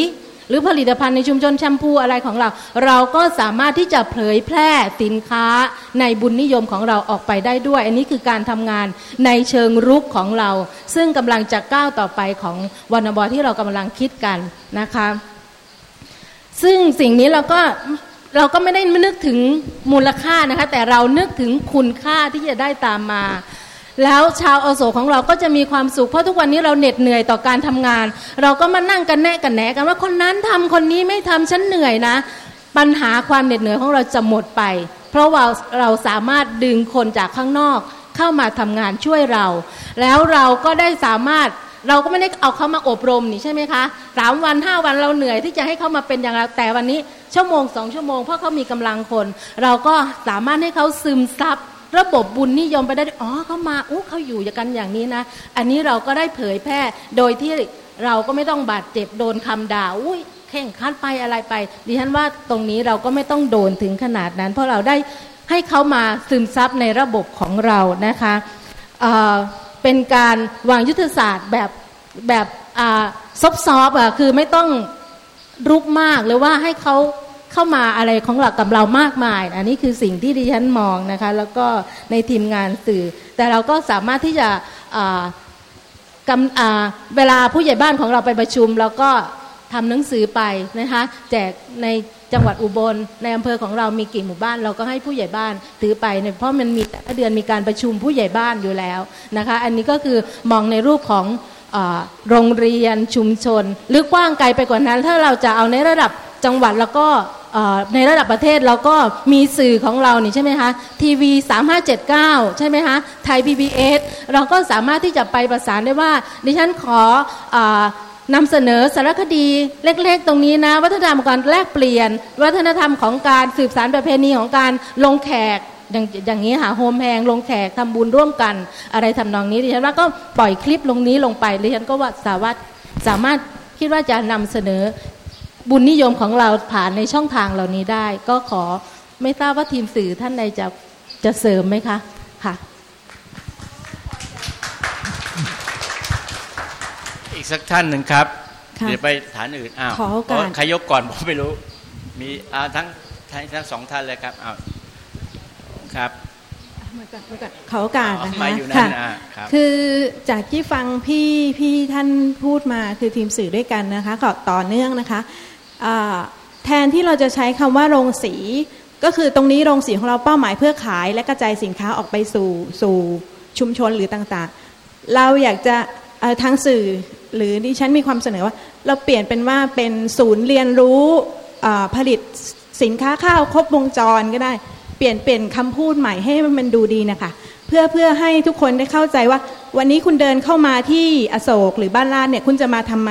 หรือผลิตภัณฑ์ในชุมชนแชมพูอะไรของเรา เราก็สามารถที่จะเผยแพร่สินค้าในบุญนิยมของเราออกไปได้ด้วย อันนี้คือการทำงานในเชิงรุกของเรา ซึ่งกำลังจะก้าวต่อไปของวันบอที่เรากำลังคิดกันนะคะซึ่งสิ่งนี้เราก็เราก็ไม่ได้นึกถึงมูลค่านะคะ แต่เรานึกถึงคุณค่าที่จะได้ตามมา แล้วชาวอโศกของเราก็จะมีความสุข เพราะทุกวันนี้เราเหน็ดเหนื่อยต่อการทำงาน เราก็มานั่งกันแนะกันแหนกันว่าคนนั้นทำคนนี้ไม่ทำฉันเหนื่อยนะ ปัญหาความเหน็ดเหนื่อยของเราจะหมดไป เพราะว่าเราสามารถดึงคนจากข้างนอกเข้ามาทำงานช่วยเรา แล้วเราก็ได้สามารถเราก็ไม่ได้เอาเขามาอบรมนี่ใช่ไหมคะสามวันห้าวันเราเหนื่อยที่จะให้เขามาเป็นอย่างไรแต่วันนี้ชั่วโมงสองชั่วโมงเพราะเขามีกำลังคน เราก็สามารถให้เขาซึมซับ ระบบบุญนิยมไปได้อ๋อเขามาอู้เขาอยู่อย่างกันอย่างนี้นะ อันนี้เราก็ได้เผยแพร่โดยที่เราก็ไม่ต้องบาดเจ็บโดนคำด่าอุ้ยแข่งขันไปอะไรไป ดิฉันว่าตรงนี้เราก็ไม่ต้องโดนถึงขนาดนั้น เพราะเราได้ให้เขามาซึมซับในระบบของเรานะคะเเป็นการวางยุทธศาสตร์แบบแบบซอฟซอฟอะคือไม่ต้องรุกมากหรือว่าให้เขา เข้ามาอะไรของเรากับเรามากมาย อันนี้คือสิ่งที่ดิฉันมองนะคะ แล้วก็ในทีมงานสื่อ แต่เราก็สามารถที่จะเวลาผู้ใหญ่บ้านของเราไปประชุมเราก็ทำหนังสือไปนะคะแจกในจังหวัดอุบลในอำเภอของเรามีกี่หมู่บ้าน เราก็ให้ผู้ใหญ่บ้านถือไปเพราะมันมีแต่ละเดือนมีการประชุมผู้ใหญ่บ้านอยู่แล้วนะคะ อันนี้ก็คือมองในรูปของโรงเรียนชุมชน หรือกว้างไกลไปกว่านั้น ถ้าเราจะเอาในระดับ จังหวัดแล้วก็ในระดับประเทศเราก็มีสื่อของเรานี่ใช่ไหมคะทีวี 3579 ใช่ไหมคะไทย PBS เราก็สามารถที่จะไปประสานได้ว่า ดิฉันขอนำเสนอสารคดีเล็ก ๆ ตรงนี้นะ วัฒนธรรมการแลกเปลี่ยน วัฒนธรรมของการสืบสารประเพณีของการลงแขกอย่างอย่างนี้ค่ะโฮมแพงลงแขกทำบุญร่วมกัน อะไรทำนองนี้ดิฉันว่าก็ปล่อยคลิปลงนี้ลงไปดิฉันก็ว่าสามารถสามารถคิดว่าจะนำเสนอ บุญนิยมของเราผ่านในช่องทางเหล่านี้ได้ ก็ขอไม่ทราบว่าทีมสื่อท่านใดจะจะเสริมไหมคะค่ะ อีกสักท่านหนึ่งครับ ค่ะเดี๋ยวไปฐานอื่นอ้าวขอโอกาส ใครยกก่อนผมไม่รู้ มีอ่าทั้งทั้งทั้งสองท่านเลยครับอ้าวครับขอโอกาสนะมาคะอยู่นั่นค่ะอ่าครับ คือจากที่ฟังพี่พี่ท่านพูดมาคือทีมสื่อด้วยกันนะคะก็ต่อเนื่องนะคะอ่า แทนที่เราจะใช้คำว่าโรงสี ก็คือตรงนี้โรงสีของเราเป้าหมายเพื่อขาย และกระจายสินค้าออกไปสู่สู่ชุมชนหรือต่างๆ เราอยากจะทางสื่อหรือดิฉันมีความเสนอว่า เราเปลี่ยนเป็นว่าเป็นศูนย์เรียนรู้ผลิตสินค้าข้าวครบวงจรก็ได้ เปลี่ยนเปลี่ยนคำพูดใหม่ให้มันดูดีนะคะเพื่อเพื่อให้ทุกคนได้เข้าใจว่า วันนี้คุณเดินเข้ามาที่อโศกหรือบ้านลาดเนี่ยคุณจะมาทำไม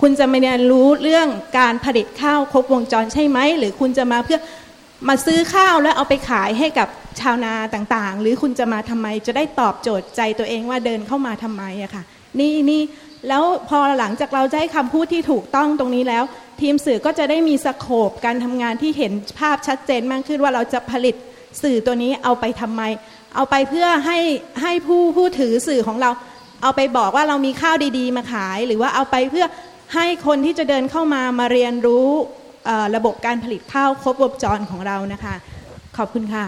คุณจะมาเรียนรู้เรื่องการผลิตข้าวครบวงจรใช่ไหม หรือคุณจะมาเพื่อมาซื้อข้าวแล้วเอาไปขายให้กับชาวนาต่างๆ หรือคุณจะมาทำไมจะได้ตอบโจทย์ใจตัวเองว่าเดินเข้ามาทำไมอะค่ะ นี่นี่แล้วพอหลังจากเราได้คำพูดที่ถูกต้องตรงนี้แล้ว ทีมสื่อก็จะได้มีสโคปการทำงานที่เห็นภาพชัดเจนมากขึ้นว่าเราจะผลิตสื่อตัวนี้เอาไปทำไม เอาไปเพื่อให้ให้ผู้ผู้ถือสื่อของเรา เอาไปบอกว่าเรามีข้าวดีๆ มาขาย หรือว่าเอาไปเพื่อ ให้คนที่จะเดินเข้ามามาเรียนรู้เอ่อระบบการผลิตข้าวครบวงจรของเรานะคะ ขอบคุณค่ะ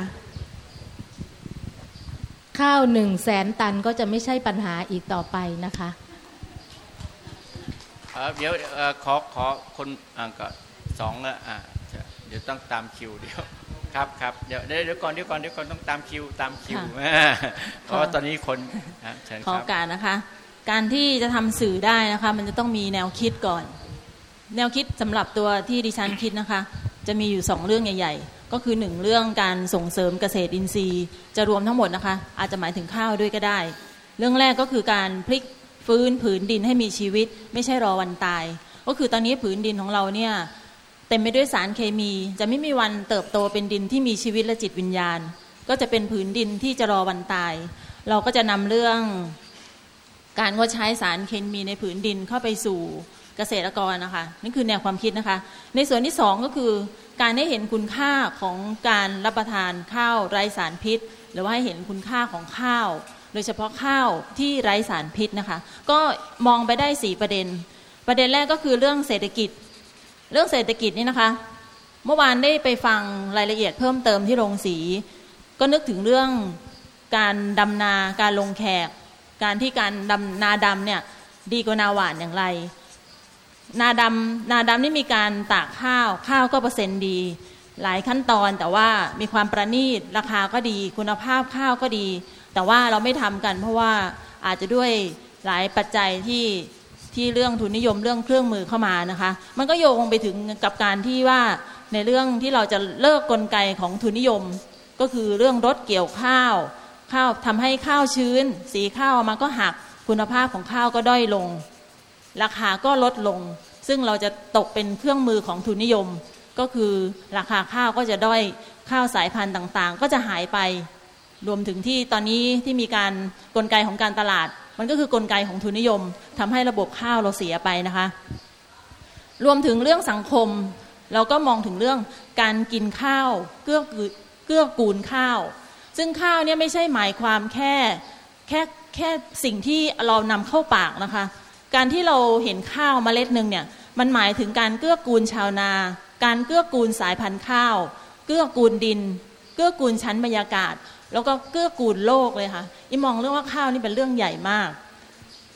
ข้าวหนึ่งแสนตันก็จะไม่ใช่ปัญหาอีกต่อไปนะคะเอ่อเดี๋ยวเอ่อขอขอคนอ่าก็สองละอ่าจะเดี๋ยวต้องตามคิวเดี๋ยวครับครับเดี๋ยวเดี๋ยวเดี๋ยวก่อนเดี๋ยวก่อนเดี๋ยวก่อนต้องตามคิวตามคิวค่ะเพราะว่าตอนนี้คนอะเชิญขอคโอรับกาสนะคะ การที่จะทำสื่อได้นะคะ มันจะต้องมีแนวคิดก่อน แนวคิดสำหรับตัวที่ดิฉันคิดนะคะ จะมีอยู่สองเรื่องใหญ่ ๆ ก็คือหนึ่งเรื่องการส่งเสริมเกษตรอินทรีย์ จะรวมทั้งหมดนะคะ อาจจะหมายถึงข้าวด้วยก็ได้ เรื่องแรกก็คือการพลิกฟื้นผืนดินให้มีชีวิต ไม่ใช่รอวันตาย ก็คือตอนนี้ผืนดินของเราเนี่ยเต็มไปด้วยสารเคมี จะไม่มีวันเติบโตเป็นดินที่มีชีวิตและจิตวิญญาณ ก็จะเป็นผืนดินที่จะรอวันตาย เราก็จะนำเรื่อง การงดใช้สารเคมีในผืนดินเข้าไปสู่เกษตรกรนะคะนี่คือแนวความคิดนะคะ ในส่วนที่สองก็คือการได้เห็นคุณค่าของการรับประทานข้าวไร้สารพิษ หรือว่าให้เห็นคุณค่าของข้าว โดยเฉพาะข้าวที่ไร้สารพิษนะคะ ก็มองไปได้สี่ประเด็น ประเด็นแรกก็คือเรื่องเศรษฐกิจ เรื่องเศรษฐกิจนี่นะคะ เมื่อวานได้ไปฟังรายละเอียดเพิ่มเติมที่โรงสี ก็นึกถึงเรื่องการดำนาการลงแขก การที่การดำนาดำเนี่ยดีกว่านาหวานอย่างไร นาดำนาดำนี่มีการตากข้าวข้าวก็เปอร์เซ็นต์ดี หลายขั้นตอนแต่ว่ามีความประณีตราคาก็ดี คุณภาพข้าวก็ดี แต่ว่าเราไม่ทำกัน เพราะว่าอาจจะด้วยหลายปัจจัยที่ที่เรื่องทุนนิยมเรื่องเครื่องมือเข้ามานะคะ มันก็โยงไปถึงกับการที่ว่าในเรื่องที่เราจะเลิกกลไกของทุนนิยม ก็คือเรื่องรถเกี่ยวข้าว ข้าวทำให้ข้าวชื้น สีข้าวมันก็หักคุณภาพของข้าวก็ด้อยลง ราคาก็ลดลง ซึ่งเราจะตกเป็นเครื่องมือของทุนนิยม ก็คือราคาข้าวก็จะด้อยข้าวสายพันธุ์ต่างๆ ก็จะหายไป รวมถึงที่ตอนนี้ที่มีการกลไกของการตลาด มันก็คือกลไกของทุนนิยมทำให้ระบบข้าวเราเสียไปนะคะ รวมถึงเรื่องสังคม เราก็มองถึงเรื่องการกินข้าวเกื้อกูลเกื้อกูลข้าว ซึ่งข้าวเนี่ยไม่ใช่หมายความแค่แค่แค่สิ่งที่เรานำเข้าปากนะคะ การที่เราเห็นข้าวเมล็ดหนึ่งเนี่ยมันหมายถึงการเกื้อกูลชาวนา การเกื้อกูลสายพันธุ์ข้าว เกื้อกูลดิน เกื้อกูลชั้นบรรยากาศ แล้วก็เกื้อกูลโลกเลยค่ะอีมองเรื่องว่าข้าวนี่เป็นเรื่องใหญ่มาก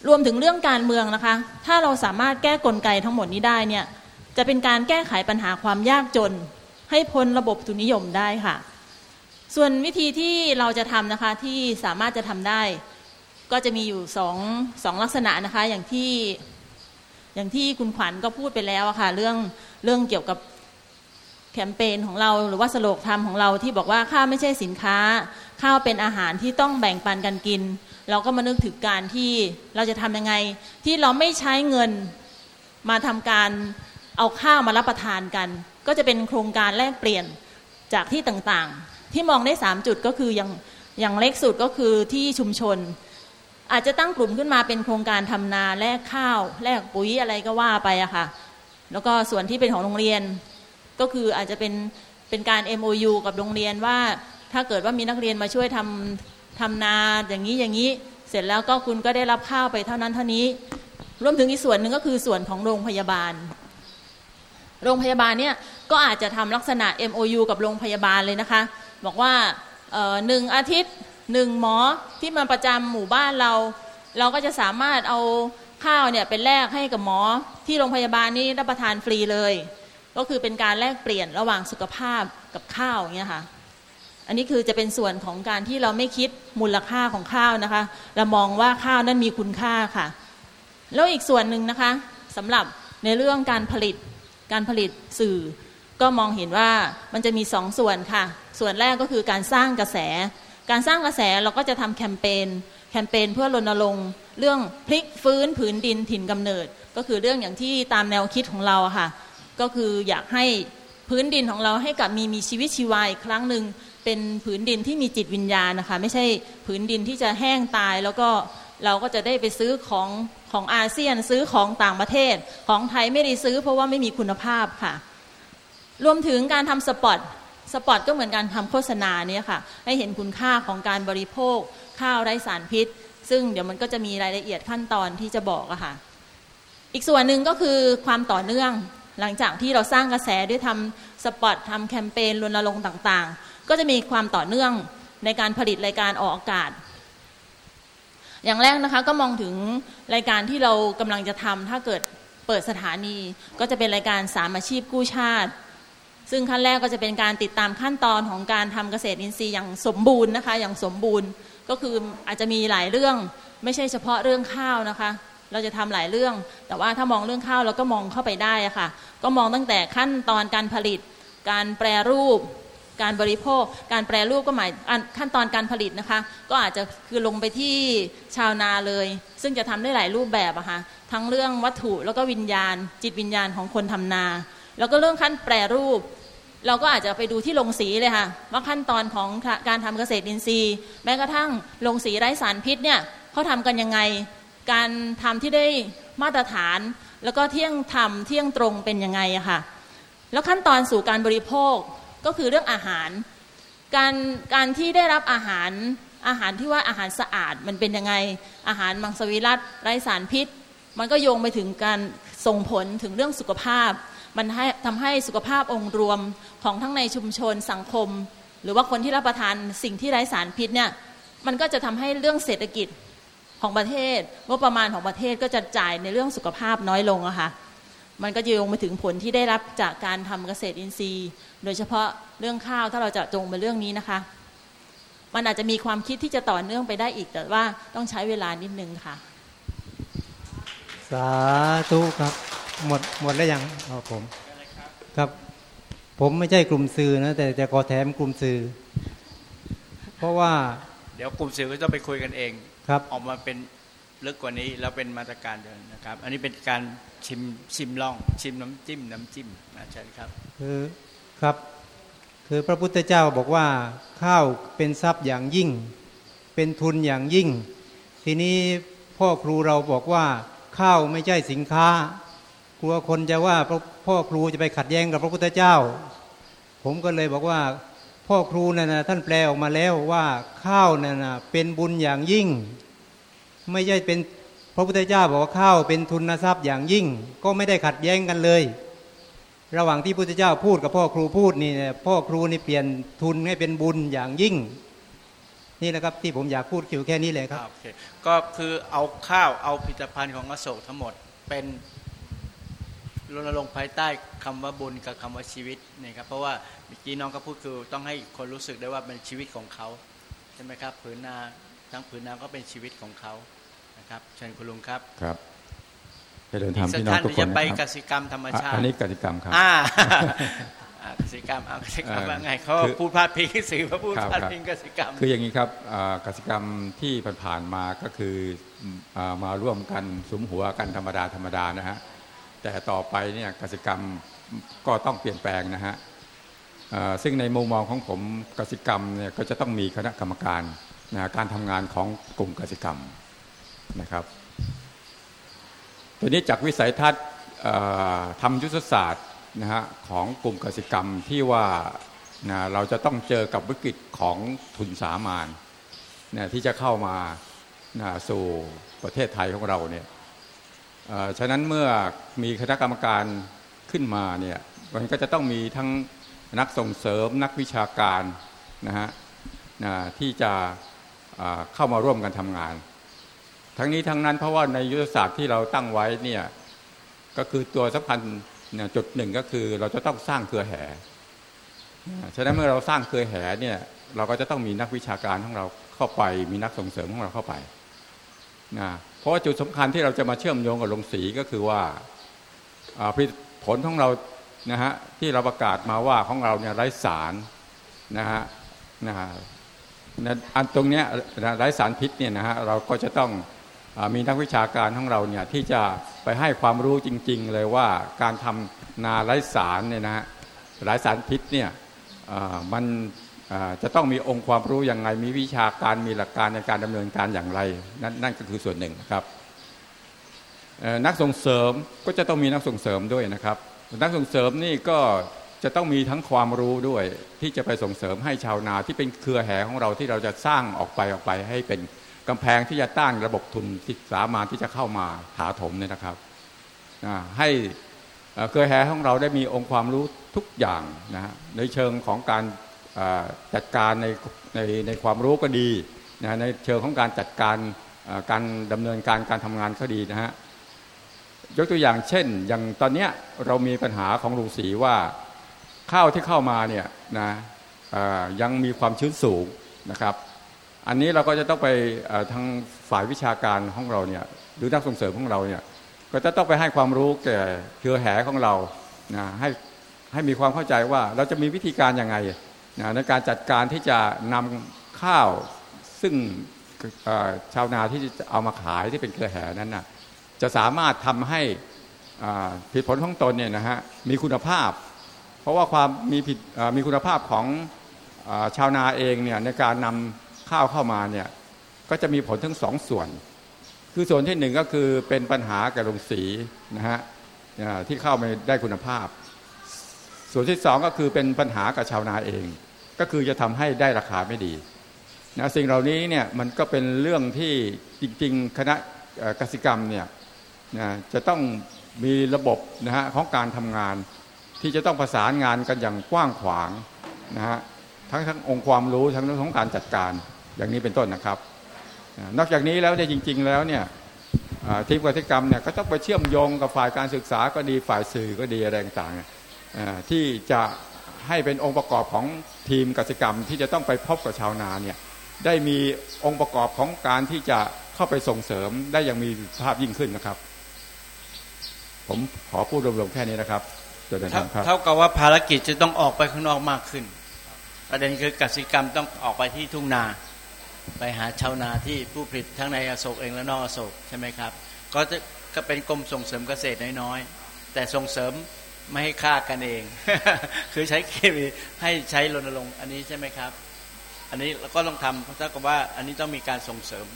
รวมถึงเรื่องการเมืองนะคะ ถ้าเราสามารถแก้กลไกทั้งหมดนี้ได้เนี่ยจะเป็นการแก้ไขปัญหาความยากจน ให้พ้นระบบทุนนิยมได้ค่ะ ส่วนวิธีที่เราจะทำนะคะที่สามารถจะทำได้ ก็จะมีอยู่สองสองลักษณะนะคะ อย่างที่อย่างที่คุณขวัญก็พูดไปแล้วอะค่ะ เรื่องเรื่องเกี่ยวกับแคมเปญของเราหรือว่าสโลกธรรมของเราที่บอกว่าข้าวไม่ใช่สินค้า ข้าวเป็นอาหารที่ต้องแบ่งปันกันกิน เราก็มานึกถึงการที่เราจะทำยังไง ที่เราไม่ใช้เงินมาทำการเอาข้าวมารับประทานกัน ก็จะเป็นโครงการแลกเปลี่ยนจากที่ต่างๆ ที่มองได้ 3 จุดก็คืออย่างอย่างเล็กสุดก็คือที่ชุมชน อาจจะตั้งกลุ่มขึ้นมาเป็นโครงการทำนาแลกข้าวแลกปุ๋ยอะไรก็ว่าไปอะค่ะ แล้วก็ส่วนที่เป็นของโรงเรียน ก็คืออาจจะเป็นเป็นการ MOU กับโรงเรียนว่าถ้าเกิดว่ามีนักเรียนมาช่วยทำทำนาอย่างนี้อย่างนี้ เสร็จแล้วก็คุณก็ได้รับข้าวไปเท่านั้นเท่านี้รวมถึงอีกส่วนหนึ่งก็คือส่วนของโรงพยาบาล โรงพยาบาลเนี่ยก็อาจจะทำลักษณะ MOU กับโรงพยาบาลเลยนะคะ บอกว่าหนึ่งอาทิตย์หนึ่งหมอที่มาประจำหมู่บ้านเรา เราก็จะสามารถเอาข้าวเนี่ยเป็นแลกให้กับหมอที่โรงพยาบาลนี้รับประทานฟรีเลย ก็คือเป็นการแลกเปลี่ยนระหว่างสุขภาพกับข้าวเงี้ยค่ะอันนี้คือจะเป็นส่วนของการที่เราไม่คิดมูลค่าของข้าวนะคะ เรามองว่าข้าวนั้นมีคุณค่าค่ะ แล้วอีกส่วนหนึ่งนะคะสำหรับในเรื่องการผลิตการผลิตสื่อ ก็มองเห็นว่ามันจะมีสองส่วนค่ะ ส่วนแรกก็คือการสร้างกระแส การสร้างกระแสเราก็จะทำแคมเปญแคมเปญเพื่อรณรงค์เรื่องพลิกฟื้นผืนดินถิ่นกำเนิด ก็คือเรื่องอย่างที่ตามแนวคิดของเราค่ะ ก็คืออยากให้พื้นดินของเราให้กลับมีมีชีวิตชีวาอีกครั้งหนึ่งเป็นผืนดินที่มีจิตวิญญาณนะคะ ไม่ใช่ผืนดินที่จะแห้งตาย แล้วก็เราก็จะได้ไปซื้อของของอาเซียนซื้อของต่างประเทศ ของไทยไม่ได้ซื้อเพราะว่าไม่มีคุณภาพค่ะ รวมถึงการทำสปอตสปอตก็เหมือนการทำโฆษณาเนี่ยค่ะ ให้เห็นคุณค่าของการบริโภค ข้าวไร้สารพิษ ซึ่งเดี๋ยวมันก็จะมีรายละเอียดขั้นตอนที่จะบอกอะค่ะ อีกส่วนหนึ่งก็คือความต่อเนื่องหลังจากที่เราสร้างกระแสด้วยทำสปอตทำแคมเปญรณรงค์ต่างๆ ก็จะมีความต่อเนื่องในการผลิตรายการออกอากาศ อย่างแรกนะคะก็มองถึงรายการที่เรากำลังจะทำถ้าเกิดเปิดสถานี ก็จะเป็นรายการสามอาชีพกู้ชาติ ซึ่งขั้นแรกก็จะเป็นการติดตามขั้นตอนของการทำเกษตรอินทรีย์อย่างสมบูรณ์นะคะ อย่างสมบูรณ์ก็คืออาจจะมีหลายเรื่องไม่ใช่เฉพาะเรื่องข้าวนะคะ เราจะทำหลายเรื่อง แต่ว่าถ้ามองเรื่องข้าวเราก็มองเข้าไปได้ะคะ่ะ ก็มองตั้งแต่ขั้นตอนการผลิต การแปรรูป การบริโภค การแปรรูปก็หมายขั้นตอนการผลิตนะคะ ก็อาจจะคือลงไปที่ชาวนาเลย ซึ่งจะทำได้หลายรูปแบบอะคะ่ะทั้งเรื่องวัตถุแล้วก็วิญญาณ จิตวิญญาณของคนทำนา แล้วก็เรื่องขั้นแปรรูป เราก็อาจจะไปดูที่โรงสีเลยค่ะว่าขั้นตอนของการทำเกษตรอินทรีย์ แม้กระทั่งโรงสีไร้สารพิษเนี่ยเขาทำกันยังไง การทำที่ได้มาตรฐาน แล้วก็เที่ยงธรรมเที่ยงตรงเป็นยังไงอะค่ะแล้วขั้นตอนสู่การบริโภคก็คือเรื่องอาหาร การการที่ได้รับอาหารอาหารที่ว่าอาหารสะอาดมันเป็นยังไง อาหารมังสวิรัตไร้สารพิษ มันก็โยงไปถึงการส่งผลถึงเรื่องสุขภาพ มันให้ทำให้สุขภาพองค์รวมของทั้งในชุมชนสังคม หรือว่าคนที่รับประทานสิ่งที่ไร้สารพิษเนี่ยมันก็จะทำให้เรื่องเศรษฐกิจของประเทศงบประมาณของประเทศก็จะจ่ายในเรื่องสุขภาพน้อยลงอะค่ะมันก็จะโยงไปถึงผลที่ได้รับจากการทำเกษตรอินทรีย์ โดยเฉพาะเรื่องข้าวถ้าเราจะจงไปเรื่องนี้นะคะ มันอาจจะมีความคิดที่จะต่อเนื่องไปได้อีกแต่ว่าต้องใช้เวลานิดนึงค่ะ สาธุครับ หมดหมดแล้วยังครับผม ครับ ผมไม่ใช่กลุ่มสื่อนะแต่จะขอแถมกลุ่มสื่อ เพราะว่า เดี๋ยวกลุ่มสื่อก็ต้องไปคุยกันเองครับ ออกมาเป็นลึกกว่านี้แล้วเป็นมาตรการเดินนะครับ อันนี้เป็นการชิมชิมลอง ชิมน้ำจิ้ม น้ำจิ้มนะเชิญครับ คือครับ คือพระพุทธเจ้าบอกว่าข้าวเป็นทรัพย์อย่างยิ่ง เป็นทุนอย่างยิ่ง ทีนี้พ่อครูเราบอกว่าข้าวไม่ใช่สินค้า กลัวคนจะว่าพ่อครูจะไปขัดแย้งกับพระพุทธเจ้า ผมก็เลยบอกว่า พ่อครูนั่นนะท่านแปลออกมาแล้วว่าข้าวนั่นนะเป็นบุญอย่างยิ่ง ไม่ใช่เป็นพระพุทธเจ้าบอกว่าข้าวเป็นทุนทรัพย์อย่างยิ่ง ก็ไม่ได้ขัดแย้งกันเลย ระหว่างที่พุทธเจ้าพูดกับพ่อครูพูดนี่พ่อครูนี่เปลี่ยนทุนให้เป็นบุญอย่างยิ่ง นี่แหละครับที่ผมอยากพูดเกี่ยวแค่นี้เลยครับก็คือเอาข้าวเอาผลิตภัณฑ์ของอโศกทั้งหมดเป็น รณรงค์ภายใต้คำว่าบุญกับคำว่าชีวิตนี่ครับเพราะว่าเมื่อกี้น้องก็พูดคือต้องให้คนรู้สึกได้ว่าเป็นชีวิตของเขาใช่ไหมครับผืนนาทั้งผืนนาก็เป็นชีวิตของเขานะครับเชิญคุณลุงครับครับจะเดินทางพี่น้องทุกคนจะไปกสิกรรมธรรมชาติอันนี้กสิกรรมครับกสิกรรมเอากสิกรรมเอ่อว่าไงเขาคือพูดพาดพิงสื่อมาพูดครับพาดครับพิงกสิกรรม คืออย่างนี้ครับอ่ากสิกรรมที่ผ่านๆมาก็คืออ่ามาร่วมกันสุมหัวกันธรรมดาธรรมดานะฮะ แต่ต่อไปเนี่ยกสิกรรมก็ต้องเปลี่ยนแปลงนะฮะซึ่งในมุมมองของผมกสิกรรมเนี่ยก็จะต้องมีคณะกรรมการนะการทำงานของกลุ่มกสิกรรมนะครับทีนี้จากวิสัยทัศน์ทำยุทธศาสตร์นะฮะของกลุ่มกสิกรรมที่ว่านะเราจะต้องเจอกับวิกฤตของทุนสามานนะที่จะเข้ามานะสู่ประเทศไทยของเราเนี่ย ฉะนั้นเมื่อมีคณะกรรมการขึ้นมาเนี่ยมันก็จะต้องมีทั้งนักส่งเสริมนักวิชาการนะฮะที่จะเข้ามาร่วมกันทำงาน ทั้งนี้ทั้งนั้นเพราะว่าในยุทธศาสตร์ที่เราตั้งไว้เนี่ยก็คือตัวสำคัญเนี่ยจุดหนึ่งก็คือเราจะต้องสร้างเครือแห่ฉะนั้นเมื่อเราสร้างเครือแห่เนี่ยเราก็จะต้องมีนักวิชาการของเราเข้าไป มีนักส่งเสริมของเราเข้าไปนะ ราะว่าจุดสำคัญที่เราจะมาเชื่อมโยงกับโรงสีก็คือว่าผลของเรานะฮะที่เราประกาศมาว่าของเราเนี่ยไร้สารนะฮะนะฮะอันตรงเนี้ยไร้สารพิษเนี่ยนะฮะเราก็จะต้องอมีนักวิชาการของเราเนี่ยที่จะไปให้ความรู้จริง ๆ เลยว่าการทำนาไร้สารเนี่ยนะฮะไร้สารพิษเนี่ยมัน จะต้องมีองค์ความรู้อย่างไรมีวิชาการมีหลักการในการดำเนินการอย่างไร นั่นนั่นก็คือส่วนหนึ่งนะครับนักส่งเสริมก็จะต้องมีนักส่งเสริมด้วยนะครับ นักส่งเสริมนี่ก็จะต้องมีทั้งความรู้ด้วย ที่จะไปส่งเสริมให้ชาวนาที่เป็นเครือแห่ของเราที่เราจะสร้างออกไปออกไป ให้เป็นกำแพงที่จะต้านระบบทุนที่สามารถที่จะเข้ามาถาถมเนี่ยนะครับให้เครือแห่ของเราได้มีองค์ความรู้ทุกอย่างนะฮะในเชิงของการ จัดการในในในความรู้ก็ดีนะในเชิงของการจัดการการดำเนินการการทำงานก็ดีนะฮะยกตัวอย่างเช่น อย่างตอนเนี้ยเรามีปัญหาของลุงศรีว่าข้าวที่เข้ามาเนี่ยนะยังมีความชื้นสูงนะครับ อันนี้เราก็จะต้องไปทางฝ่ายวิชาการของเราเนี่ยหรือนักส่งเสริมของเราเนี่ยก็จะต้องไปให้ความรู้แก่เครือแห่ของเรานะให้ให้มีความเข้าใจว่าเราจะมีวิธีการยังไง นะในการจัดการที่จะนำข้าวซึ่งชาวนาที่จะเอามาขายที่เป็นเครือแห่นั้นนะจะสามารถทำให้ผลิตผลของตนเนี่ยนะฮะมีคุณภาพ เพราะว่าความมีผิดมีคุณภาพของอชาวนาเองเนี่ยในการนำข้าวเข้ามาเนี่ยก็จะมีผลทั้งสองส่วน คือส่วนที่หนึ่งก็คือเป็นปัญหากับโรงสีนะฮะที่เข้าไม่ได้คุณภาพ ส่วนที่สองก็คือเป็นปัญหากับชาวนาเอง ก็คือจะทำให้ได้ราคาไม่ดีนะสิ่งเหล่านี้เนี่ยมันก็เป็นเรื่องที่จริง ๆ คณะกสิกรรมเนี่ยนะจะต้องมีระบบนะฮะของการทำงาน ที่จะต้องประสานงานกันอย่างกว้างขวางนะฮะทั้งทั้งองค์ความรู้ทั้งเรื่องของการจัดการอย่างนี้เป็นต้นนะครับนอกจากนี้แล้วเนี่ยจริง ๆ แล้วเนี่ยทีมกสิกรรมเนี่ยก็ต้องไปเชื่อมโยงกับฝ่ายการศึกษาก็ดีฝ่ายสื่อก็ดีอะไรต่างๆที่จะให้เป็นองค์ประกอบของ ทีมกสิกรรมที่จะต้องไปพบกับชาวนาเนี่ยได้มีองค์ประกอบของการที่จะเข้าไปส่งเสริมได้อย่างมีภาพยิ่งขึ้นนะครับ ผมขอพูดรวมๆแค่นี้นะครับเจริญธรรมครับเท่ากับว่าภารกิจจะต้องออกไปข้างนอกมากขึ้น ประเด็นคือกสิกรรมต้องออกไปที่ทุ่งนา ไปหาชาวนาที่ผู้ผลิตทั้งในอโศกเองและนอกอโศกใช่ไหมครับ ก็จะก็เป็นกรมส่งเสริมเกษตรน้อยๆแต่ส่งเสริม ไม่ให้ฆ่ากันเอง คือใช้เคมีให้ใช้รณรงค์อันนี้ใช่ไหมครับ อันนี้เราก็ต้องทำเพราะเท่ากับว่าอันนี้ต้องมีการส่งเสริม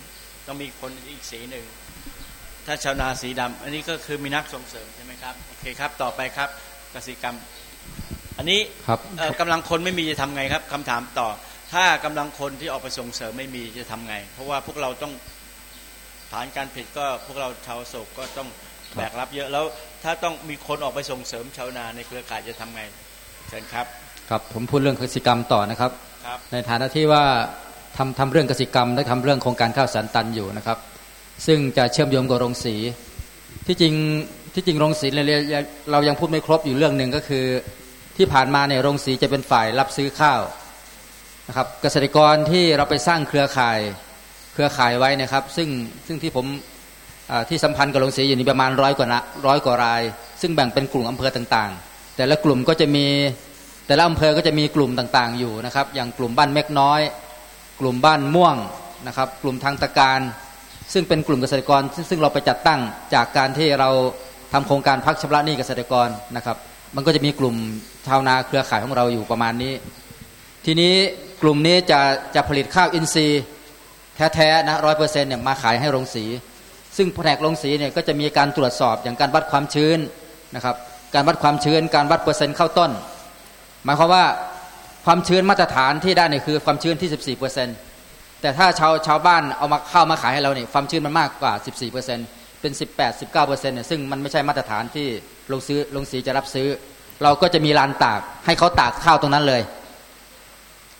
ต้องมีคนอีกสีหนึ่ง ถ้าชาวนาสีดำอันนี้ก็คือมีนักส่งเสริมใช่ไหมครับโอเคครับ ต่อไปครับกสิกรรม อันนี้ครับเอ่อกำลังคนไม่มีจะทำไงครับคำถามต่อ ถ้ากำลังคนที่ออกไปส่งเสริมไม่มีจะทำไง เพราะว่าพวกเราต้องฐานการผลิตก็พวกเราชาวโศกก็ต้อง แบกรับเยอะแล้วถ้าต้องมีคนออกไปส่งเสริมชาวนาในเครือข่ายจะทำไงเชิญครับ ครับผมพูดเรื่องกสิกรรมต่อนะครับครับ ในฐานะที่ว่าทำทำเรื่องกสิกรรมและทำเรื่องโครงการข้าวสารตันอยู่นะครับ ซึ่งจะเชื่อมโยงกับโรงสีที่จริงที่จริงโรงสีเราเรายังพูดไม่ครบอยู่เรื่องหนึ่งก็คือที่ผ่านมาเนี่ยโรงสีจะเป็นฝ่ายรับซื้อข้าวนะครับเกษตรกรที่เราไปสร้างเครือข่ายเครือข่ายไว้นะครับ ซึ่งซึ่งที่ผมอ่า ที่สัมพันธ์กับโรงสีอยู่นี่ประมาณร้อยกว่านะร้อยกว่าราย ซึ่งแบ่งเป็นกลุ่มอำเภอต่างๆ แต่ละกลุ่มก็จะมีแต่ละอำเภอก็จะมีกลุ่มต่างๆ อยู่นะครับ อย่างกลุ่มบ้านเม็กน้อย กลุ่มบ้านม่วงนะครับ กลุ่มทางตะการ ซึ่งเป็นกลุ่มเกษตรกร ซึ่งเราไปจัดตั้งจากการที่เราทำโครงการพักชำระหนี้เกษตรกรนะครับ มันก็จะมีกลุ่มชาวนาเครือข่ายของเราอยู่ประมาณนี้ ทีนี้กลุ่มนี้จะจะผลิตข้าวอินทรีย์แท้ๆนะร้อยเปอร์เซ็นต์เนี่ยมาขายให้โรงสี ซึ่งแผนกโรงสีเนี่ยก็จะมีการตรวจสอบอย่างการวัดความชื้นนะครับ การวัดความชื้น การวัดเปอร์เซ็นต์เข้าต้น หมายความว่าความชื้นมาตรฐานที่ได้เนี่ยคือความชื้นที่ 14เปอร์เซ็นต์แต่ถ้าชาวชาวบ้านเอามาเข้ามาขายให้เราเนี่ยความชื้นมันมากกว่า 14เปอร์เซ็นต์เป็น 18 19เปอร์เซ็นต์เนี่ยซึ่งมันไม่ใช่มาตรฐานที่โรงซื้อโรงสีจะรับซื้อ เราก็จะมีลานตากให้เขาตากข้าวตรงนั้นเลย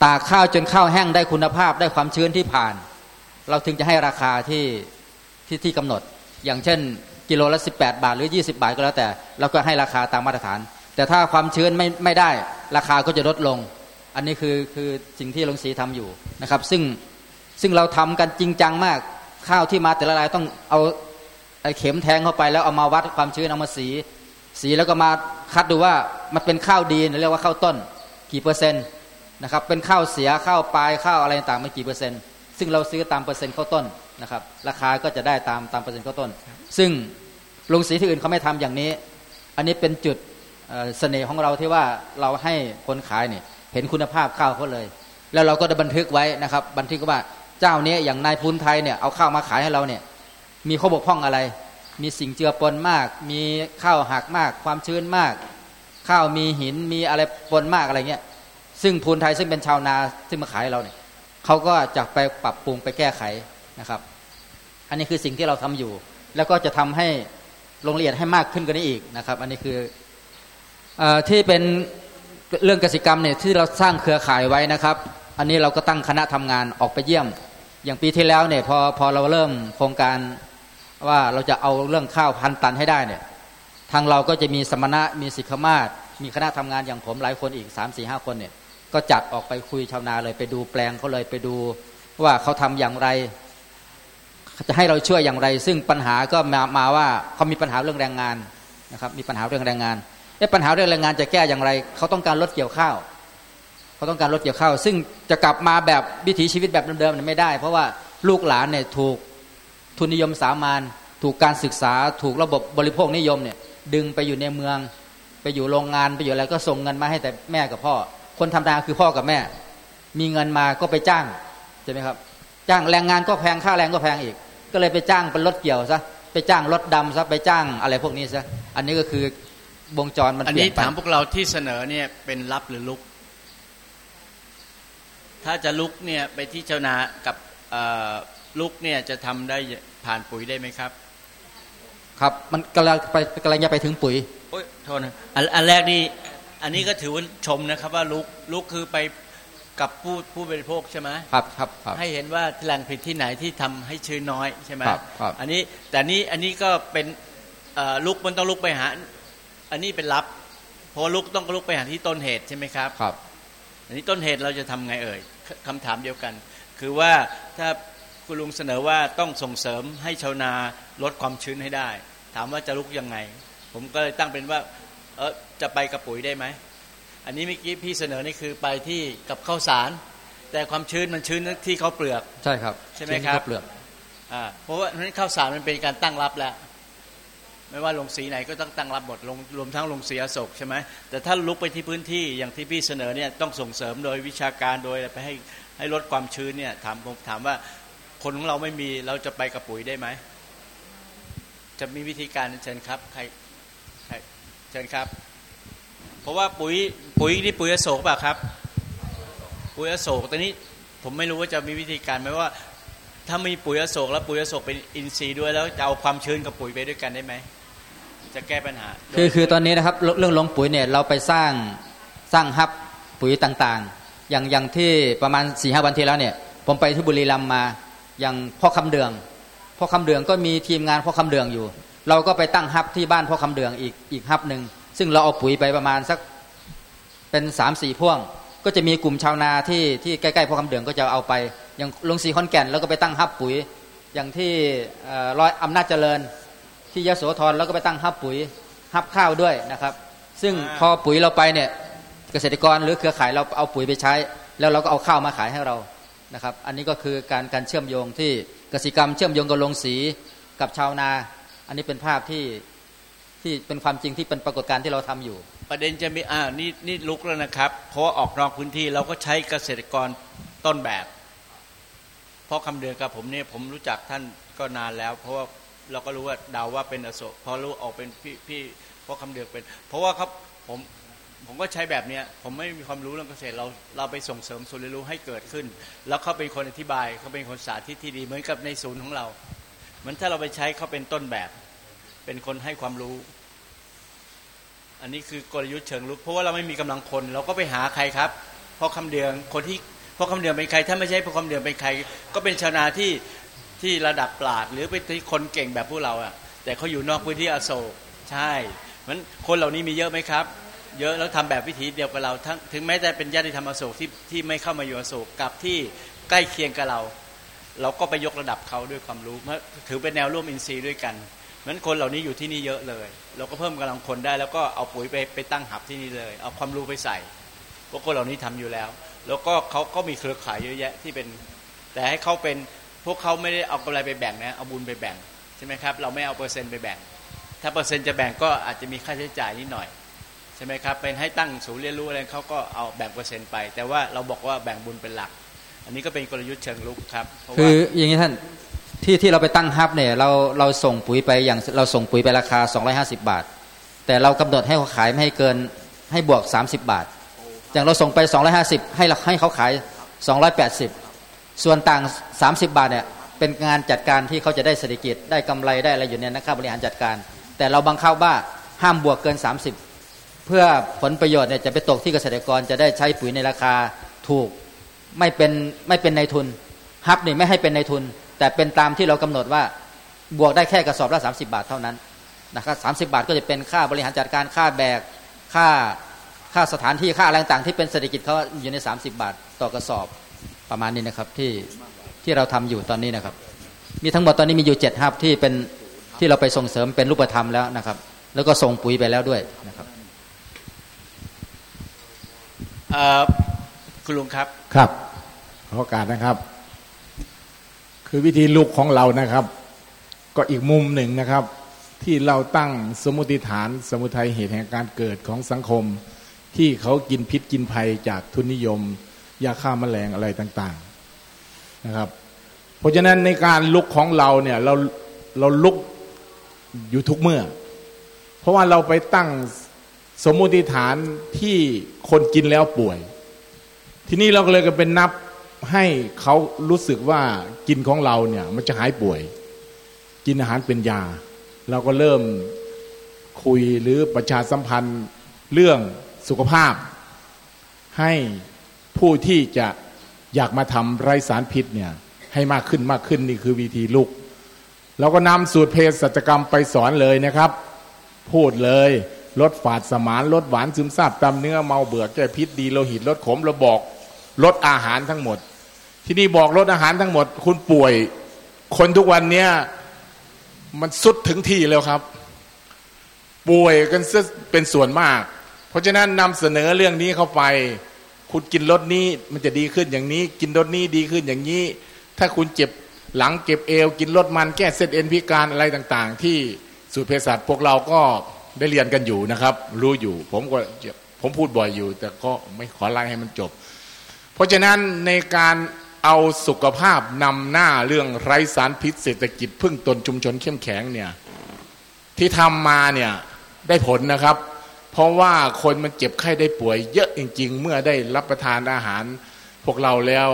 ตากข้าวจนข้าวแห้งได้คุณภาพได้ความชื้นที่ผ่าน เราถึงจะให้ราคาที่ ที่ที่กำหนด อย่างเช่น กิโลละ18 บาทหรือ 20 บาทก็แล้วแต่เราก็ให้ราคาตามมาตรฐาน แต่ถ้าความชื้นไม่ไม่ได้ราคาก็จะลดลง อันนี้คือคือสิ่งที่โรงสีทำอยู่นะครับ ซึ่งซึ่งเราทำกันจริงจังมากข้าวที่มาแต่ละรายต้องเอาไอ้เข็มแทงเข้าไปแล้วเอามาวัดความชื้นเอามาสี สีแล้วก็มาคัดดูว่ามันเป็นข้าวดีเรียกว่าข้าวต้น กี่เปอร์เซ็นต์นะครับเป็นข้าวเสียข้าวปลายข้าวอะไรต่างๆมันกี่เปอร์เซ็นต์ซึ่งเราซื้อตามเปอร์เซ็นต์ข้าวต้น นะครับราคาก็จะได้ตามตามเปอร์เซ็นต์ข้าวต้น ซึ่งโรงสีที่อื่นเขาไม่ทำอย่างนี้ อันนี้เป็นจุดเสน่ห์ของเราที่ว่าเราให้คนขายเนี่ยเห็นคุณภาพข้าวเขาเลย แล้วเราก็ได้บันทึกไว้นะครับ บันทึกว่าเจ้านี้อย่างนายพูนไทยเนี่ยเอาข้าวมาขายให้เราเนี่ยมีข้อบกพร่องอะไร มีสิ่งเจือปนมาก มีข้าวหักมาก ความชื้นมาก ข้าวมีหินมีอะไรปนมากอะไรเงี้ยซึ่งพูนไทยซึ่งเป็นชาวนาที่มาขายเราเนี่ยเขาก็จะไปปรับปรุงไปแก้ไขนะครับ อันนี้คือสิ่งที่เราทำอยู่ แล้วก็จะทำให้โรงเรียนให้มากขึ้นกว่านี้อีกนะครับ อันนี้คืออที่เป็นเรื่องกสิกรรมเนี่ยที่เราสร้างเครือข่ายไว้นะครับ อันนี้เราก็ตั้งคณะทำงานออกไปเยี่ยม อย่างปีที่แล้วเนี่ยพอพอเราเริ่มโครงการว่าเราจะเอาเรื่องข้าวพันตันให้ได้เนี่ยทางเราก็จะมีสมณะมีสิกขมาศมีคณะทำงานอย่างผมหลายคนอีก3 4 5 คนเนี่ยก็จัดออกไปคุยชาวนาเลยไปดูแปลงเขาเลยไปดูว่าเขาทำอย่างไร จะให้เราช่วยอย่างไร ซึ่งปัญหาก็มามาว่าเขามีปัญหาเรื่องแรงงานนะครับมีปัญหาเรื่องแรงงานไอ้ปัญหาเรื่องแรงงานจะแก้อย่างไรเขาต้องการลดเกี่ยวข้าวเขาต้องการลดเกี่ยวข้าวซึ่งจะกลับมาแบบวิถีชีวิตแบบเดิมๆไม่ได้ เพราะว่าลูกหลานเนี่ยถูกทุนนิยมสามานถูกการศึกษาถูกระบบบริโภคนิยมเนี่ยดึงไปอยู่ในเมือง ไปอยู่โรงงานไปอยู่อะไรก็ส่งเงินมาให้แต่แม่กับพ่อ คนทำนาคือพ่อกับแม่ มีเงินมาก็ไปจ้างใช่ไหมครับ จ้างแรงงานก็แพงค่าแรงก็แพงอีก ก็เลยไปจ้างเป็นรถเกี่ยวซะไปจ้างรถดำซะไปจ้างอะไรพวกนี้ซะอันนี้ก็คือวงจรมันอันเปลี่นี้ยนไปถามพวกเราที่เสนอเนี่ยเป็นรับหรือลุก ถ้าจะลุกเนี่ยไปที่ชาวนากับลุกเนี่ยจะทำได้ผ่านปุ๋ยได้ไหมครับ ครับมันกำลังไปกำลังจะไปถึงปุ๋ยโอ้ยโทษนะอันอันแรกนี่อันนี้ก็ถือว่าชมนะครับว่าลุกลุกคือไป กับผู้ผู้บริโภคใช่ไหมครับครับครับ ให้เห็นว่าแหล่งผลิตที่ไหนที่ทำให้ชื้นน้อยใช่ไหมครับครับอันนี้แต่นี้อันนี้ก็เป็นเอ่อลุกมันต้องลุกไปหา อันนี้เป็นรับเพราะว่าลุกต้องลุกไปหาที่ต้นเหตุใช่ไหมครับครับ อันนี้ต้นเหตุเราจะทำไงเอ่ยคคำถามเดียวกัน คือว่าถ้าคุณลุงเสนอว่าต้องส่งเสริมให้ชาวนาลดความชื้นให้ได้ ถามว่าจะลุกยังไง ผมก็เลยตั้งเป็นว่าเออจะไปกับปุ๋ยได้ไหม อันนี้เมื่อกี้พี่เสนอนี่คือไปที่กับข้าวสาร แต่ความชื้นมันชื้นที่ข้าวเปลือกใช่ครับใช่ไหมครับข้าวเปลือกอ่าเพราะว่าเพราะฉะนั้นข้าวสารมันเป็นการตั้งรับแล้ว ไม่ว่าลงสีไหนก็ต้องตั้งรับหมดลงรวมทั้งลงสีอโศกใช่ไหมแต่ถ้าลุกไปที่พื้นที่อย่างที่พี่เสนอเนี่ยต้องส่งเสริมโดยวิชาการโดยไปให้ให้ลดความชื้นเนี่ยถามผมถามว่าคนของเราไม่มีเราจะไปกับปุ๋ยได้ไหมจะมีวิธีการเชิญครับใครใครเชิญครับ เพราะว่าปุ๋ยปุ๋ยนี่ปุ๋ยอโศกเปล่ะครับ ปุ๋ยอโศกตอนนี้ผมไม่รู้ว่าจะมีวิธีการไหมว่า ถ้ามีปุ๋ยอโศกแล้วปุ๋ยอโศกเป็นอินทรีย์ด้วยแล้วจะเอาความชื้นกับปุ๋ยไปด้วยกันได้ไหมจะแก้ปัญหา คือคือตอนนี้นะครับเรื่องลงปุ๋ยเนี่ยเราไปสร้างสร้างฮับปุ๋ยต่างๆ อย่างอย่างที่ประมาณ4ี่หวันที่แล้วเนี่ย ผมไปที่บุรีรัมย์มาอย่างพ่อคำเดืองพ่อคำเดืองก็มีทีมงานพ่อคำเดืองอยู่ เราก็ไปตั้งฮับที่บ้านพ่อคำเดืองอีกอีกฮับหนึ่ง ซึ่งเราเอาปุ๋ยไปประมาณสักเป็นสามสี่พ่วง ก็จะมีกลุ่มชาวนาที่ที่ใกล้ๆพ่อคำเดืองก็จะเอาไป อย่างลงสีขอนแก่นแล้วก็ไปตั้งฮับปุ๋ย อย่างที่เอ่อร้อยอำนาจเจริญ ที่ยโสธรแล้วก็ไปตั้งฮับปุ๋ยฮับข้าวด้วยนะครับ ซึ่งพอปุ๋ยเราไปเนี่ยทเกษตรกรหรือเครือข่ายเราเอาปุ๋ยไปใช้ แล้วเราก็เอาข้าวมาขายให้เรานะครับ อันนี้ก็คือการการเชื่อมโยงที่กสิกรรมเชื่อมโยงกับโรงสีกับชาวนา อันนี้เป็นภาพที่ ที่เป็นความจริงที่เป็นปรากฏการณ์ที่เราทำอยู่ ประเด็นจะมีอ่านี่นี่ลุกแล้วนะครับ เพราะว่าออกนอกพื้นที่เราก็ใช้เกษตรกรต้นแบบ เพราะคำเดือนกับผมเนี่ยผมรู้จักท่านก็นานแล้ว เพราะว่าเราก็รู้ว่าเดาว่าเป็นอโศกพอรู้ออกเป็นพี่พี่เพราะคำเดือนเป็น เพราะว่าครับผมผมก็ใช้แบบเนี้ยผมไม่มีความรู้เรื่องเกษตรเราเราไปส่งเสริมส่วนเรียนรู้ให้เกิดขึ้น แล้วเขาเป็นคนอธิบายเขาเป็นคนสาธิตที่ดีเหมือนกับในศูนย์ของเรา เหมือนถ้าเราไปใช้เขาเป็นต้นแบบ เป็นคนให้ความรู้ อันนี้คือกลยุทธ์เชิงลุกเพราะว่าเราไม่มีกำลังคนเราก็ไปหาใครครับพ่อคำเดืองคนที่พ่อคำเดืองเป็นใคร ถ้าไม่ใช่พ่อคำเดืองเป็นใคร ก็เป็นชาวนาที่ที่ระดับปราดหรือเป็นที่คนเก่งแบบพวกเราอะแต่เขาอยู่นอกพื้นที่อโศกใช่มันคนเหล่านี้มีเยอะไหมครับ เยอะแล้วทำแบบวิธีเดียวกับเราทั้งถึงแม้จะเป็นญาติธรรมอโศกที่ที่ไม่เข้ามาอยู่อโศกกับที่ใกล้เคียงกับเรา เราก็ไปยกระดับเขาด้วยความรู้เพราถือเป็นแนวร่วมอินทรีย์ด้วยกัน นั้นคนเหล่านี้อยู่ที่นี่เยอะเลย เราก็เพิ่มกำลังคนได้ แล้วก็เอาปุ๋ยไปไปตั้งหับที่นี่เลย เอาความรู้ไปใส่พวกคนเหล่านี้ทำอยู่แล้ว แล้วก็เขาก็มีเครือข่ายเยอะแยะที่เป็น แต่ให้เขาเป็นพวกเขาไม่ได้เอากำไรไปแบ่งนะเอาบุญไปแบ่งใช่ไหมครับ เราไม่เอาเปอร์เซ็นต์ไปแบ่ง ถ้าเปอร์เซ็นต์จะแบ่งก็อาจจะมีค่าใช้จ่ายนิดหน่อยใช่ไหมครับเป็นให้ตั้งศูนย์เรียนรู้อะไรเขาก็เอาแบ่งเปอร์เซ็นต์ไป แต่ว่าเราบอกว่าแบ่งบุญเป็นหลัก อันนี้ก็เป็นกลยุทธ์เชิงลุกครับคืออย่างนี้ท่าน ที่ที่เราไปตั้งฮับเนี่ยเราเราส่งปุ๋ยไปอย่างเราส่งปุ๋ยไปราคา 250 บาท แต่เรากำหนดให้เขาขายไม่ให้เกินให้บวก 30 บาท อย่างเราส่งไป 250 ให้ให้เขาขาย 280 ส่วนต่าง 30 บาทเนี่ยเป็นงานจัดการที่เขาจะได้เศรษฐกิจได้กำไรได้อะไรอยู่เนี่ยนะครับบริหารจัดการ แต่เราบังคับว่าห้ามบวกเกิน 30 เพื่อผลประโยชน์เนี่ยจะไปตกที่เกษตรกรจะได้ใช้ปุ๋ยในราคาถูกไม่เป็นไม่เป็นในทุนฮับนี่ไม่ให้เป็นในทุน แต่เป็นตามที่เรากำหนดว่าบวกได้แค่กระสอบละ30 บาทเท่านั้นนะครับสาบาทก็จะเป็นค่าบริหารจัดการค่าแบกค่าค่าสถานที่ค่าอะไรต่างๆที่เป็นเศรษฐกิจเขาอยู่ใน 30 บาทต่อกระสอบประมาณนี้นะครับที่ที่เราทำอยู่ตอนนี้นะครับ มีทั้งหมดตอนนี้มีอยู่เจ็ดฮับที่เป็นที่เราไปส่งเสริมเป็นรูปธรรมแล้วนะครับ แล้วก็ส่งปุ๋ยไปแล้วด้วยนะครับเอ่อคุณลุงครับครับขอโอกาสนะครับ คือวิธีลุกของเรานะครับ ก็อีกมุมหนึ่งนะครับ ที่เราตั้งสมมติฐานสมุทัยเหตุแห่งการเกิดของสังคม ที่เขากินพิษกินภัยจากทุนนิยมยาฆ่าแมลงอะไรต่างๆนะครับ เพราะฉะนั้นในการลุกของเราเนี่ยเราเราลุกอยู่ทุกเมื่อ เพราะว่าเราไปตั้งสมมติฐานที่คนกินแล้วป่วย ทีนี้เราก็เลยก็เป็นนับ ให้เขารู้สึกว่ากินของเราเนี่ย มันจะหายป่วย กินอาหารเป็นยา เราก็เริ่มคุยหรือประชาสัมพันธ์เรื่องสุขภาพ ให้ผู้ที่จะอยากมาทำไรสารพิษเนี่ยให้มากขึ้นมากขึ้นนี่คือวิธีลุกเราก็นำสูตรเภสัชกรรมไปสอนเลยนะครับ พูดเลยลดฝาดสมานลดหวานซึมซาบตามเนื้อเมาเบื่อแก้พิษดีโลหิตลดขมเราบอกลดอาหารทั้งหมด ที่นี่บอกลดอาหารทั้งหมด คุณป่วย คนทุกวันเนี้ยมันสุดถึงที่แล้วครับ ป่วยกันซะเป็นส่วนมาก เพราะฉะนั้นนำเสนอเรื่องนี้เข้าไป คุณกินรสนี้มันจะดีขึ้นอย่างนี้ กินรสนี้ดีขึ้นอย่างนี้ ถ้าคุณเจ็บหลังเก็บเอว กินรสมันแก้เส้นเอ็นพิการอะไรต่างๆ ที่สูตรเภสัชพวกเราก็ได้เรียนกันอยู่นะครับ รู้อยู่ ผมก็ผมพูดบ่อยอยู่ แต่ก็ไม่ขอไล่ให้มันจบ เพราะฉะนั้นในการ เอาสุขภาพนำหน้าเรื่องไร้สารพิษเศรษฐกิจพึ่งตนชุมชนเข้มแข็งเนี่ยที่ทำมาเนี่ยได้ผลนะครับ เพราะว่าคนมันเจ็บไข้ได้ป่วย เยอะจริง ๆ เมื่อได้รับประทานอาหาร พวกเราแล้ว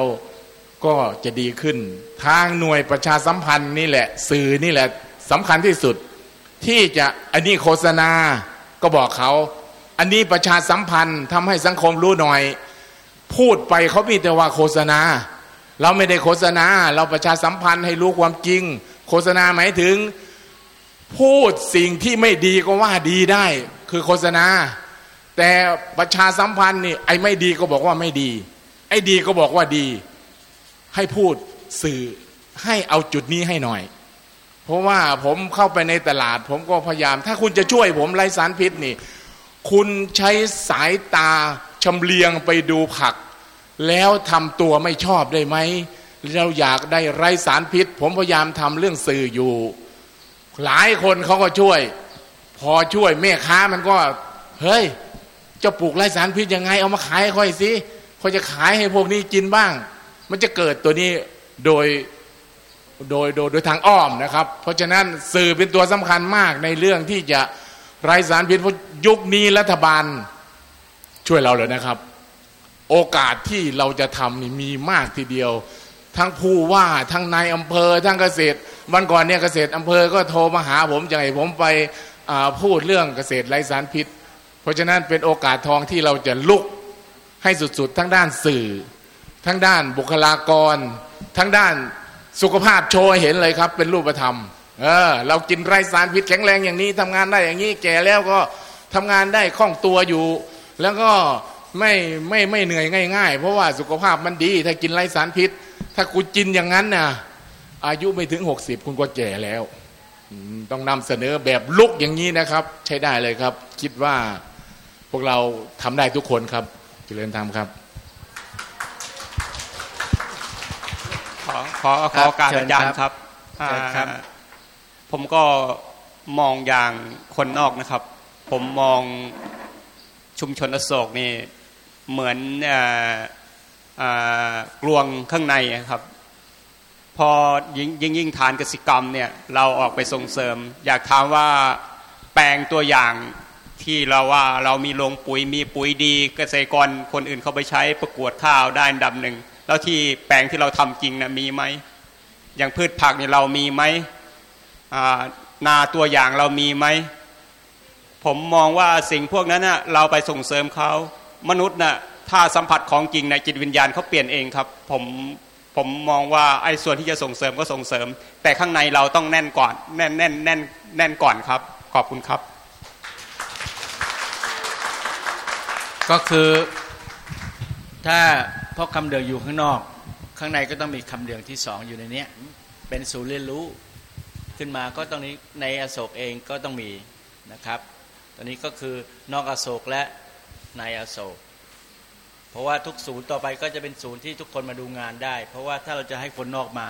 ก็จะดีขึ้น ทางหน่วยประชาสัมพันธ์นี่แหละ สื่อนี่แหละสำคัญที่สุด ที่จะอันนี้โฆษณาก็บอกเขา อันนี้ประชาสัมพันธ์ทำให้สังคมรู้หน่อย พูดไปเขามีแต่ว่าโฆษณา เราไม่ได้โฆษณา เราประชาสัมพันธ์ให้รู้ความจริง โฆษณาหมายถึง พูดสิ่งที่ไม่ดีก็ว่าดีได้ คือโฆษณา แต่ประชาสัมพันธ์นี่ไอ้ไม่ดีก็บอกว่าไม่ดี ไอ้ดีก็บอกว่าดี ให้พูดสื่อให้เอาจุดนี้ให้หน่อย เพราะว่าผมเข้าไปในตลาด ผมก็พยายาม ถ้าคุณจะช่วยผมไร้สารพิษนี่ คุณใช้สายตาชำเลียงไปดูผัก แล้วทำตัวไม่ชอบได้ไหมเราอยากได้ไร้สารพิษ ผมพยายามทำเรื่องสื่ออยู่ หลายคนเขาก็ช่วย พอช่วยแม่ค้ามันก็ เฮ้ยเจ้าปลูกไร้สารพิษยังไง เอามาขายค่อยสิเขาจะขายให้พวกนี้กินบ้าง มันจะเกิดตัวนี้โดยโดยโดยโดยทางอ้อมนะครับ เพราะฉะนั้นสื่อเป็นตัวสำคัญมากในเรื่องที่จะไร้สารพิษเพราะยุคนี้รัฐบาลช่วยเราเลยนะครับ โอกาสที่เราจะทำนี่มีมากทีเดียว ทั้งผู้ว่าทั้งนายอำเภอ ทั้งเกษตร วันก่อนเนี่ยเกษตรอำเภอก็โทรมาหาผมจะให้ผมไปพูดเรื่องเกษตรไร้สารพิษ เพราะฉะนั้นเป็นโอกาสทองที่เราจะลุกให้สุดๆ ทั้งด้านสื่อ ทั้งด้านบุคลากร ทั้งด้านสุขภาพโชว์เห็นเลยครับ เป็นรูปธรรมเออเรากินไรสารพิษแข็งแรงอย่างนี้ทำงานได้อย่างนี้แก่แล้วก็ทำงานได้คล่องตัวอยู่ แล้วก็ ไม่ไม่ไม่เหนื่อยง่าย ๆ เพราะว่าสุขภาพมันดี ถ้ากินไรสารพิษ ถ้าคุณกินอย่างนั้นนะอายุไม่ถึงหกสิบคุณก็แก่แล้วต้องนำเสนอแบบลุกอย่างนี้นะครับ ใช้ได้เลยครับ คิดว่าพวกเราทำได้ทุกคนครับเจริญธรรมครับ ขอขอขอการอาจารย์ครับครับผมก็มองอย่างคนนอกนะครับ ผมมองชุมชนอโศกนี่ เหมือนกลวงข้างในครับ พอยิ่งยิ่งยิ่งทานกสิกรรมเนี่ยเราออกไปส่งเสริม อยากถามว่าแปลงตัวอย่างที่เราว่าเรามีโรงปุ๋ยมีปุ๋ยดี เกษตรกรคนอื่นเขาไปใช้ประกวดข้าวได้อันดับหนึ่งแล้วที่แปลงที่เราทำจริงนะมีไหมอย่างพืชผักเนี่ยเรามีไหมนาตัวอย่างเรามีไหมผมมองว่าสิ่งพวกนั้นนะเราไปส่งเสริมเขา มนุษย์นะ่ะถ้าสัมผัสของจริงในจิตวิญญาณเขาเปลี่ยนเองครับผมผมมองว่าไอ้ส่วนที่จะส่งเสริมก็ส่งเสริม แต่ข้างในเราต้องแน่นก่อนแน่นแน่นแน่นแน่นก่อนครับ ขอบคุณครับ ก็คือถ้าเพราะคำเดืองอยู่ข้างนอก ข้างในก็ต้องมีคำเดืองที่สองอยู่ในนี้เป็นศูนย์เรียนรู้ขึ้นมาก็ตรงนี้ในอโศกเองก็ต้องมีนะครับ ตอนนี้ก็คือนอกอโศกและ ในอโศกเพราะว่าทุกศูนย์ต่อไปก็จะเป็นศูนย์ที่ทุกคนมาดูงานได้ เพราะว่าถ้าเราจะให้คนนอกมา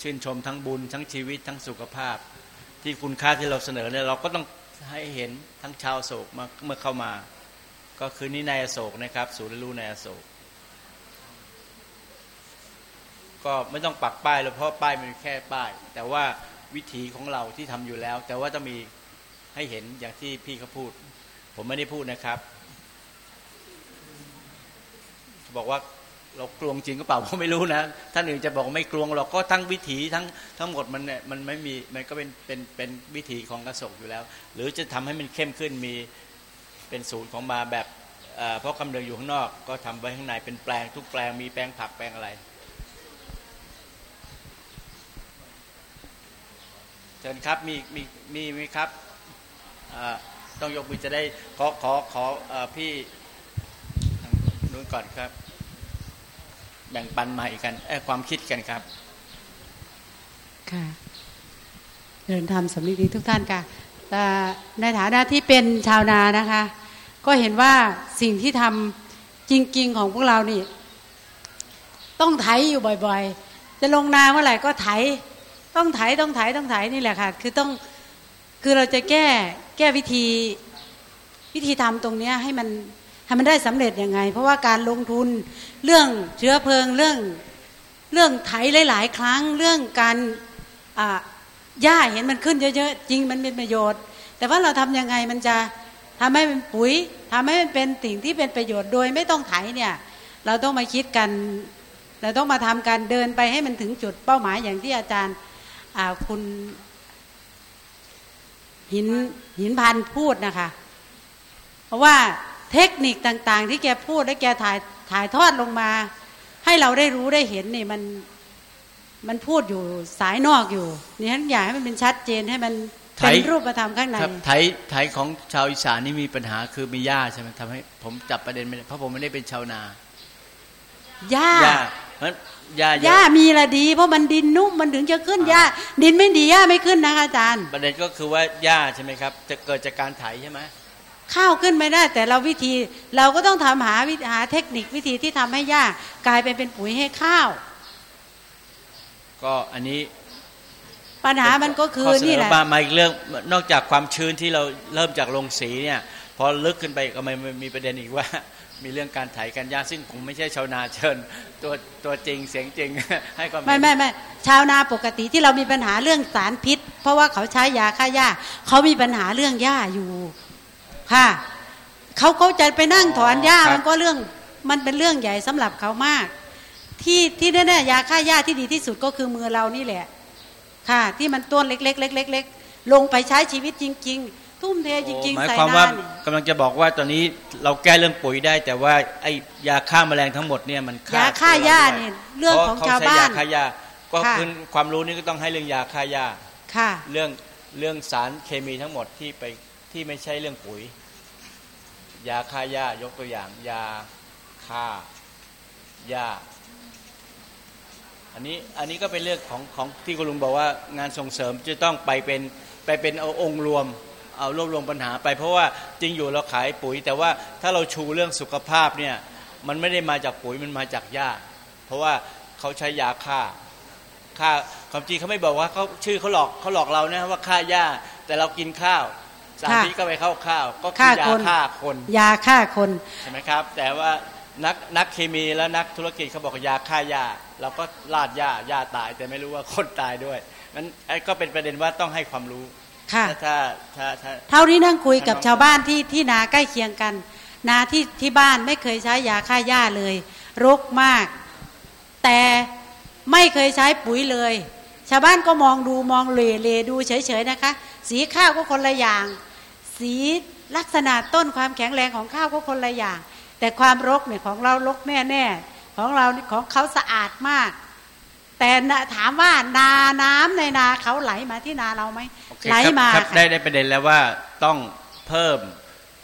ชื่นชมทั้งบุญ ทั้งชีวิตทั้งสุขภาพ ที่คุณค่าที่เราเสนอเนี่ยเราก็ต้องให้เห็นทั้งชาวโศกมาเมื่อเข้ามา ก็คือนี่ในอโศกนะครับ ศูนย์รียนรู้ในอโศกก็ไม่ต้องปักป้ายเลยเพราะป้ายมันแค่ป้าย แต่ว่าวิถีของเราที่ทำอยู่แล้ว แต่ว่าจะมีให้เห็นอย่างที่พี่เขาพูด ผมไม่ได้พูดนะครับ บอกว่าเรากลวงจริงก็เปล่าผมไม่รู้นะท่านอื่นจะบอกไม่กลวงเราก็ทั้งวิถีทั้งทั้งหมดมันเนี่ยมันไม่มีมันก็เป็นเป็นเป็นวิถีของกระสกอยู่แล้ว หรือจะทำให้มันเข้มขึ้นมีเป็นศูนย์ของมาแบบเพราะคำเดินอยู่ข้างนอกก็ทำไว้ข้างในเป็นแปลงทุกแปลงมีแปลงผักแปลงอะไรเชิญครับมีมีมีไหมครับต้องยกมือจะได้ขอขอขอพี่ นู้นก่อนครับ แบ่งปันมาอีกกันความคิดกันครับ ค่ะเดินทำสำนึกดีทุกท่านค่ะแต่ในฐานะที่เป็นชาวนานะคะ ก็เห็นว่าสิ่งที่ทำจริง ๆ ของพวกเรานี่ ต้องไถอยู่บ่อยๆ จะลงนาเมื่อไหร่ก็ไถ ต้องไถต้องไถต้องไถนี่แหละค่ะ คือต้องคือเราจะแก้แก้วิธีวิธีทำตรงนี้ให้มัน ให้มันได้สำเร็จยังไง เพราะว่าการลงทุนเรื่องเชื้อเพลิงเรื่องเรื่องไถหลาย ๆ ครั้งเรื่องการหญ้าเห็นมันขึ้นเยอะๆจริงมันเป็นประโยชน์ แต่ว่าเราทํำยังไงมันจะทำให้เป็นปุ๋ยทำให้มันเป็นสิ่งที่เป็นประโยชน์โดยไม่ต้องไถเนี่ยเราต้องมาคิดกัน เราต้องมาทำการเดินไปให้มันถึงจุดเป้าหมายอย่างที่อาจารย์คุณหินหินพันพูดนะคะ เพราะว่า เทคนิคต่างๆ ที่แกพูดและแกถ่ายถ่ายทอดลงมา ให้เราได้รู้ได้เห็นนี่มันมันพูดอยู่สายนอกอยู่นี่ฉันอยากให้มันเป็นชัดเจนให้มันเป็นรูปธรรมข้างในไทยไทยของชาวอีสานนี่มีปัญหาคือมีหญ้าใช่ไหมทำให้ผมจับประเด็นไม่ได้เพราะผมไม่ได้เป็นชาวนาหญ้าเพราะหญ้าหญ้ามีละดี เพราะมันดินนุ่มมันถึงจะขึ้นหญ้าดินไม่ดีหญ้าไม่ขึ้นนะคะอาจารย์ ประเด็นก็คือว่าหญ้าใช่ไหมครับ จะเกิดจากการไถใช่ไหม ข้าวขึ้นไม่ได้ แต่เราวิธีเราก็ต้องทำหาวิหาเทคนิควิธีที่ทำให้หญ้ากลายเป็นเป็นปุ๋ยให้ข้าว ก็อันนี้ปัญหามันก็คือข้อเสนนี่อแหละมามาอีกเรื่องนอกจากความชื้นที่เราเริ่มจากโรงสีเนี่ยพอลึกขึ้นไปก็มันมีประเด็นอีกว่า มีเรื่องการไถการหญ้าซึ่งผมไม่ใช่ชาวนาเชิญตัวตัวจริงเสียงจริงให้ความเห็นไม่ไม่ไม่ชาวนาปกติที่เรามีปัญหาเรื่องสารพิษ เพราะว่าเขาใช้ยาฆ่าหญ้าเขามีปัญหาเรื่องหญ้าอยู่ ค่ะเขาเขาจะไปนั่งถอนหญ้ามันก็เรื่องมันเป็นเรื่องใหญ่สำหรับเขามาก ที่ที่แน่ๆยาฆ่าหญ้าที่ดีที่สุดก็คือมือเรานี่แหละ ค่ะ ที่มันต้นเล็กๆเล็กๆลงไปใช้ชีวิตจริง ๆ ทุ่มเทจริงหมาๆยใส่ความหว่าน้านี่กำลังจะบอกว่าตอนนี้เราแก้เรื่องปุ๋ยได้ แต่ว่าไอ้ยาฆ่าแมลงทั้งหมดเนี่ยมันยาฆ่าหญ้านี่เรื่องของชาวบ้านเพระเขใช้ยาฆ่าหญ้าก็ค่ะคือความรู้นี่ก็ต้องให้เรื่องยาฆ่าหญ้าค่ะ เรื่องเรื่องสารเคมีทั้งหมดที่ไป ที่ไม่ใช่เรื่องปุ๋ย ยาฆ่าหญ้ายกตัวอย่าง ยาฆ่าหญ้าอันนี้อันนี้ก็เป็นเรื่องของของที่คุณลุงบอกว่างานส่งเสริมจะต้องไปเป็นไปเป็นเอาองค์รวม เอารวบรวมปัญหาไป เพราะว่าจริงอยู่เราขายปุ๋ย แต่ว่าถ้าเราชูเรื่องสุขภาพเนี่ยมันไม่ได้มาจากปุ๋ยมันมาจากหญ้า เพราะว่าเขาใช้ยาฆ่าฆ่าความจริงเขาไม่บอกว่าเขาชื่อเขาหลอกเขาหลอกเรานะว่าฆ่าหญ้าแต่เรากินข้าว สารพิษก็ไปเข้าข้าว ก็คือยาฆ่าคน ยาฆ่าคนใช่ไหมครับ แต่ว่านักนักเคมีและนักธุรกิจเขาบอกว่ายาฆ่าหญ้าเราก็ลาดหญ้าหญ้าตาย แต่ไม่รู้ว่าคนตายด้วยนั้นไอ้ก็เป็นประเด็นว่าต้องให้ความรู้ค่ะถ้าถ้าถ้าเท่าที่นั่งคุยกับชาวบ้านที่ที่นาใกล้เคียงกัน นาที่ที่บ้านไม่เคยใช้ยาฆ่าหญ้าเลย รกมาก แต่ไม่เคยใช้ปุ๋ยเลย ชาวบ้านก็มองดูมองเลเลดูเฉยๆนะคะ สีข้าวก็คนละอย่าง สีลักษณะต้นความแข็งแรงของข้าวก็คนละอย่าง แต่ความรกเนี่ยของเรารกแน่ๆของเรานี่ของเขาสะอาดมาก แต่นะถามว่านาน้ำในนาเขาไหลมาที่นาเราไหมโอเคไหลครับมาครับค่ะได้ได้ประเด็นแล้วว่าต้องเพิ่ม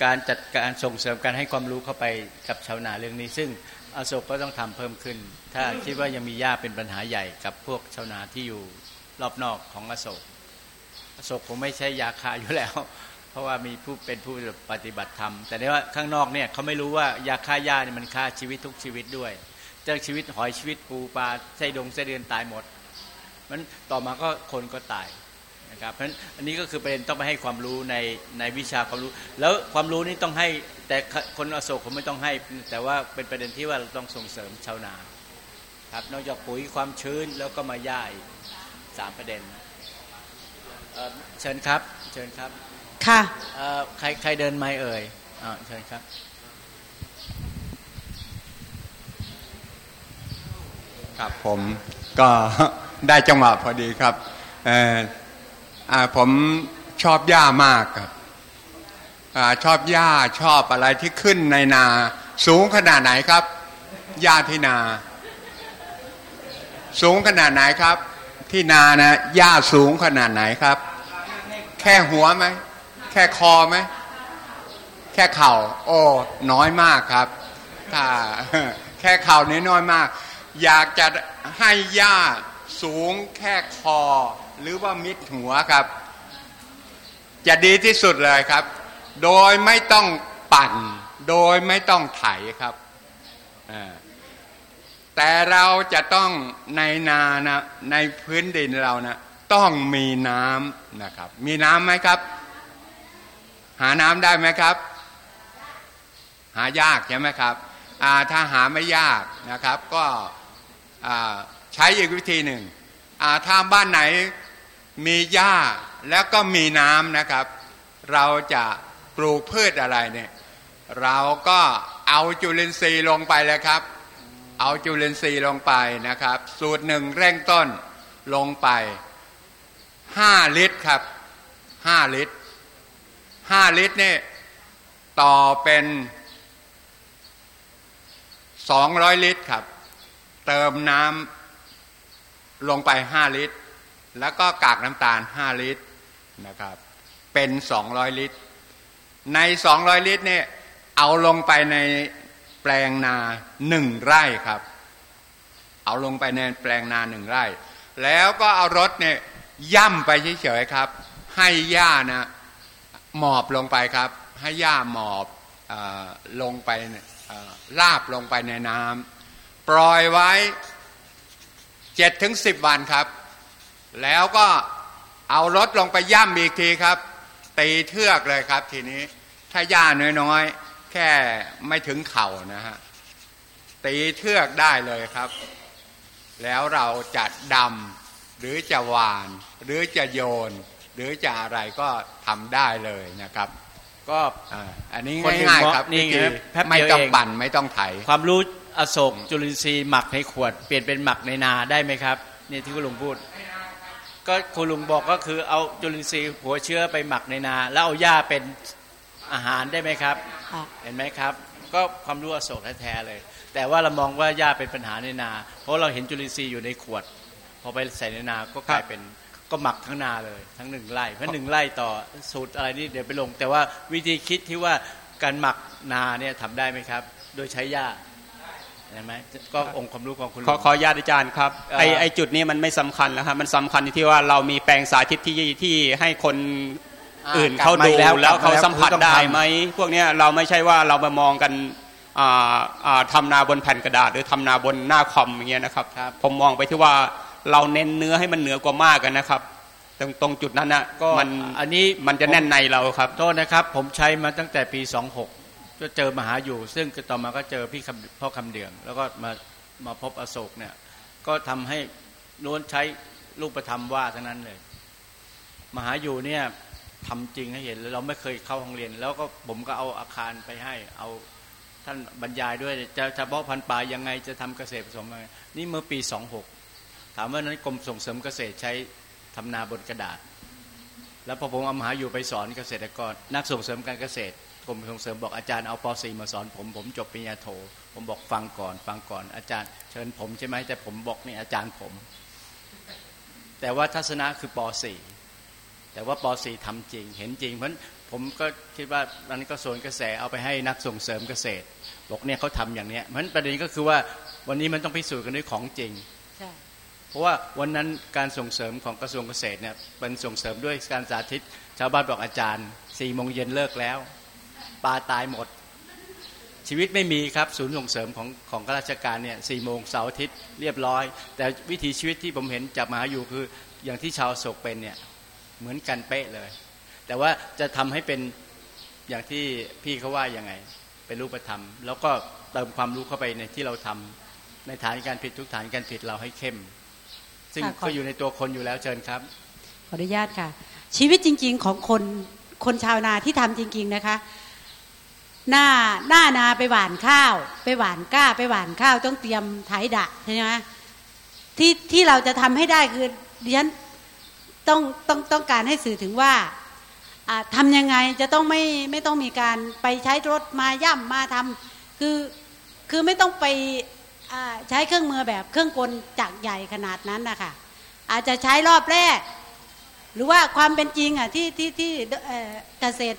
การจัดการส่งเสริมการให้ความรู้เข้าไปกับชาวนาเรื่องนี้ ซึ่งอโศกก็ต้องทำเพิ่มขึ้น ถ้าคิดว่ายังมีหญ้าเป็นปัญหาใหญ่กับพวกชาวนาที่อยู่รอบนอกของอโศกอโศกคงไม่ใช่ยาคาอยู่แล้วเพ ราะว่ามีผู้เป็นผู้ปฏิบัติธรรม แต่ในว่าข้างนอกเนี่ยเขาไม่รู้ว่ายาฆ่าหญ้าเนี่ยมันฆ่าชีวิตทุกชีวิตด้วยเจ้าชีวิตหอยชีวิตปูปลาไส้ดงไส้เดือนตายหมดมันต่อมาก็คนก็ตายนะครับเพราะฉะนั้นอันนี้ก็คือประเด็นต้องไปให้ความรู้ในในวิชาความรู้ แล้วความรู้นี้ต้องให้แต่คนอโศกผมไม่ต้องให้ แต่ว่าเป็นประเด็นที่ว่าเราต้องส่งเสริมชาวนาครับนอกจากปุ๋ยความชื้นแล้วก็มาย่ายสามประเด็นเเชิญครับเชิญครับ ค่ะเอ่อใครใครเดินไม่เอ่ยอ่าเชิญครับครับผมก็ได้จังหวะพอดีครับเอ่ออ่าผมชอบหญ้ามากครับอาชอบหญ้าชอบอะไรที่ขึ้นในนาสูงขนาดไหนครับหญ้าที่นา สูงขนาดไหนครับ ที่นานะหญ้าสูงขนาดไหนครับ แค่หัวไหม แค่คอไหมแค่เข่า โอ้น้อยมากครับถ้าแค่เข่านี้น้อยมาก อยากจะให้หญ้าสูงแค่คอ หรือว่ามิดหัวครับ จะดีที่สุดเลยครับ โดยไม่ต้องปั่น โดยไม่ต้องไถครับแต่เราจะต้องในนานะในพื้นดินเรานะต้องมีน้ำนะครับ มีน้ำไหมครับ หาน้ำได้ไหมครับ หายากใช่ไหมครับถ้าหาไม่ยากนะครับ ก็ใช้อีกวิธีหนึ่งถ้าบ้านไหนมีหญ้าแล้วก็มีน้ำนะครับ เราจะปลูกพืชอะไรเนี่ยเราก็เอาจุลินทรีย์ลงไปเลยครับ เอาจุลินทรีย์ลงไปนะครับ สูตรหนึ่งเร่งต้นลงไปห้าลิตรครับห้าลิตร ห้าลิตรเนี่ยต่อเป็นสองร้อยลิตรครับ เติมน้ำลงไปห้าลิตร แล้วก็กากน้ำตาลห้าลิตรนะครับ เป็นสองร้อยลิตร ในสองร้อยลิตรเนี่ยเอาลงไปในแปลงนาหนึ่งไร่ครับ เอาลงไปในแปลงนาหนึ่งไร่ แล้วก็เอารถเนี่ยย่ำไปเฉยๆครับ ให้หญ้านะ หมอบลงไปครับ ให้หญ้าหมอบอลงไปลาบลงไปในน้ำปล่อยไว้เจ็ดถึงสิบวันครับ แล้วก็เอารถลงไปย่ำอีกทีครับ ตีเทือกเลยครับทีนี้ ถ้าหญ้าน้อยๆ แค่ไม่ถึงเข่านะฮะตีเทือกได้เลยครับ แล้วเราจะดำหรือจะหวาน หรือจะโยน หรือจะอะไรก็ทำได้เลยนะครับ ก็อ่าอันนี้คนหนึ่งง่ายๆครับนี่ไงวิธีแป๊บเดียวไม่ต้องเองปั่นไม่ต้องไถ ความรู้อโศกจุลินทรีย์หมักในขวด เปลี่ยนเป็นหมักในนาได้ไหมครับนี่ที่คุณลุงพูด ก็คุณลุงบอกก็คือเอาจุลินทรีย์หัวเชื้อไปหมักในนา แล้วเอาหญ้าเป็นอาหารได้ไหมครับ เห็นไหมครับ ก็ความรู้อโศกแท้ๆเลย แต่ว่าเรามองว่าหญ้าเป็นปัญหาในนา เพราะเราเห็นจุลินทรีย์อยู่ในขวด พอไปใส่ในนาก็กลายเป็น ก็หมักทั้งนาเลย ทั้งหนึ่งไร่เพราะหนึ่งไร่ต่อสูตรอะไรนี่เดี๋ยวไปลง แต่ว่าวิธีคิดที่ว่าการหมักนาเนี่ยทำได้ไหมครับ โดยใช้หญ้าเห็นไหมก็องค์ความรู้ของคุณลุงขอขออนุญาตอาจารย์ครับเอ่อไอไอจุดนี้มันไม่สำคัญแล้วครับมันสำคัญที่ว่าเรามีแปลงสาธิตที่ที่ให้คนอ่าอื่นกลับเขามาดูแล้วแล้วกลับมาเขาแล้วสัมผัสคือต้องได้ทำไหมพวกเนี้ยเราไม่ใช่ว่าเรามามองกันอ่าอ่าทำนาบนแผ่นกระดาษ หรือทำนาบนหน้าคอมอย่างเงี้ยนะครับ ผมมองไปที่ว่า เราเน้นเนื้อให้มันเหนือกว่ามากกันนะครับ ตรงตรงจุดนั้นนะก็มันอันนี้มันจะแน่นในเราครับโทษนะครับ ผมใช้มาตั้งแต่ปี 26 ก็เจอมหาอยู่ ซึ่งต่อมาก็เจอพี่คำพ่อคำเดือง แล้วก็มามาพบอโศกเนี่ย ก็ทำให้ล้วนใช้รูปธรรมว่าทั้งนั้นเลย มหาอยู่เนี่ยทำจริงให้เห็นแล้วเราไม่เคยเข้าห้องเรียน แล้วก็ผมก็เอาอาคารไปให้ เอาท่านบรรยายด้วยจะจะเพาะพันธุ์ปลายังไงจะทำเกษตรผสมยังไงนี่เมื่อปี26 ถามว่านั้นกรมส่งเสริมเกษตรใช้ทำนาบนกระดาษ แล้วพอผมเอามหาอยู่ไปสอนเกษตรกรนักส่งเสริมการเกษตรกรมส่งเสริมบอกอาจารย์เอาป .4 มาสอนผมผมจบปริญญาโท ผมบอกฟังก่อน ฟังก่อนอาจารย์เชิญผมใช่ไหมแต่ผมบอกนี่อาจารย์ผม แต่ว่าทัศนะคือป .4 แต่ว่าป .4 ทำจริง เห็นจริงเพราะผมก็คิดว่านั้นก็ส่วนกระแสเอาไปให้นักส่งเสริมเกษตร บอกเนี่ยเขาทำอย่างเนี้ยเพราะนั้นประเด็นก็คือว่าวันนี้มันต้องพิสูจน์กันด้วยของจริง เพราะว่าวันนั้นการส่งเสริมของกระทรวงเกษตรเนี่ยเป็นส่งเสริมด้วยการสาธิต ชาวบ้านบอกอาจารย์สี่โมงเย็นเลิกแล้วปลาตายหมด ชีวิตไม่มีครับศูนย์ส่งเสริมของของข้าราชการเนี่ยสี่โมงเสาร์อาทิตย์เรียบร้อย แต่วิถีชีวิตที่ผมเห็นจากมาอยู่คืออย่างที่ชาวโศกเป็นเนี่ยเหมือนกันเป๊ะเลย แต่ว่าจะทำให้เป็นอย่างที่พี่เขาว่ายังไง เป็นรูปธรรม แล้วก็เติมความรู้เข้าไปในที่เราทำในฐานการผิดทุกฐานการผิดเราให้เข้ม ซึ่งค่ะขอก็อยู่ในตัวคนอยู่แล้วเชิญครับขออนุญาตค่ะ ชีวิตจริง ๆ ของคนคนชาวนาที่ทำจริง ๆนะคะ หน้าหน้านาไปหว่านข้าว ไปหว่านก้า ไปหว่านข้าวต้องเตรียมไถดะใช่ไหมที่ที่เราจะทำให้ได้คือดิฉันต้องต้องต้องการให้สื่อถึงว่าอ่าทำยังไงจะต้องไม่ไม่ต้องมีการไปใช้รถมาย่ำมาทำคือคือไม่ต้องไปอ่า ใช้เครื่องมือแบบเครื่องกลจักรใหญ่ขนาดนั้นนะคะอาจจะใช้รอบแรก หรือว่าความเป็นจริงอะที่ที่ที่เอ่อเกษตร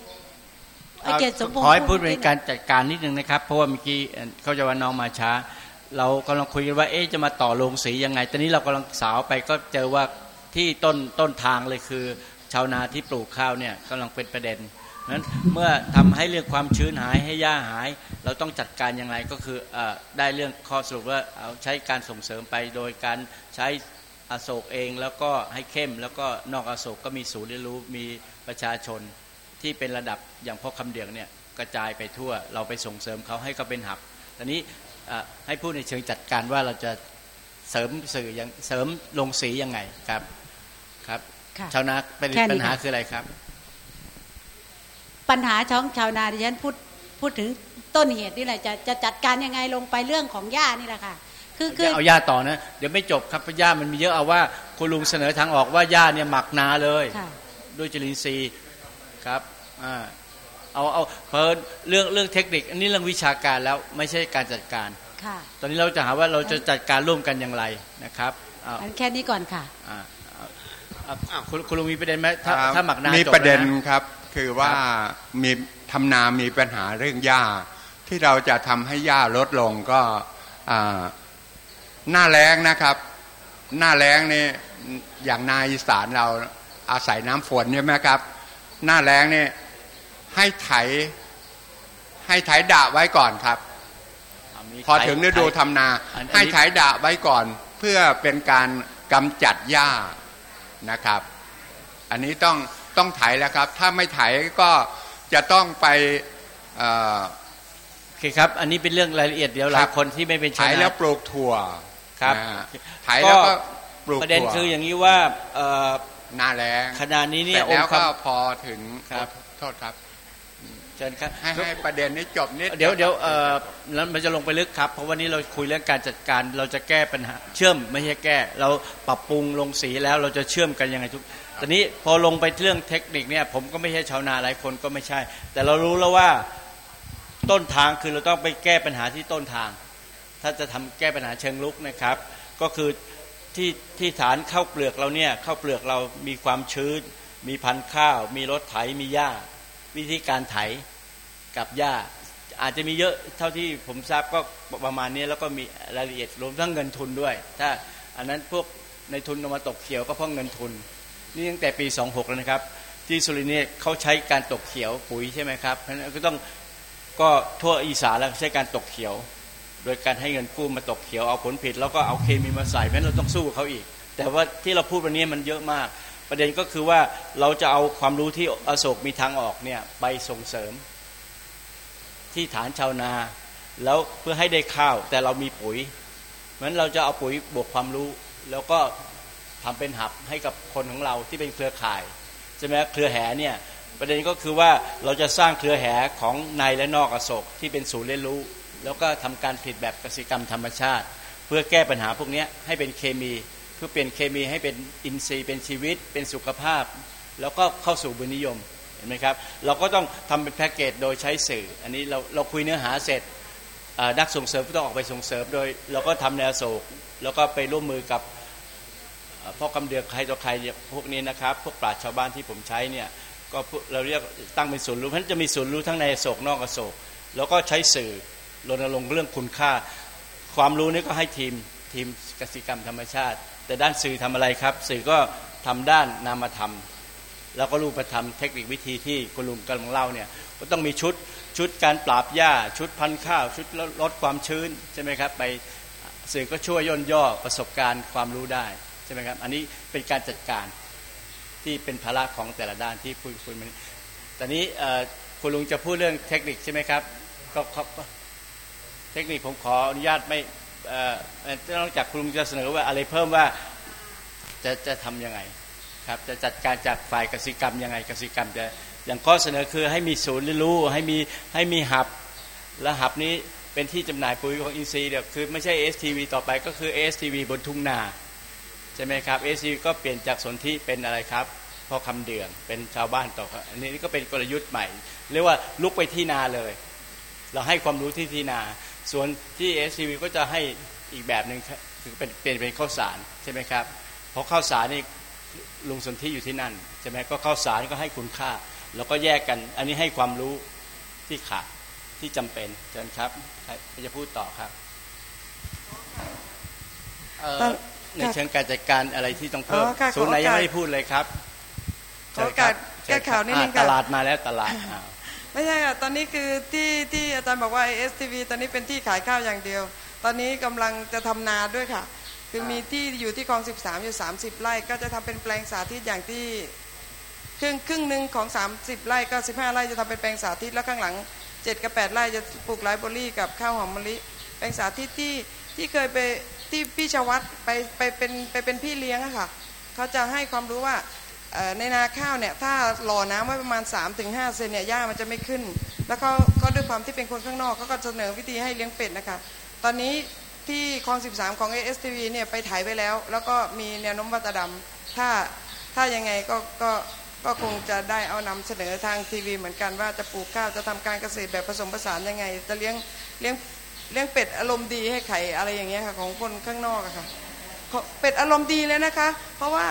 เอ่อเกียรติสมพงษ์ขอให้พูดเมื่เป็อนการจัดการนิดนึงนะครับ เพราะว่าเมื่อกี้เอ่อเขาจะว่าน้องมาช้า เรากำลังคุยกันว่าเอ๊ะจะมาต่อโรงสียังไง ตอนนี้เรากำลังสาวไปก็เจอว่าที่ต้นต้นทางเลยคือ ชาวนาที่ปลูกข้าวเนี่ยกำลังเป็นประเด็นเพราะฉะ นั้นเมื่อทำให้เรื่องความชื้นหายให้หญ้าหาย เราต้องจัดการอย่างไรก็คือเออได้เรื่องข้อสรุปว่าเอาใช้การส่งเสริมไปโดยการใช้อโศกเองแล้วก็ให้เข้ม แล้วก็นอกอโศกก็มีศูนย์เรียนรู้มีประชาชนที่เป็นระดับอย่างพ่อคำเดียงเนี่ยกระจายไปทั่วเราไปส่งเสริมเขาให้เขาเป็นหับตอนนี้เอ่อให้พูดในเชิงจัดการว่าเราจะเสริมสื่อยังเสริมลงสียังไงครับครับค่ะชาวนาเป็นแค่นี้ปัญหาค่ะคืออะไรครับ ปัญหาช่องชาวนาดิฉันพูดพูดถึงต้นเหตุนี่แหละจะจะจัดการยังไงลงไปเรื่องของหญ้านี่แหละค่ะ คือคือเอาหญ้าต่อนะเดี๋ยวไม่จบครับเพราะหญ้ามันมีเยอะเอาว่าคุณลุงเสนอทางออกว่าหญ้าเนี่ยหมักนาเลยค่ะด้วยจุลินทรีย์ครับอ่าเอาเอาเพลินเรื่องเรื่องเทคนิค อันนี้เรื่องวิชาการแล้วไม่ใช่การจัดการค่ะ ตอนนี้เราจะหาว่าเราจะจัดการร่วมกันอย่างไรนะครับเอาอันแค่นี้ก่อนค่ะอ่าเอาเอาเอาคุณคุณลุงมีประเด็นไหมถ้าครับถ้าหมักนามีจบประเด็นแล้วครับ คือว่าครับมีทำนามีปัญหาเรื่องหญ้า ที่เราจะทำให้หญ้าลดลงก็อ่าหน้าแล้งนะครับ หน้าแล้งนี่อย่างนาอีสานเราอาศัยน้ำฝนใช่ไหมครับ หน้าแล้งนี่ให้ไถ ให้ไถดะไว้ก่อนครับ พอถึงฤดูทำนาอันนี้ให้ไถดะไว้ก่อน เพื่อเป็นการกำจัดหญ้านะครับ อันนี้ต้อง ต้องไถแล้วครับ ถ้าไม่ไถก็จะต้องไปเอ่อโอเคครับ อันนี้เป็นเรื่องรายละเอียดเดี๋ยวหลายคนที่ไม่เป็นไถชาวนาแล้วปลูกถั่วครับนะฮะไถแล้วก็ปลูกประเด็นถั่วคืออย่างนี้ว่าเอ่อหน้าแรงขณะนี้เนี่ยเสร็จแล้วองค์คก็ำพอถึงครับโทษครับเชิญครับให้ให้ประเด็นนี้จบนิดเดี๋ยวเดี๋ยวเอ่อแล้วมันจะลงไปลึกครับ เพราะวันนี้เราคุยเรื่องการจัดการเราจะแก้ปัญหา เชื่อมไม่ใช่แก้ เราปรับปรุงลงสีแล้วเราจะเชื่อมกันยังไงทุก ตอนนี้พอลงไปเรื่องเทคนิคเนี่ย ผมก็ไม่ใช่ชาวนาหลายคนก็ไม่ใช่ แต่เรารู้แล้วว่าต้นทางคือเราต้องไปแก้ปัญหาที่ต้นทาง ถ้าจะทำแก้ปัญหาเชิงลุกนะครับ ก็คือที่ที่ฐานข้าวเปลือกเราเนี่ยข้าวเปลือกเรามีความชื้น มีพันธุ์ข้าว มีรถไถมีหญ้า วิธีการไถกับหญ้า อาจจะมีเยอะเท่าที่ผมทราบก็ประมาณนี้แล้วก็มีรายละเอียดรวมทั้งเงินทุนด้วย ถ้าอันนั้นพวกในทุนเอมาตกเขียวก็เพราะเงินทุน นี่ตั้งแต่ปี 26 แล้วนะครับ ที่สุรินทร์เนี่ยเขาใช้การตกเขียวปุ๋ยใช่ไหมครับเพราะฉะนั้นก็ต้องก็ทั่วอีสานแล้วใช้การตกเขียว โดยการให้เงินกู้มาตกเขียวเอาผลผิดแล้วก็เอาเคมีมาใส่เพราะฉะนั้นเราต้องสู้กับเขาอีก แต่ว่าที่เราพูดวันนี้มันเยอะมาก ประเด็นก็คือว่าเราจะเอาความรู้ที่อโศกมีทางออกเนี่ยไปส่งเสริม ที่ฐานชาวนาแล้วเพื่อให้ได้ข้าวแต่เรามีปุ๋ยเพราะฉะนั้นเราจะเอาปุ๋ยบวกความรู้ แล้วก็ ทำเป็นหับให้กับคนของเราที่เป็นเครือข่ายใช่ไหมเครือแหเนี่ยประเด็นก็คือว่าเราจะสร้างเครือแหของในและนอกอโศกที่เป็นศูนย์เรียนรู้ แล้วก็ทำการผลิตแบบกสิกรรมธรรมชาติ เพื่อแก้ปัญหาพวกนี้ให้เป็นเคมีเพื่อเปลี่ยนเคมีให้เป็นอินทรีย์ เป็นชีวิต เป็นสุขภาพ แล้วก็เข้าสู่บุญนิยมเห็นไหมครับเราก็ต้องทำเป็นแพ็กเกจโดยใช้สื่อ อันนี้เราเราคุยเนื้อหาเสร็จนักส่งเสริมก็ต้องออกไปส่งเสริมโดยเราก็ทำแนวโศกแล้วก็ไปร่วมมือกับ พ่อกำเดือกใครต่อใครพวกนี้นะครับ พวกปราชญ์ชาวบ้านที่ผมใช้เนี่ยก็เราเรียกตั้งเป็นศูนย์รู้เพราะฉะนั้นจะมีศูนย์รู้ทั้งในโศกนอกโศก แล้วก็ใช้สื่อรณรงค์เรื่องคุณค่า ความรู้นี่ก็ให้ทีมทีมกสิกรรมธรรมชาติ แต่ด้านสื่อทำอะไรครับ สื่อก็ทำด้านนามธรรม แล้วก็รูปธรรมเทคนิควิธีที่คุณลุงกำลังเล่าเนี่ยก็ต้องมีชุดชุดการปราบหญ้า ชุดพันข้าว ชุดลดความชื้นใช่ไหมครับไปสื่อก็ช่วยย่นย่อประสบการณ์ความรู้ได้ ช่ไหมครับ อันนี้เป็นการจัดการที่เป็นภาระของแต่ละด้านที่คุยคุยมันตอนนี้คุณลุงจะพูดเรื่องเทคนิคใช่ไหมครับ ก็เทคนิคผมขออนุญาตไม่เอ่อนอกจากคุณลุงจะเสนอว่าอะไรเพิ่มว่าจะจะทำยังไงครับ จะจัดการจากฝ่ายกสิกรรมยังไงกสิกรรมจะอย่างข้อเสนอคือให้มีศูนย์เรียนรู้ให้มีให้มีหับและหับนี้เป็นที่จำหน่ายปุ๋ยของอินทรีย์เดียวคือไม่ใช่ STV ต่อไปก็คือ STV บนทุ่งนา ช่ไหมครับ STV ก็เปลี่ยนจากสนที่เป็นอะไรครับพ่อคำเดืองเป็นชาวบ้านต่อครับอันนี้ก็เป็นกลยุทธ์ใหม่ เรียกว่าลุกไปที่นาเลย เราให้ความรู้ที่ที่นา ส่วนที่ STV ก็จะให้อีกแบบหนึ่งคือเป็นเปลี่ยนเป็นข้าวสารใช่ไหมครับเพราะข้าวสารนี่ลุงสนที่อยู่ที่นั่นใช่ไหมก็ข้าวสารก็ให้คุณค่าแล้วก็แยกกัน อันนี้ให้ความรู้ที่ขาดที่จำเป็นเชิญครับจะพูดต่อครับ ในเชิงการจัดการอะไรที่ต้องเพิ่มอ๋อค่ะศูนย์ไหนขอโอกาสยังไม่ได้พูดเลยครับขอโอกาสเชิญครับแก้ข่าวนิดนึงอ่ค่ะตลาดมาแล้วตลาดอ่าไม่ใช่ค่ะตอนนี้คือที่ที่อาจารย์บอกว่า STV ตอนนี้เป็นที่ขายข้าวอย่างเดียว ตอนนี้กำลังจะทำนาด้วยค่ะ คือมีที่อยู่ที่คลอง 13 อยู่ 30 ไร่ก็จะทำเป็นแปลงสาธิตอย่างที่ครึ่งครึ่งหนึ่งของ 30 ไร่ก็ 15 ไร่จะทำเป็นแปลงสาธิตแล้วข้างหลัง 7 กับ 8 ไร่จะปลูกไรซ์เบอรรี่กับข้าวหอมมะลิแปลงสาธิตที่ที่เคยไป ที่พี่ชวัตไปไปเป็นไปเป็นพี่เลี้ยงอะค่ะเขาจะให้ความรู้ว่าในนาข้าวเนี่ยถ้าหล่อน้ำไว้ประมาณ 3-5เซนเนี่ยหญ้ามันจะไม่ขึ้น แล้วเขาก็ด้วยความที่เป็นคนข้างนอกเขาก็เสนอวิธีให้เลี้ยงเป็ดนะคะตอนนี้ที่คลอง 13 ของ ASTV เนี่ยไปถ่ายไปแล้ว แล้วก็มีแนวโน้มว่าจะดำถ้าถ้ายังไงก็ก็ก็คงจะได้เอานำเสนอทางทีวีเหมือนกันว่าจะปลูกข้าวจะทำการเกษตรแบบผสมผสานยังไง จะเลี้ยงเลี้ยง เลี้ยงเป็ดอารมณ์ดีให้ไข่อะไรอย่างเงี้ยค่ะของคนข้างนอกอะค่ะเป็ดอารมณ์ดีเลยนะคะ เพราะว่า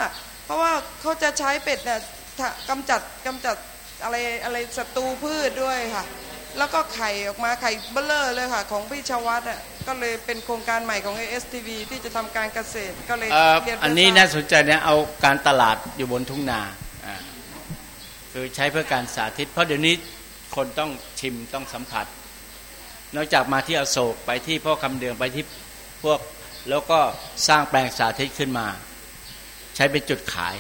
เพราะว่าเขาจะใช้เป็ดเนี่ยถ้ากำจัดกำจัดอะไรอะไรศัตรูพืชด้วยค่ะ แล้วก็ไข่ออกมาไข่เบลเลอร์เลยค่ะ ของพี่ชวัตอะก็เลยเป็นโครงการใหม่ของ ASTV ที่จะทำการเกษตรก็เลยเอ่อเรียนอันนี้เพื่น่าทรบสนใจนะเอาการตลาดอยู่บนทุ่งนาอ่าคือใช้เพื่อการสาธิต เพราะเดี๋ยวนี้คนต้องชิมต้องสัมผัส นอกจากมาที่อโศกไปที่พ่อคำเดืองไปที่พวกแล้วก็สร้างแปลงสาธิตขึ้นมา ใช้เป็นจุดขาย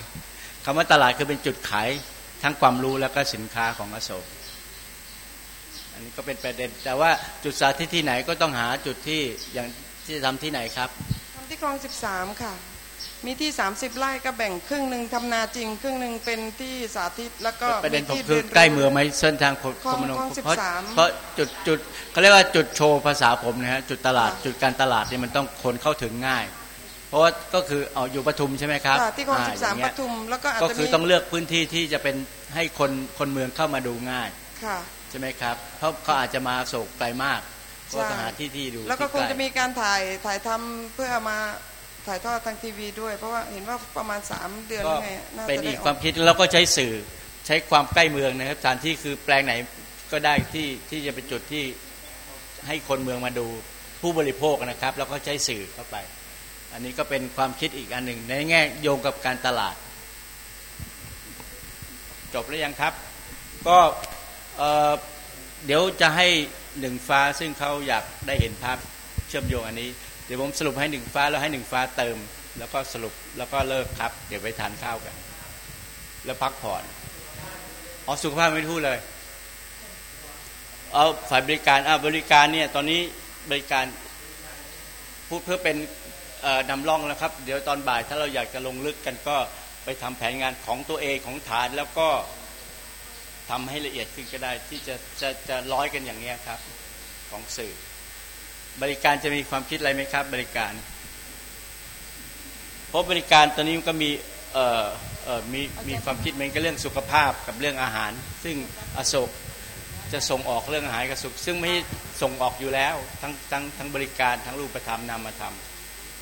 คำว่าตลาดคือเป็นจุดขายทั้งความรู้แล้วก็สินค้าของอโศก อันนี้ก็เป็นประเด็น แต่ว่าจุดสาธิตที่ไหนก็ต้องหาจุดที่อย่างที่จะทำที่ไหนครับทำที่คลอง13ค่ะ มีที่ 30ไร่ก็แบ่งครึ่งหนึ่งทำนาจริง ครึ่งหนึ่งเป็นที่สาธิตแล้วก็ประเด็นผมที่คือรียนรู้ใกล้เมืองไหมเส้นทางคคลองมนาคลองเพราะ13เพราะจุดจุดเขาเรียกว่าจุดโชว์ภาษาผมนะฮะจุดตลาดจุดการตลาดเนี่ยมันต้องคนเข้าถึงง่าย เพราะว่าก็คือเอาอยู่ปทุมใช่ไหมครับค่ะที่คลองาย่า13เงี้ปยทุมแล้วก็อาจก็จะคือมีต้องเลือกพื้นที่ที่จะเป็นให้คนคนเมืองเข้ามาดูง่ายค่ะใช่ไหมครับ เพราะเขาอาจจะมาโศกไกลมากก็ต้องหาที่ที่ดูแล้วก็คงที่ใล้จะมีการถ่ายถ่ายทำเพื่อมา ถ่ายทอดทางทีวีด้วย เพราะว่าเห็นว่าประมาณ 3 เดือนก็หรือไงน่าเป็นจะได้อีกอความคิดแล้วก็ใช้สื่อใช้ความใกล้เมืองนะครับสถานที่คือแปลงไหนก็ได้ที่ที่จะเป็นจุดที่ให้คนเมืองมาดูผู้บริโภคนะครับ แล้วก็ใช้สื่อเข้าไป อันนี้ก็เป็นความคิดอีกอันหนึ่งในแง่โยงกับการตลาด จบแล้วยังครับ ก็เอ่อเดี๋ยวจะให้หนึ่งฟ้าซึ่งเขาอยากได้เห็นภาพเชื่อมโยงอันนี้ เดี๋ยวผมสรุปให้หนึ่งฟ้าแล้วให้หนึ่งฟ้าเติม แล้วก็สรุปแล้วก็เลิกครับ เดี๋ยวไปทานข้าวกัน แล้วพักผ่อนอ๋อสุขภาพไม่พูดเลยเอาฝ่ายบริการอ่าบริการเนี่ยตอนนี้บริการพูดเพื่อเป็นนำร่องแล้วครับ เดี๋ยวตอนบ่ายถ้าเราอยากจะลงลึกกันก็ไปทำแผนงานของตัวเองของฐานแล้วก็ทำให้ละเอียดขึ้นก็ได้ที่จะจะจะร้อยกันอย่างเนี้ยครับ ของสื่อ บริการจะมีความคิดอะไรไหมครับ บริการเพราะบริการตอนนี้มันก็มีเอ่อเอ่อมีมีความคิดเหมือนกับเรื่องสุขภาพกับเรื่องอาหาร ซึ่งอโศกจะส่งออกเรื่องอาหารกับสุข ซึ่งไม่ส่งออกอยู่แล้วทั้งทั้งทั้งบริการทั้งรูปธรรมนามธรรม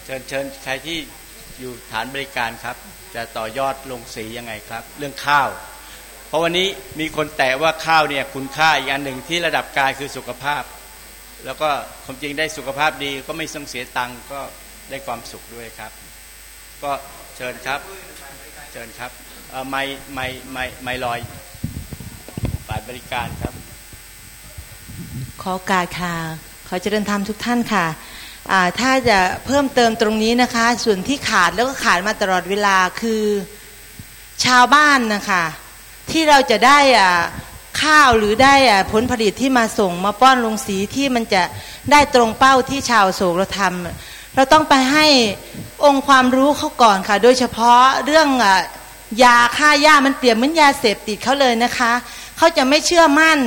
เชิญเชิญใครที่อยู่ฐานบริการครับ จะต่อยอดลงสียังไงครับ เรื่องข้าว เพราะวันนี้มีคนแตะว่าข้าวเนี่ยคุณค่าอีกอันหนึ่งที่ระดับกายคือสุขภาพ แล้วก็ความจริงได้สุขภาพดีก็ไม่ต้องเสียตังค์ก็ได้ความสุขด้วยครับ ก็เชิญครับ เชิญครับเอ่อไม่ไม่ไม่ไม่ลอยฝ่ายบริการครับ ขอโอกาสค่ะขอเจริญธรรมทุกท่านค่ะอ่าถ้าจะเพิ่มเติมตรงนี้นะคะ ส่วนที่ขาดแล้วก็ขาดมาตลอดเวลาคือชาวบ้านนะคะที่เราจะได้อ่า ข้าวหรือได้อ่าผลผลิตที่มาส่งมาป้อนลงสีที่มันจะได้ตรงเป้าที่ชาวโศกเราทำเราต้องไปให้องค์ความรู้เขาก่อนค่ะ โดยเฉพาะเรื่องยาฆ่าหญ้ามันเปรียบเหมือนยาเสพติดเขาเลยนะคะเขาจะไม่เชื่อมั่น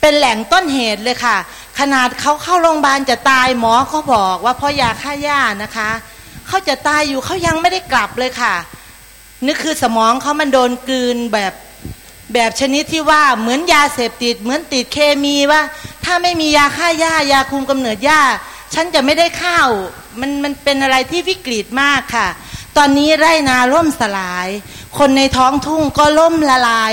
เป็นแหล่งต้นเหตุเลยค่ะ ขนาดเขาเข้าโรงพยาบาลจะตายหมอเขาบอกว่าเพราะยาฆ่าหญ้านะคะเขาจะตายอยู่เขายังไม่ได้กลับเลยค่ะนี่คือสมองเขามันโดนกลืนแบบ แบบชนิดที่ว่าเหมือนยาเสพติด เหมือนติดเคมีว่า ถ้าไม่มียาฆ่าหญ้ายาคุมกำเนิดหญ้า ฉันจะไม่ได้ข้าวมันมันเป็นอะไรที่วิกฤตมากค่ะ ตอนนี้ไร่นาล่มสลาย คนในท้องทุ่งก็ล่มละลาย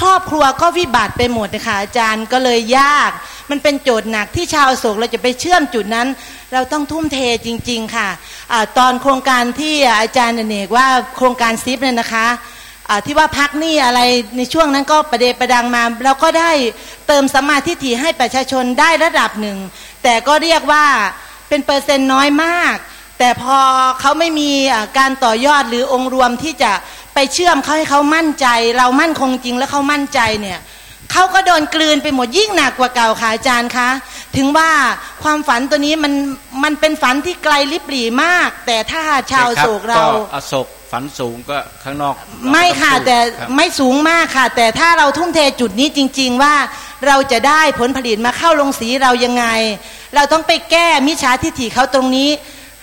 ครอบครัวก็วิบัติไปหมดนะคะอาจารย์ก็เลยยาก มันเป็นโจทย์หนักที่ชาวโศกเราจะไปเชื่อมจุดนั้น เราต้องทุ่มเทจริง ๆ ค่ะอะตอนโครงการที่อาจารย์เนกว่าโครงการซิปเนี่ยนะคะ ที่ว่าพักหนี้อะไรในช่วงนั้นก็ประเดประดังมาเราก็ได้เติมสมมาธิถี่ให้ประชาชนได้ระดับหนึ่ง แต่ก็เรียกว่าเป็นเปอร์เซ็นต์น้อยมาก แต่พอเขาไม่มีการต่อยอดหรือองค์รวมที่จะไปเชื่อมเขาให้เขามั่นใจ เรามั่นคงจริงแล้วเขามั่นใจเนี่ยเขาก็โดนกลืนไปหมดยิ่งหนักกว่าเก่าค่ะอาจารย์คะถึงว่าความฝันตัวนี้มันมันเป็นฝันที่ไกลลิบหลีมาก แต่ถ้าชาวโศกเราอโศก ฝันสูงก็ข้างนอก ไม่ค่ะแต่ครับไม่สูงมากค่ะ แต่ถ้าเราทุ่มเทจุดนี้จริง ๆ ว่าเราจะได้ผลผลิตมาเข้าลงสีเรายังไง เราต้องไปแก้มิจฉาทิฏฐิเขาตรงนี้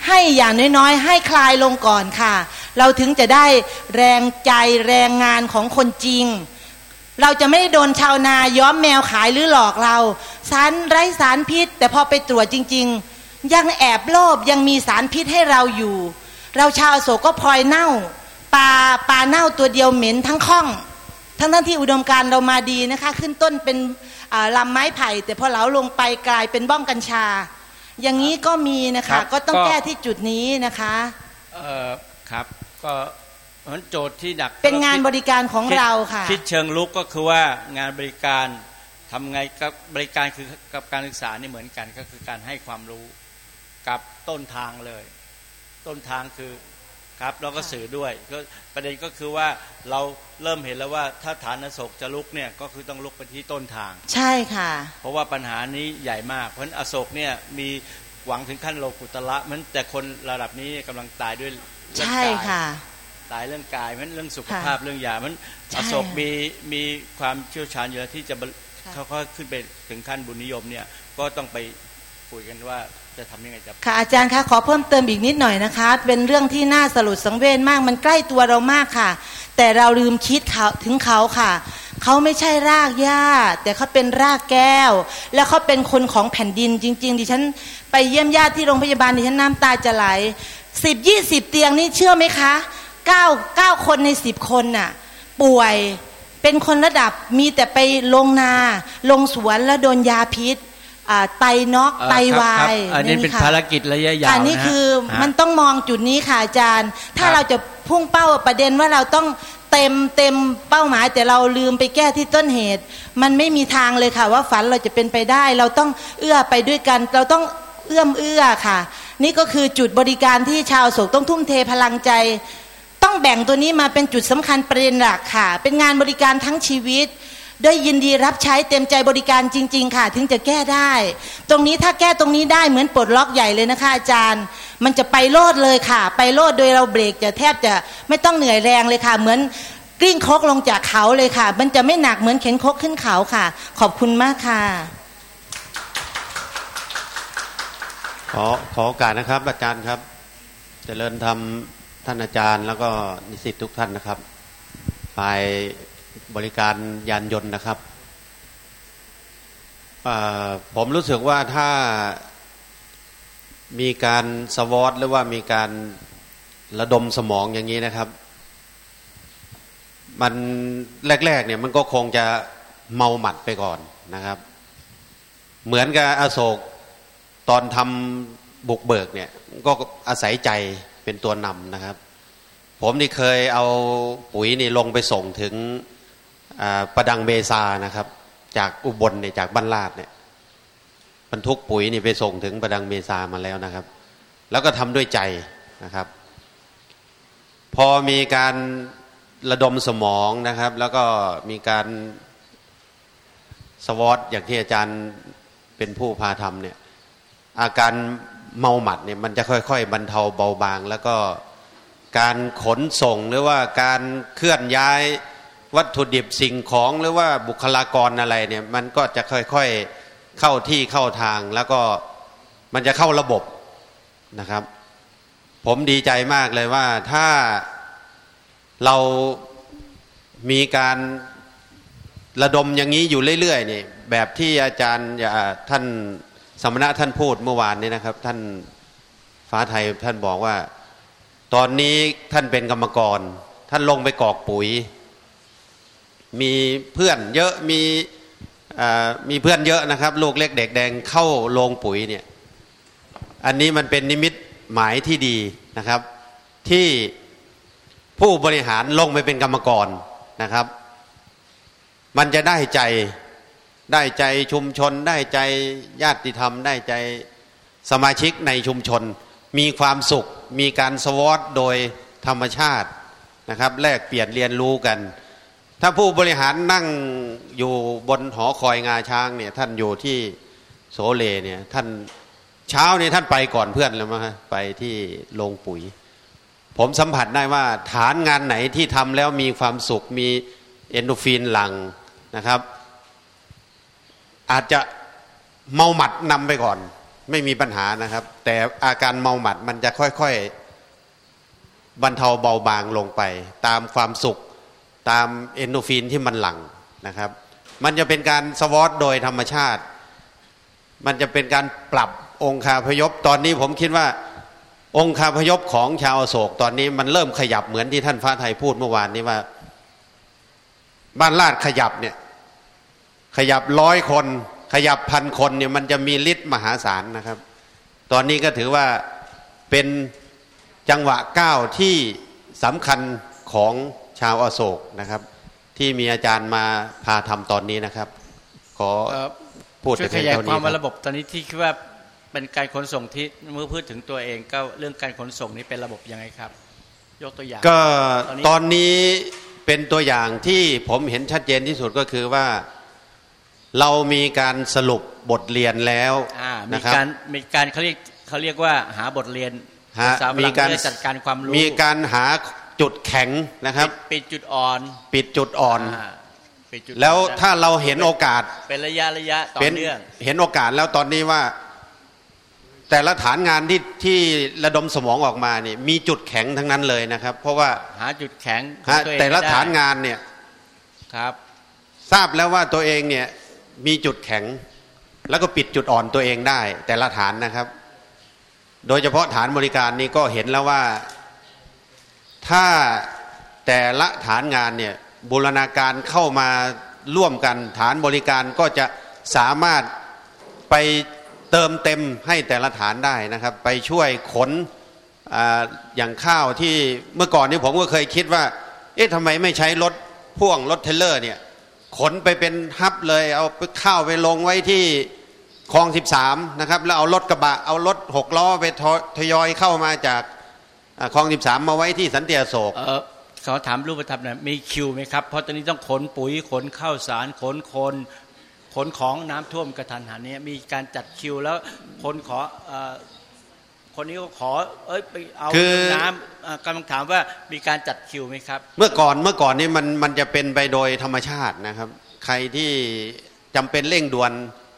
ให้อย่างน้อยๆ ให้คลายลงก่อนค่ะ เราถึงจะได้แรงใจแรงงานของคนจริง เราจะไม่ได้โดนชาวนาย้อมแมวขายหรือหลอกเรา สารไร้สารพิษ แต่พอไปตรวจจริง ๆ ยังแอบโลภยังมีสารพิษให้เราอยู่ เราชาวอโศกก็พลอยเน่าปลาปลาเน่าตัวเดียวเหม็นทั้งข้อง ทั้งทั้งที่อุดมการณ์เรามาดีนะคะ ขึ้นต้นเป็นอ่าลำไม้ไผ่ แต่พอเหลาลงไปกลายเป็นบ้องกัญชา อย่างนี้ก็มีนะครัคะบก็ต้องก็แก้ที่จุดนี้นะคะเออครับก็เพราะฉะนั้นโจทย์ที่หนักเป็นงานบริการของคิดเราค่ะ คิดเชิงลุกก็คือว่างานบริการทำไงกับบริการคือกับการศึกษานี่เหมือนกันก็คือการให้ความรู้กับต้นทางเลย ต้นทางคือครับแล้วก็สื่อด้วยก็ประเด็นก็คือว่าเราเริ่มเห็นแล้วว่าถ้าฐานอโศกจะลุกเนี่ยก็คือต้องลุกไปที่ต้นทาง ใช่ค่ะ เพราะว่าปัญหานี้ใหญ่มาก เพราะฉะนั้นอโศกเนี่ยมีหวังถึงขั้นโลกุตละมันแต่คนระดับนี้กำลังตายด้วยเรื่องใช่กายค่ะ ตายเรื่องกายมันเรื่องสุขค่ะภาพเรื่องยามันใช่อโศกมีมีความเชี่ยวชาญอยู่แล้วที่จะบรรเขาก็ขึ้นไปถึงขั้นบุญนิยมเนี่ยก็ต้องไปคุยกันว่า จะทำยังไงจะค่ะอาจารย์คะขอเพิ่มเติมอีกนิดหน่อยนะคะ เป็นเรื่องที่น่าสลดสังเวชมากมันใกล้ตัวเรามากค่ะ แต่เราลืมคิดเขาถึงเขาค่ะเขาไม่ใช่รากหญ้า แต่เขาเป็นรากแก้ว แล้วเขาเป็นคนของแผ่นดินจริง ๆ ดิฉันไปเยี่ยมญาติที่โรงพยาบาลดิฉันน้ำตาจะไหลสิบยี่สิบเตียงนี่เชื่อไหมคะเก้าเก้าคนในสิบคนน่ะ ป่วยเป็นคนระดับมีแต่ไปลงนา ลงสวนแล้วโดนยาพิษ ไตน็อกเอ่อไตครับวาครับยอันนี้เป็นค่ะภารกิจระยะยาวอันนี้ะฮะคือฮะมันต้องมองจุดนี้ค่ะอาจารย์ ถ้าครับเราจะพุ่งเป้าประเด็นว่าเราต้องเต็มเต็มเป้าหมาย แต่เราลืมไปแก้ที่ต้นเหตุ มันไม่มีทางเลยค่ะ ว่าฝันเราจะเป็นไปได้ เราต้องเอื้อไปด้วยกัน เราต้องเอื้อมเอื้อค่ะ นี่ก็คือจุดบริการที่ชาวโศกต้องทุ่มเทพลังใจ ต้องแบ่งตัวนี้มาเป็นจุดสำคัญประเด็นหลักค่ะ เป็นงานบริการทั้งชีวิต ด้วยยินดีรับใช้เต็มใจบริการจริง ๆ ค่ะ ถึงจะแก้ได้ ตรงนี้ถ้าแก้ตรงนี้ได้เหมือนปลดล็อกใหญ่เลยนะคะ อาจารย์ มันจะไปโลดเลยค่ะ ไปโลดโดยเราเบรกจะแทบจะไม่ต้องเหนื่อยแรงเลยค่ะ เหมือนกลิ้งคกลงจากเขาเลยค่ะ มันจะไม่หนักเหมือนเข็นคกขึ้นเขาค่ะ ขอบคุณมากค่ะ ขอขอโอกาสนะครับ อาจารย์ครับเจริญธรรมท่านอาจารย์ แล้วก็นิสิตทุกท่านนะครับฝ่าย บริการยานยนต์นะครับ ผมรู้สึกว่าถ้ามีการสวอตหรือว่ามีการระดมสมองอย่างนี้นะครับ มันแรก ๆ เนี่ยมันก็คงจะเมาหมัดไปก่อนนะครับ เหมือนกับอโศกตอนทำบุกเบิกเนี่ย ก็อาศัยใจเป็นตัวนำนะครับ ผมนี่เคยเอาปุ๋ยนี่ลงไปส่งถึง ประดังเบซานะครับ จากอุบลเนี่ยจากบ้านลาดเนี่ยบรรทุกปุ๋ยนี่ไปส่งถึงประดังเบซามาแล้วนะครับ แล้วก็ทำด้วยใจนะครับ พอมีการระดมสมองนะครับ แล้วก็มีการสวอตอย่างที่อาจารย์เป็นผู้พาทำเนี่ยอาการเมาหมัดเนี่ยมันจะค่อยๆ บรรเทาเบาบาง แล้วก็การขนส่งหรือว่าการเคลื่อนย้าย วัตถุดิบสิ่งของหรือว่าบุคลากรอะไรเนี่ยมันก็จะค่อยๆเข้าที่เข้าทางแล้วก็มันจะเข้าระบบนะครับ ผมดีใจมากเลยว่าถ้าเรามีการระดมอย่างนี้อยู่เรื่อยๆนี่แบบที่อาจารย์ท่านสมณะท่านพูดเมื่อวานนี้นะครับ ท่านฟ้าไทยท่านบอกว่า ตอนนี้ท่านเป็นกรรมกร ท่านลงไปกอกปุ๋ย มีเพื่อนเยอะมีมีเพื่อนเยอะนะครับ ลูกเล็กเด็กแดงเข้าโรงปุ๋ยเนี่ยอันนี้มันเป็นนิมิตหมายที่ดีนะครับ ที่ผู้บริหารลงไปเป็นกรรมกรนะครับ มันจะได้ใจได้ใจชุมชน ได้ใจญาติธรรม ได้ใจสมาชิกในชุมชน มีความสุข มีการสวอตโดยธรรมชาตินะครับ แลกเปลี่ยนเรียนรู้กัน ถ้าผู้บริหารนั่งอยู่บนหอคอยงาช้างเนี่ยท่านอยู่ที่โสเลเนี่ยท่านเช้าเนี่ยท่านไปก่อนเพื่อนแล้วมั้งไปที่โรงปุ๋ย ผมสัมผัสได้ว่าฐานงานไหนที่ทำแล้วมีความสุขมีเอนโดรฟินหลังนะครับ อาจจะเมาหมัดนำไปก่อน ไม่มีปัญหานะครับ แต่อาการเมาหมัดมันจะค่อยๆบรรเทาเบาบางลงไป ตามความสุข ตามเอนโดฟินที่มันหลั่งนะครับ มันจะเป็นการสวอตโดยธรรมชาติ มันจะเป็นการปรับองคาพยพตอนนี้ผมคิดว่า องคาพยพของชาวโศกตอนนี้มันเริ่มขยับเหมือนที่ท่านฟ้าไทยพูดเมื่อวานนี้ว่า บ้านลาดขยับเนี่ยขยับร้อยคน ขยับพันคนเนี่ยมันจะมีฤทธิ์มหาศาลนะครับ ตอนนี้ก็ถือว่าเป็นจังหวะก้าวที่สำคัญของ ชาวอโศกนะครับ ที่มีอาจารย์มาพาทำตอนนี้นะครับขขอพูดช่วยแต่ขเพียงยายเท่าควานี้มคว่ารับระบบตอนนี้ที่คิดว่าเป็นการขนส่งที่เมื่อพูดถึงตัวเองก็เรื่องการขนส่งนี้เป็นระบบยังไงครับ ยกตัวอย่างก็ตอนนี้ตอนนี้เป็นตัวอย่างที่ผมเห็นชัดเจนที่สุดก็คือว่าเรามีการสรุปบทเรียนแล้วอ่ามีนะครับการมีการเขาเรียกเขาเรียกว่าหาบทเรียนฮะภาษาฝมีรั่งการเรียจัดการความรู้มีการหา จุดแข็งนะครับ ปิดจุดอ่อน ปิดจุดอ่อนอ่าปิดจุดแล้วอ่อนถ้าเราเห็นโอกาส เป็นระยะระยะต่อเป็นเนื่องเห็นโอกาสแล้วตอนนี้ว่า แต่ละฐานงานที่ที่ระดมสมองออกมาเนี่ยมีจุดแข็งทั้งนั้นเลยนะครับ เพราะว่าหาจุดแข็งของฮะวเองแต่ละให้ได้ฐานงานเนี่ยครับ ทราบแล้วว่าตัวเองเนี่ยมีจุดแข็ง แล้วก็ปิดจุดอ่อนตัวเองได้ แต่ละฐานนะครับ โดยเฉพาะฐานบริการนี่ก็เห็นแล้วว่า ถ้าแต่ละฐานงานเนี่ยบูรณาการเข้ามาร่วมกันฐานบริการก็จะสามารถไปเติมเต็มให้แต่ละฐานได้นะครับ ไปช่วยขนออย่างข้าวที่เมื่อก่อนนี้ผมก็เคยคิดว่า เอ๊ะทำไมไม่ใช้รถพ่วงรถเทเลอร์เนี่ยขนไปเป็นฮับเลยเอาข้าวไปลงไว้ที่คลอง 13 นะครับ แล้วเอารถกระบะเอารถหกล้อไปทยอยเข้ามาจาก คลอง13มาไว้ที่สันติอโศกเออเขาถามรูปธรรมหน่อยมีคิวไหมครับ เพราะตอนนี้ต้องขนปุ๋ยขนข้าวสารขนคนขนของน้ำท่วมกระทันหันเนี้มีการจัดคิวแล้วคนขอเอ่อคนนี้ก็ขอเอ้ยไปเอาคือน้ำอ่ากำลังถามว่ามีการจัดคิวไหมครับ เมื่อก่อนเมื่อก่อนนี่มันมันจะเป็นไปโดยธรรมชาตินะครับ ใครที่จำเป็นเร่งด่วน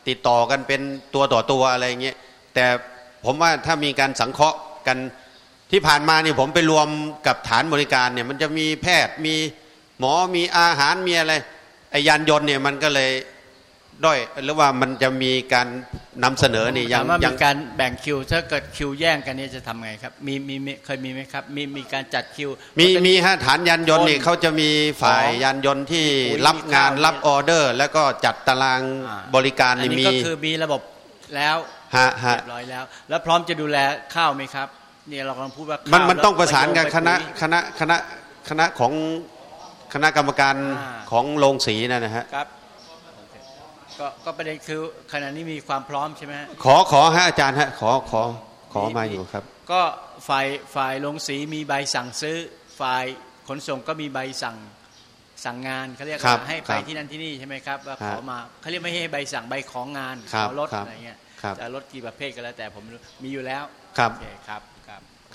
ติดต่อกันเป็นตัวต่อตัวอะไรเงี้ยแต่ผมว่าถ้ามีการสังเคราะห์กัน ที่ผ่านมานี่ผมไปรวมกับฐานบริการเนี่ยมันจะมีแพทย์มีหมอมีอาหารมีอะไรไอ้ยานยนต์เนี่ยมันก็เลยด้อยหรือว่ามันจะมีการนำเสนอนี่ยัถางมว่ายัมีงการแบ่งคิว ถ้าเกิดคิวแย่งกันเนี่ยจะทำไงครับมีมีมีเคยมีไหมครับ มีมีการจัดคิว มีมีฮะฐานยานยนต์นี่คนเขาจะมีฝ่ายของยานยนต์ที่ปุ๋ยรับมีงานข้าวรับออเดอร์ แล้วก็จัดตารางบริการอันนี่นี้มีก็คือมีระบบแล้วฮะฮะเรียบร้อยแล้ว แล้วพร้อมจะดูแลข้าวไหมครับ เนี่ยเรากำลังพูดว่ามัมันมันต้องประสานกับคณะปุ๋ยคณะคณะคณะของคณะกรรมการอ่าของโรงสีนั่นนะฮะครับก็ก็ประเด็นคือขณะนี้มีความพร้อมใช่ไหมฮะขอขอฮะอาจารย์ฮะขอขอขอมาอยู่ครับ ก็ฝ่ายฝ่ายลงสีมีใบสั่งซื้อ ฝ่ายขนส่งก็มีใบสั่งสั่งงานเขาเรียกครับว่าให้คไปรับที่นั่นที่นี่ใช่ไหมครับว่าครัขบอมาเขาเรียกไม่ให้ใบสั่งใบของงานครัขบอรถครับอะไรเงี้ยครับจะรถกี่ประเภทก็แล้วแต่ผมไม่รู้มีอยู่แล้วครับโอเคครับ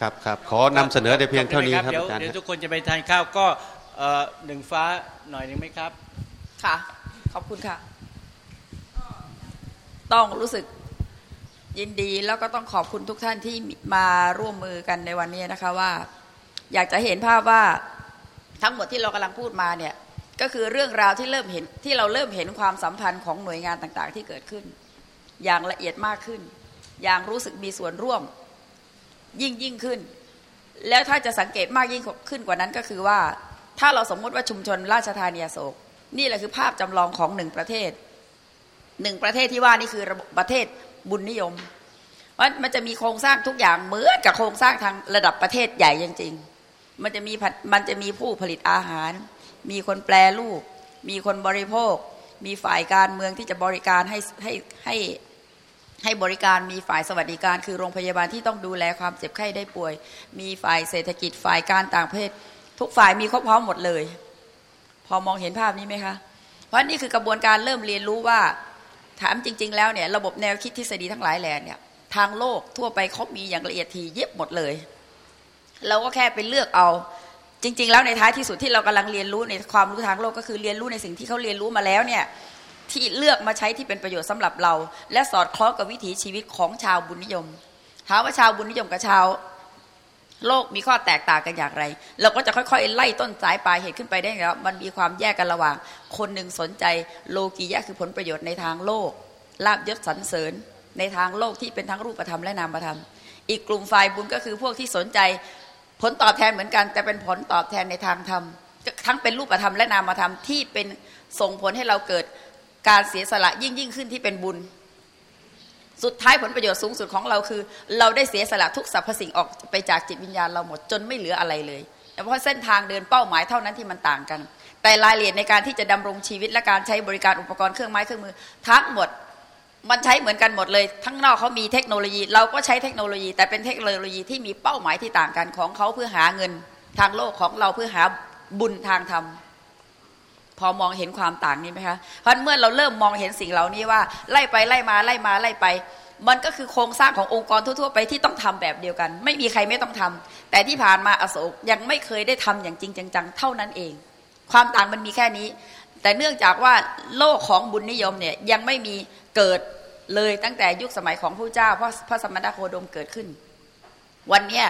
ครับครับครับขอนำเสนอแต่เพียงเท่านี้ครับเดี๋ยวอาจารย์เดี๋ยวฮะทุกคนจะไปทานข้าวก็เอ่อหนึ่งฟ้าหน่อยหนึ่งไหมครับ ค่ะ ขอบคุณค่ะ ต้องรู้สึกยินดีแล้วก็ต้องขอบคุณทุกท่านที่มาร่วมมือกันในวันนี้นะคะว่า อยากจะเห็นภาพว่าทั้งหมดที่เรากำลังพูดมาเนี่ยก็คือเรื่องราวที่เริ่มเห็นที่เราเริ่มเห็นความสัมพันธ์ของหน่วยงานต่างๆ ที่เกิดขึ้น อย่างละเอียดมากขึ้น อย่างรู้สึกมีส่วนร่วม ยิ่งยิ่งขึ้น แล้วถ้าจะสังเกตมากยิ่งขึ้นกว่านั้นก็คือว่า ถ้าเราสมมุติว่าชุมชนราชธานีอโศก นี่แหละคือภาพจำลองของหนึ่งประเทศหนึ่งประเทศที่ว่านี่คือระบบประเทศบุญนิยมเพราะมันจะมีโครงสร้างทุกอย่างเหมือนกับโครงสร้างทางระดับประเทศใหญ่จริงๆมันจะมีผัดมันจะมีผู้ผลิตอาหาร มีคนแปรรูป มีคนบริโภค มีฝ่ายการเมืองที่จะบริการให้ให้ให้ ให้บริการมีฝ่ายสวัสดิการคือโรงพยาบาลที่ต้องดูแลความเจ็บไข้ได้ป่วย มีฝ่ายเศรษฐกิจฝ่ายการต่างประเทศ ทุกฝ่ายมีครบพร้อมหมดเลย พอมองเห็นภาพนี้ไหมคะ เพราะนี่คือกระบวนการเริ่มเรียนรู้ว่าถามจริง ๆ แล้วเนี่ยระบบแนวคิดทฤษฎีทั้งหลายแหล่เนี่ยทางโลกทั่วไปเขามีอย่างละเอียดทีเย็บหมดเลยเราก็แค่ไปเลือกเอาจริง ๆ แล้วในท้ายที่สุดที่เรากำลังเรียนรู้ในความรู้ทางโลกก็คือเรียนรู้ในสิ่งที่เขาเรียนรู้มาแล้วเนี่ย ที่เลือกมาใช้ที่เป็นประโยชน์สำหรับเรา และสอดคล้องกับวิถีชีวิตของชาวบุญนิยมถามว่าชาวบุญนิยมกับชาวโลกมีข้อแตกต่างกันอย่างไร เราก็จะค่อยๆ ไล่ต้นสายปลายเหตุขึ้นไปได้แล้วมันมีความแยกกันระหว่าง คนหนึ่งสนใจโลกียะคือผลประโยชน์ในทางโลกลาบยศสรรเสริญ ในทางโลกที่เป็นทั้งรูปธรรมและนามธรรม อีกกลุ่มฝ่ายบุญก็คือพวกที่สนใจผลตอบแทนเหมือนกัน แต่เป็นผลตอบแทนในทางธรรมทั้งเป็นรูปธรรมและนามธรรมที่เป็นส่งผลให้เราเกิด การเสียสละยิ่งยิ่งขึ้นที่เป็นบุญ สุดท้ายผลประโยชน์สูงสุดของเราคือ เราได้เสียสละทุกสรรพสิ่งออกไปจากจิตวิญญาณเราหมดจนไม่เหลืออะไรเลยเพราะเส้นทางเดินเป้าหมายเท่านั้นที่มันต่างกัน แต่รายละเอียดในการที่จะดำรงชีวิตและการใช้บริการอุปกรณ์เครื่องไม้เครื่องมือ ทั้งหมดมันใช้เหมือนกันหมดเลย ทั้งนอกเขามีเทคโนโลยี เราก็ใช้เทคโนโลยี แต่เป็นเทคโนโลยีที่มีเป้าหมายที่ต่างกันของเขาเพื่อหาเงินทางโลกของเราเพื่อหาบุญทางธรรม พอมองเห็นความต่างนี้ไหมคะเพราะเมื่อเราเริ่มมองเห็นสิ่งเหล่านี้ว่าไล่ไปไล่มาไล่มาไล่ไป มันก็คือโครงสร้างขององค์กรทั่วๆ ไปที่ต้องทำแบบเดียวกัน ไม่มีใครไม่ต้องทำแต่ที่ผ่านมาอโศกยังไม่เคยได้ทำอย่างจริงจังๆเท่านั้นเอง ความต่างมันมีแค่นี้ แต่เนื่องจากว่าโลกของบุญนิยมเนี่ยยังไม่มีเกิดเลยตั้งแต่ยุคสมัยของพระเจ้าพระพระสมณโคดมเกิดขึ้น วันเนี้ย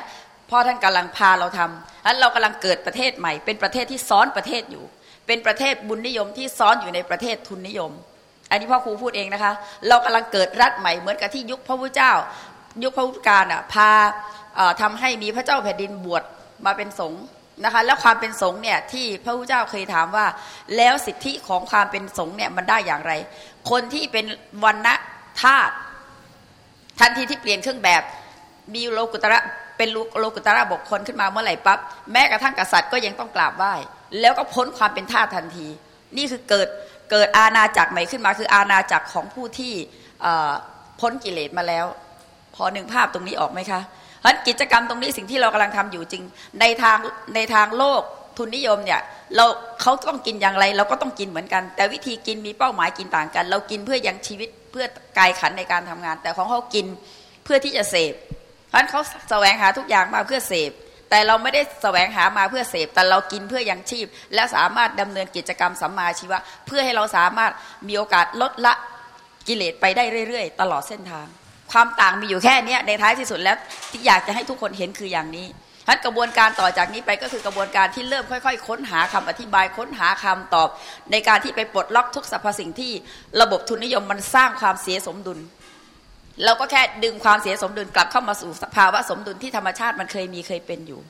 พ่อท่านกำลังพาเราทำแล้วเรากำลังเกิดประเทศใหม่ เป็นประเทศที่ซ้อนประเทศอยู่ เป็นประเทศบุญนิยมที่ซ้อนอยู่ในประเทศทุนนิยม อันนี้พ่อครูพูดเองนะคะ เรากำลังเกิดรัฐใหม่เหมือนกับที่ยุคพระพุทธเจ้า ยุคพระพุทธการอะพาทำให้มีพระเจ้าแผ่นดินบวชมาเป็นสงฆ์นะคะแล้วความเป็นสงฆ์เนี่ยที่พระพุทธเจ้าเคยถามว่า แล้วสิทธิของความเป็นสงฆ์เนี่ยมันได้อย่างไร คนที่เป็นวันณะธาตุทันทีที่เปลี่ยนเครื่องแบบมีโลกุตระเป็นโลกุตระบุคคลขึ้นมาเมื่อไหร่ปั๊บแม้กระทั่งกษัตริย์ก็ยังต้องกราบไหว้ แล้วก็พ้นความเป็นทาสทันที นี่คือเกิดเกิดอาณาจักรใหม่ขึ้นมา คืออาณาจักรของผู้ที่พ้นกิเลสมาแล้ว พอหนึ่งภาพตรงนี้ออกไหมคะเพราะกิจกรรมตรงนี้สิ่งที่เรากำลังทำอยู่จริง ในทางในทางโลกทุนนิยมเนี่ยเราเขาต้องกินอย่างไร เราก็ต้องกินเหมือนกัน แต่วิธีกินมีเป้าหมายกินต่างกัน เรากินเพื่อยังชีวิตเพื่อกายขันในการทำงาน แต่ของเขากินเพื่อที่จะเสพเพราะฉะนั้นเขาแสวงหาทุกอย่างมาเพื่อเสพ แต่เราไม่ได้แสวงหามาเพื่อเสพแต่เรากินเพื่อยังชีพ และสามารถดำเนินกิจกรรมสัมมาชีวะ เพื่อให้เราสามารถมีโอกาสลดละกิเลสไปได้เรื่อยๆ ตลอดเส้นทาง ความต่างมีอยู่แค่นี้ในท้ายที่สุดแล้วที่อยากจะให้ทุกคนเห็นคืออย่างนี้พันกระบวนการต่อจากนี้ไปก็คือกระบวนการที่เริ่มค่อยๆ ค้นหาคำอธิบายค้นหาคำตอบ ในการที่ไปปลดล็อกทุกสรรพสิ่งที่ระบบทุนนิยมมันสร้างความเสียสมดุล เราก็แค่ดึงความเสียสมดุลกลับเข้ามาสู่สภาวะสมดุลที่ธรรมชาติมันเคยมีเคยเป็นอยู่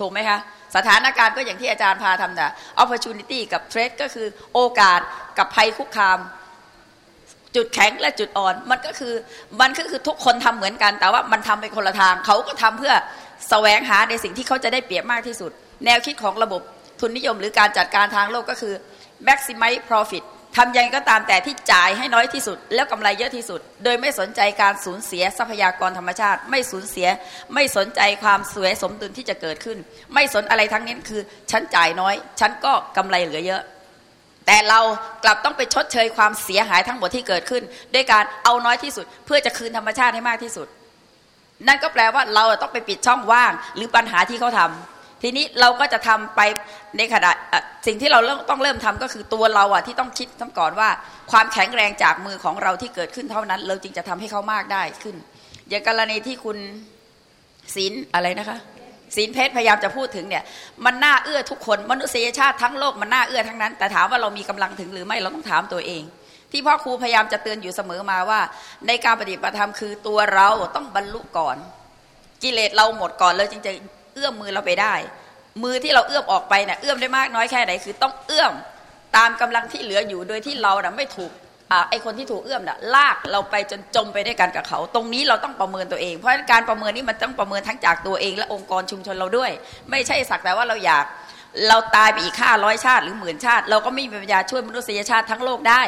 ถูกไหมคะ สถานการณ์ก็อย่างที่อาจารย์พาทำนะ opportunity กับ threat ก็คือโอกาสกับภัยคุกคาม จุดแข็งและจุดอ่อน มันก็คือมันก็คือทุกคนทำเหมือนกัน แต่ว่ามันทำไปคนละทาง เขาก็ทำเพื่อแสวงหาในสิ่งที่เขาจะได้เปรียบมากที่สุด แนวคิดของระบบทุนนิยมหรือการจัดการทางโลกก็คือ maximize profit ทำยังไงก็ตามแต่ที่จ่ายให้น้อยที่สุด แล้วกำไรเยอะที่สุด โดยไม่สนใจการสูญเสียทรัพยากรธรรมชาติ ไม่สูญเสีย ไม่สนใจความสวยสมดุลที่จะเกิดขึ้น ไม่สนอะไรทั้งนี้คือ ฉันจ่ายน้อย ฉันก็กำไรเหลือเยอะ แต่เรากลับต้องไปชดเชยความเสียหายทั้งหมดที่เกิดขึ้น ด้วยการเอาน้อยที่สุด เพื่อจะคืนธรรมชาติให้มากที่สุด นั่นก็แปลว่าเราต้องไปปิดช่องว่าง หรือปัญหาที่เขาทา ทีนี้เราก็จะทำไปในขณะสิ่งที่เราต้องเริ่มทำก็คือตัวเราอะที่ต้องคิดทั้งก่อนว่า ความแข็งแรงจากมือของเราที่เกิดขึ้นเท่านั้น เราจึงจะทำให้เขามากได้ขึ้น อย่างกรณีที่คุณศีลอะไรนะคะศีลเพชรพยายามจะพูดถึงเนี่ย มันน่าเอื้อทุกคนมนุษยชาติทั้งโลกมันน่าเอื้อทั้งนั้น แต่ถามว่าเรามีกำลังถึงหรือไม่เราต้องถามตัวเอง ที่พ่อครูพยายามจะเตือนอยู่เสมอมาว่า ในการปฏิบัติธรรมคือตัวเราต้องบรรลุก่อน กิเลสเราหมดก่อนเลยจึงจะ เอื้อมมือเราไปได้ มือที่เราเอื้อมออกไปเนะี่ยเอื้อมได้มากน้อยแค่ไหนคือต้องเอื้อมตามกำลังที่เหลืออยู่โดยที่เรานะไม่ถูกไอคนที่ถูกเอื้อมนะ่ะลากเราไปจนจมไปด้วยกันกับเขา ตรงนี้เราต้องประเมินตัวเอง เพราะการประเมินนี้มันต้องประเมินทั้งจากตัวเอง และองค์กรชุมชนเราด้วย ไม่ใช่สักแต่ว่าเราอยากเราตายไปอีกห้าร้อยชาติหรือหมื่นชาติ เราก็ไม่มีปัญญาช่วยมนุษยชาติทั้งโลกได้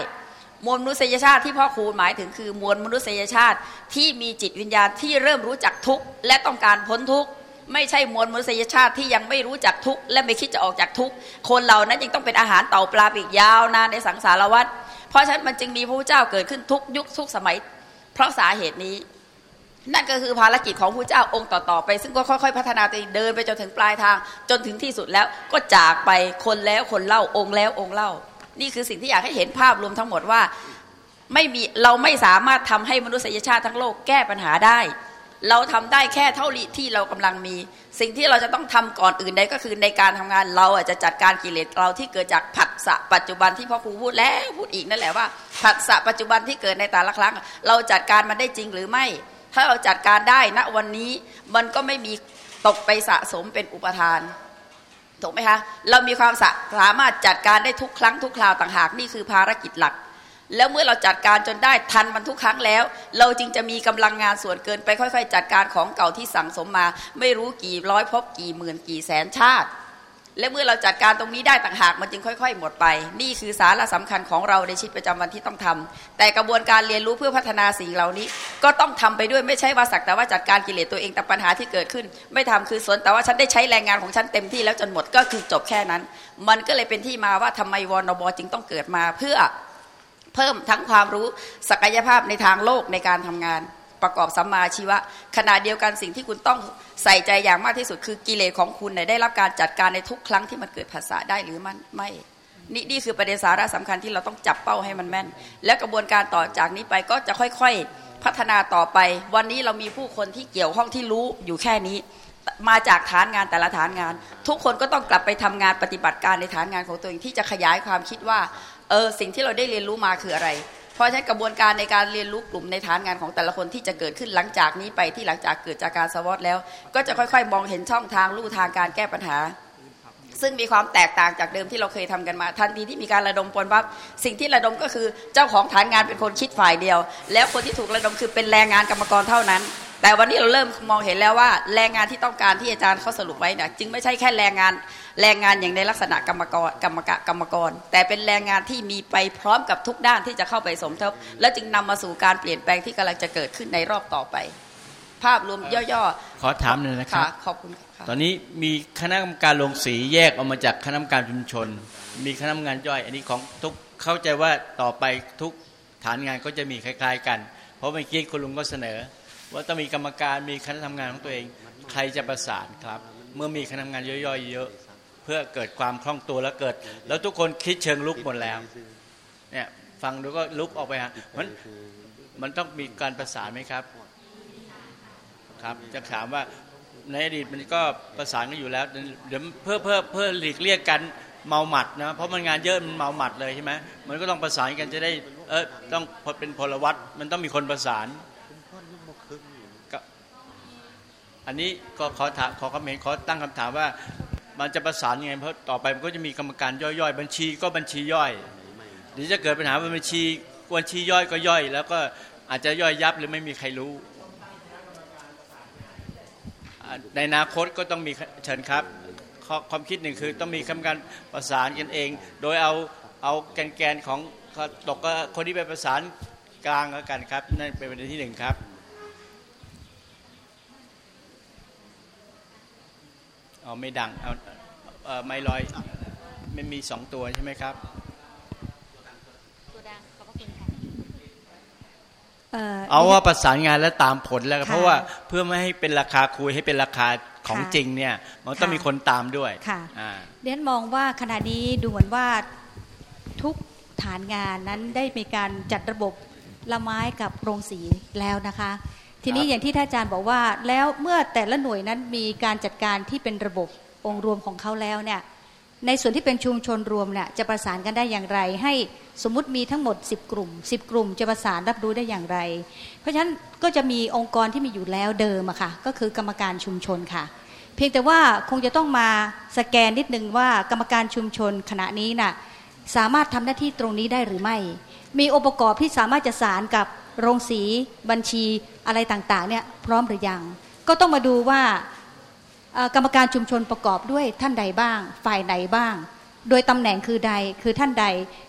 มวลมนุษยชาติที่พ่อครูหมายถึงคือมวลมนุษยชาติที่มีจิตวิญญาณที่เริ่มรู้จักทุกข์และต้องการพ้นทุกข์ ไม่ใช่มวลมนุษยชาติที่ยังไม่รู้จักทุกข์และไม่คิดจะออกจากทุกข์คนเหล่านั้นยังต้องเป็นอาหารเต่าปลาปีกยาวนานในสังสารวัฏเพราะฉะนั้นมันจึงมีพระเจ้าเกิดขึ้นทุกยุคทุกสมัย เพราะสาเหตุนี้ นั่นก็คือภารกิจของพระเจ้าองค์ต่อๆไป ซึ่งก็ค่อยๆ พัฒนาตัวเองเดินไปจนถึงปลายทาง จนถึงที่สุดแล้วก็จากไปคนแล้วคนเล่าองค์แล้วองค์เล่า นี่คือสิ่งที่อยากให้เห็นภาพรวมทั้งหมดว่าไม่มีเราไม่สามารถทำให้มนุษยชาติทั้งโลกแก้ปัญหาได้ เราทำได้แค่เท่าที่เรากำลังมี สิ่งที่เราจะต้องทำก่อนอื่นใดก็คือในการทำงานเราอาจจะจัดการกิเลสเราที่เกิดจากผัสสะปัจจุบันที่พ่อครูพูดแล้วพูดอีกนั่นแหละว่าผัสสะปัจจุบันที่เกิดในแต่ละครั้ง เราจัดการมันได้จริงหรือไม่ ถ้าเราจัดการได้ณวันนี้มันก็ไม่มีตกไปสะสมเป็นอุปทานถูกไหมคะเรามีความสามารถจัดการได้ทุกครั้งทุกคราวต่างหากนี่คือภารกิจหลัก แล้วเมื่อเราจัดการจนได้ทันมันทุกครั้งแล้ว เราจึงจะมีกำลังงานส่วนเกินไปค่อย ๆ จัดการของเก่าที่สั่งสมมา ไม่รู้กี่ร้อยพบกี่หมื่นกี่แสนชาติ และเมื่อเราจัดการตรงนี้ได้ต่างหากมันจึงค่อย ๆ หมดไป นี่คือสาระสำคัญของเราในชีวิตประจำวันที่ต้องทำแต่กระบวนการเรียนรู้เพื่อพัฒนาสิ่งเหล่านี้ ก็ต้องทำไปด้วยไม่ใช่ว่าสักแต่ว่าจัดการกิเลสตัวเองแต่ปัญหาที่เกิดขึ้น ไม่ทำคือสนแต่ว่าฉันได้ใช้แรงงานของฉันเต็มที่แล้วจนหมดก็คือจบแค่นั้น มันก็เลยเป็นที่มาว่าทำไมวอนบจึงต้องเกิดมาเพื่อ เพิ่มทั้งความรู้ศักยภาพในทางโลกในการทำงานประกอบสัมมาชีวะขณะเดียวกันสิ่งที่คุณต้องใส่ใจอย่างมากที่สุด คือกิเลสของคุณเนี่ยได้รับการจัดการในทุกครั้งที่มันเกิดภาษาได้หรือมันไม่นี่นี่คือประเด็นสาระสำคัญที่เราต้องจับเป้าให้มันแม่น และกระบวนการต่อจากนี้ไปก็จะค่อยๆพัฒนาต่อไป วันนี้เรามีผู้คนที่เกี่ยวข้องที่รู้อยู่แค่นี้ มาจากฐานงานแต่ละฐานงาน ทุกคนก็ต้องกลับไปทำงานปฏิบัติการในฐานงานของตัวเองที่จะขยายความคิดว่า เออสิ่งที่เราได้เรียนรู้มาคืออะไร เพราะฉะนั้นกระบวนการในการเรียนรู้กลุ่มในฐานงานของแต่ละคนที่จะเกิดขึ้นหลังจากนี้ไปที่หลังจากเกิดจากการสวอตแล้ว ก็จะค่อยๆ มองเห็นช่องทางลู่ทางการแก้ปัญหา ซึ่งมีความแตกต่างจากเดิมที่เราเคยทำกันมา ทันทีที่มีการระดมปนวับสิ่งที่ระดมก็คือเจ้าของฐานงานเป็นคนคิดฝ่ายเดียว แล้วคนที่ถูกระดมคือเป็นแรงงานกรรมกรเท่านั้น แต่วันนี้เราเริ่มมองเห็นแล้วว่า แรงงานที่ต้องการที่อาจารย์เขาสรุปไว้เนี่ยจึงไม่ใช่แค่แรงงานแรงงานอย่างในลักษณะกรรมกรกรรมกะกรรมกร แต่เป็นแรงงานที่มีไปพร้อมกับทุกด้านที่จะเข้าไปสมทบ และจึงนำมาสู่การเปลี่ยนแปลงที่กำลังจะเกิดขึ้นในรอบต่อไป ภาพรวมย่อขอถามหน่อยนะครับขอบคุณค่ะตอนนี้มีคณะกรรมการลงสีแยกออกมาจากคณะกรรมการชุมชน มีคณะกรรมการย่อย อันนี้ของทุกเข้าใจว่าต่อไปทุกฐานงานก็จะมีคล้าย ๆ กัน เพราะเมื่อกี้คุณลุงก็เสนอ ว่าต้องมีกรรมการมีคณะทำงานของตัวเอง ใครจะประสานครับ เมื่อมีคณะทำงานย่อยๆเยอะเพื่อเกิดความคล่องตัวแล้วเกิด แล้วทุกคนคิดเชิงลุกหมดแล้วเนี่ยฟังดูก็ลุกออกไปฮะมันมันต้องมีการประสานไหมครับ ครับจะถามว่าในอดีตมันก็ประสานกันอยู่แล้วเดี๋ยวเพื่อเพื่อเพื่อหลีกเลี่ยงกันเมาหมัดนะเพราะมันงานเยอะมันเมาหมัดเลยใช่ไหมมันก็ต้องประสานกันจะได้เออต้องพอเป็นพลวัตมันต้องมีคนประสานก็ อันนี้ก็ขอถามขอคำเห็นขอตั้งคำถามว่ามันจะประสานยังไงเพราะต่อไปมันก็จะมีกรรมการย่อยๆ บัญชีก็บัญชีย่อยเดี๋ยวจะเกิดปัญหาบัญชีบัญชีย่อยก็ย่อย แล้วก็อาจจะย่อยยับหรือไม่มีใครรู้ ในอนาคตก็ต้องมีเชิญครับความคิดหนึ่งคือต้องมีคำการประสานกันเอง โดยเอาเอาแกนแกนๆของตกก็คนที่ไปประสานกลางแล้วกันครับนั่นเป็นประเด็นที่หนึ่งครับ เอาไม่ดังเอาเอ่อไม่ลอยไม่มีสองตัวใช่ไหมครับเอาว่าประสานงานและตามผลแล้วเพราะว่าเพื่อไม่ให้เป็นราคาคุยให้เป็นราคาของจริงเนี่ย มันต้องมีคนตามด้วยค่ะ อ่า เรียนมองว่าขณะนี้ดูเหมือนว่าทุกฐานงานนั้นได้มีการจัดระบบละไม้กับโรงสีแล้วนะคะ ทีนี้อย่างที่ท่านอาจารย์บอกว่า แล้วเมื่อแต่ละหน่วยนั้นมีการจัดการที่เป็นระบบองค์รวมของเขาแล้วเนี่ยในส่วนที่เป็นชุมชนรวมเนี่ยจะประสานกันได้อย่างไร ให้สมมุติมีทั้งหมด 10 กลุ่ม 10 กลุ่ม จะประสานรับรู้ได้อย่างไร เพราะฉะนั้นก็จะมีองค์กรที่มีอยู่แล้วเดิมอะค่ะก็คือกรรมการชุมชนค่ะ เพียงแต่ว่าคงจะต้องมาสแกนนิดนึงว่ากรรมการชุมชนขณะนี้น่ะสามารถทำหน้าที่ตรงนี้ได้หรือไม่ มีองค์ประกอบที่สามารถจะสารกับ โรงสีบัญชีอะไรต่างๆเนี่ยพร้อมหรือยัง ก็ต้องมาดูว่าเอ่อกรรมการชุมชนประกอบด้วยท่านใดบ้าง ฝ่ายไหนบ้าง โดยตำแหน่งคือใดคือท่านใด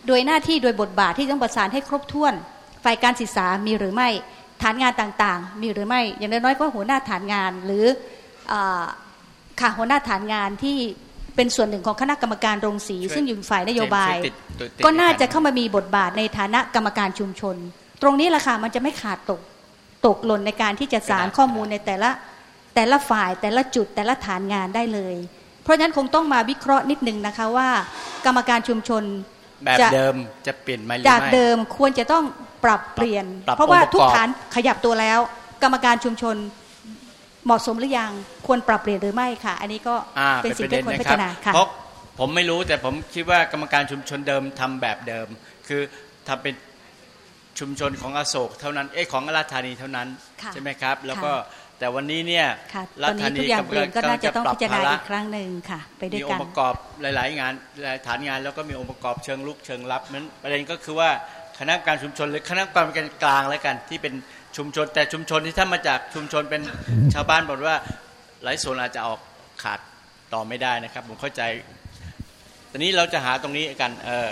โดยหน้าที่โดยบทบาทที่ต้องประสานให้ครบถ้วน ฝ่ายการศึกษามีหรือไม่ฐานงานต่างๆ มีหรือไม่อย่างน้อยๆก็หัวหน้าฐานงานหรือเออค่ะหัวหน้าฐานงานที่เป็นส่วนหนึ่งของคณะกรรมการโรงสีซึ่งอยู่ฝ่ายนโยบายช่วยติดตัวติดก็น่าจะเข้ามามีบทบาทในฐานะกรรมการชุมชน ตรงนี้แหละค่ะมันจะไม่ขาดตกตกหล่นในการที่จะสารข้อมูลในแต่ละแต่ละฝ่ายแต่ละจุดแต่ละฐานงานได้เลย เพราะฉะนั้นคงต้องมาวิเคราะห์นิดนึงนะคะว่า กรรมการชุมชนแบบจะเดิมจะเปลี่ยนไหมหรือจากไม่เดิมควรจะต้องปรับเปลี่ยนปรับเพราะว่าองค์ประกอบทุกฐานขยับตัวแล้ว กรรมการชุมชนเหมาะสมหรือยังควรปรับเปลี่ยนหรือไม่ค่ะ อันนี้ก็อ่าเป็นสิ่งที่ควรนะพิครัจารณาค่ะเพราะผมไม่รู้แต่ผมคิดว่ากรรมการชุมชนเดิมทำแบบเดิม คือทำเป็น ชุมชนของอโศกเท่านั้นเอ้ของราชธานีเท่านั้นค่ะใช่ไหมครับ แล้วก็ค่ะแต่วันนี้เนี่ยค่ะตรัอนฐธานี้นีทุกอย่างเปลี่ยนก็น่าจะต้องพิจารณาอีกครั้งหนึ่งค่ะ ไปด้วยมีอกังนค์ประกอบหลาย ๆ งานหลายฐานงานแล้วก็มีองค์ประกอบเชิงลุกเชิงรับนั้นประเด็นก็คือว่าคณะกรรมการชุมชนหรือคณะกรรมการกลางแล้วกัน ที่เป็นชุมชนแต่ชุมชนที่ถ้ามาจากชุมชนเป็นชาวบ้านบอกว่าหลายส่วนอาจจะออกขาดต่อไม่ได้นะครับ ผมเข้าใจตอนนี้เราจะหาตรงนี้กันเออ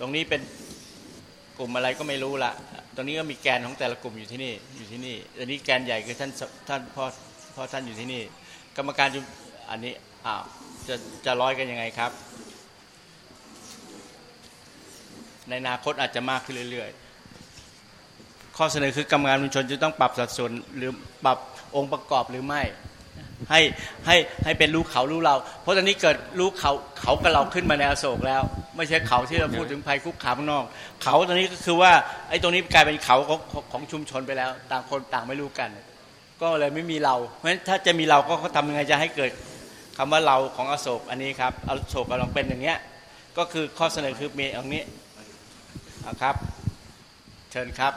ตรงนี้เป็น กลุ่มอะไรก็ไม่รู้ละตรงนี้ก็มีแกนของแต่ละกลุ่มอยู่ที่นี่อยู่ที่นี่อันนี้แกนใหญ่คือท่านท่านพ่อพ่อท่านอยู่ที่นี่ กรรมการอันนี้อ้าวจะจะร้อยกันยังไงครับ ในอนาคตอาจจะมากขึ้นเรื่อย ๆ ข้อเสนอคือกรรมการชุมชนจะต้องปรับสัดส่วนหรือปรับองค์ประกอบหรือไม่ ให้ให้ให้เป็นรู้เขารู้เรา เพราะตอนนี้เกิดรู้เขาเขากับเราขึ้นมาในอโศกแล้ว ไม่ใช่เขาที่เราพูดถึงภัยคุกคามข้างนอก เขาตอนนี้ก็คือว่าไอ้ตรงนี้กลายเป็นเขาของของชุมชนไปแล้ว ต่างคนต่างไม่รู้กัน ก็เลยไม่มีเรา เพราะฉะนั้นถ้าจะมีเราก็เขาทำยังไงจะให้เกิดคำว่าเราของอโศกอันนี้ครับอโศกกำลังเป็นอย่างเนี้ยก็คือข้อเสนอคือมีอย่างนี้ครับ เชิญครับ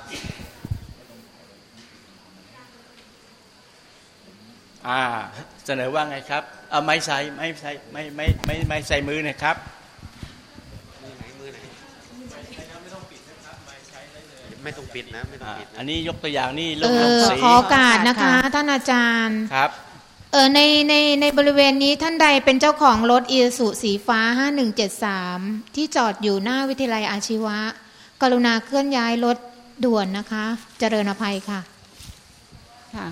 อ่า เสนอว่าไงครับเอาไม้ใส่ไม้ใส่ไม่ไม่ไม่ไม่ใส่มือนะครับไม่ต้องปิดนะไม่ต้องปิดอันนี้ยกตัวอย่างนี่ลเองอสีขอโอกาสนะคะ ท่านอาจารย์ครับเออในในในบริเวณนี้ท่านใดเป็นเจ้าของรถอีสุสีฟ้า 5173 ที่จอดอยู่หน้าวิทยาลัยอาชีวะ กรุณาเคลื่อนย้ายรถด่วนนะคะ เจริญอภัยค่ะ ค่ะ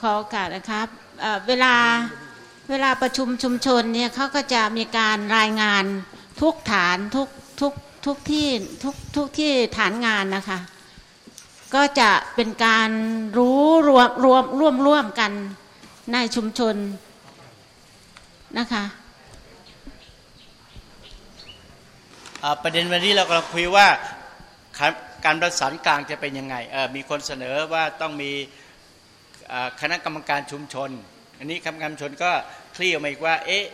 ขอโอกาสนะครับเวลาเวลาประชุมชุมชนเนี่ยเขาก็จะมีการรายงานทุกฐานทุกทุกทุกที่ทุกทุกที่ฐานงานนะคะ ก็จะเป็นการรู้รวมรวมร่วมร่วมกันในชุมชนนะคะประเด็นวันนี้เรากำลังคุยว่าการประสานกลางจะเป็นยังไงมีคนเสนอว่าต้องมี คณะกรรมการชุมชน อันนี้คณะกรรมการชุมชนก็คลี่ออกมาอีกว่าเอ๊ะ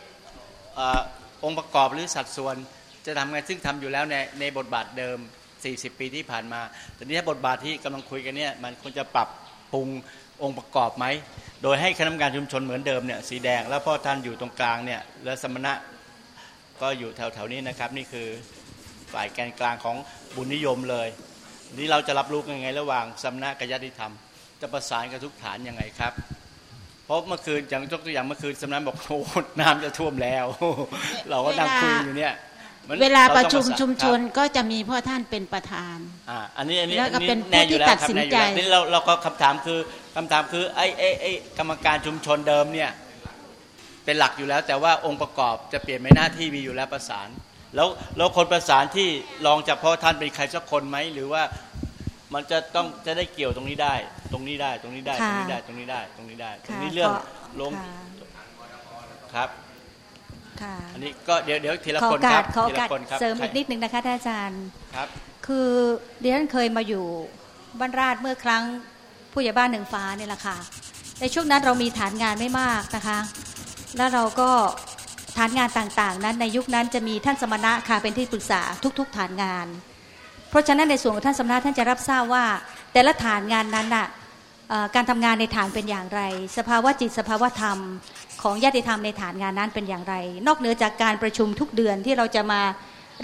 อ่าองค์ประกอบหรือสัดส่วนจะทำไงซึ่งทำอยู่แล้วในในบทบาทเดิม 40 ปีที่ผ่านมาแต่นี้ถ้าบทบาทที่กำลังคุยกันเนี่ยมันควรจะปรับปรุงองค์ประกอบไหม โดยให้คณะกรรมการชุมชนเหมือนเดิมเนี่ยสีแดง แล้วพ่อท่านอยู่ตรงกลางเนี่ยและสมณะก็อยู่แถวๆนี้นะครับ นี่คือฝ่ายแกนกลางของบุญนิยมเลย นี่เราจะรับรู้ยังไงระหว่างสมณะกับญาติธรรม จะประสานกับทุกฐานยังไงครับ เพราะเมื่อคืนอย่างยกตัวอย่างเมื่อคืนสมณะบอกโอ้น้ำจะท่วมแล้ว เราก็นั่งคุยอยู่เนี่ยมันเวลาประชุมเาต้องชุมชนครับก็จะมีพ่อท่านเป็นประธานอ่าอันนี้อันนี้แล้วก็อันนี้เป็นแน่อยู่แล้วผู้ที่ตัดครับสินแน่อยู่แล้วใจนี่เราเราก็คำถามคือคำถามคือไอ้ไอ้ไอ้กรรมการชุมชนเดิมเนี่ยเป็นหลักอยู่แล้ว แต่ว่าองค์ประกอบจะเปลี่ยนไหมหน้าที่มีอยู่แล้วประสาน แล้วแล้วคนประสานที่รองจากพ่อท่านเป็นใครสักคนไหมหรือว่า มันจะต้องจะได้เกี่ยวตรงนี้ได้ ตรงนี้ได้ตรงนี้ได้ตรงนี้ได้ตรงนี้ได้ตรงนี้ได้ตรงนี้เรื่องลงครับค่ะอันนี้ก็เดี๋ยวเดี๋ยวทีละขอคโอนคการัสบขอโอทีกาละสคนครับเสริมใครอีกนิดนึงนะคะท่านอาจารย์ครับ คือดิฉันเคยมาอยู่บ้านราชเมื่อครั้งผู้ใหญ่บ้านหนึ่งฟ้าเนี่ยแหละค่ะในช่วงนั้นเรามีฐานงานไม่มากนะคะ แล้วเราก็ฐานงานต่างๆ นั้นในยุคนั้นจะมีท่านสมณะค่ะเป็นที่ปรึกษาทุก ๆ ฐานงาน เพราะฉะนั้นในส่วนของท่านสมณะท่านจะรับทราบว่า แต่ละฐานงานนั้นน่ะการทำงานในฐานเป็นอย่างไร สภาวะจิตสภาวะธรรม ของญาติธรรมในฐานงานนั้นเป็นอย่างไร นอกเหนือจากการประชุมทุกเดือนที่เราจะมา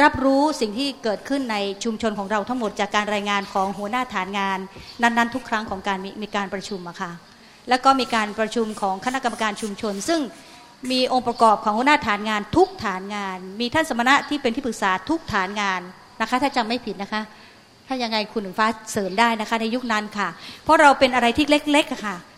รับรู้สิ่งที่เกิดขึ้นในชุมชนของเราทั้งหมดจากการรายงานของหัวหน้าฐานงาน นั้นๆ ทุกครั้งของการมีมีการประชุมอะค่ะแล้วก็มีการประชุมของคณะกรรมการชุมชน ซึ่งมีองค์ประกอบของหัวหน้าฐานงานทุกฐานงาน มีท่านสมณะที่เป็นที่ปรึกษาทุกฐานงาน นะคะ ถ้าจำไม่ผิดนะคะ ถ้ายังไงคุณหนึ่งฟ้าเสริมได้นะคะ ในยุคนั้นค่ะ เพราะเราเป็นอะไรที่เล็กๆค่ะ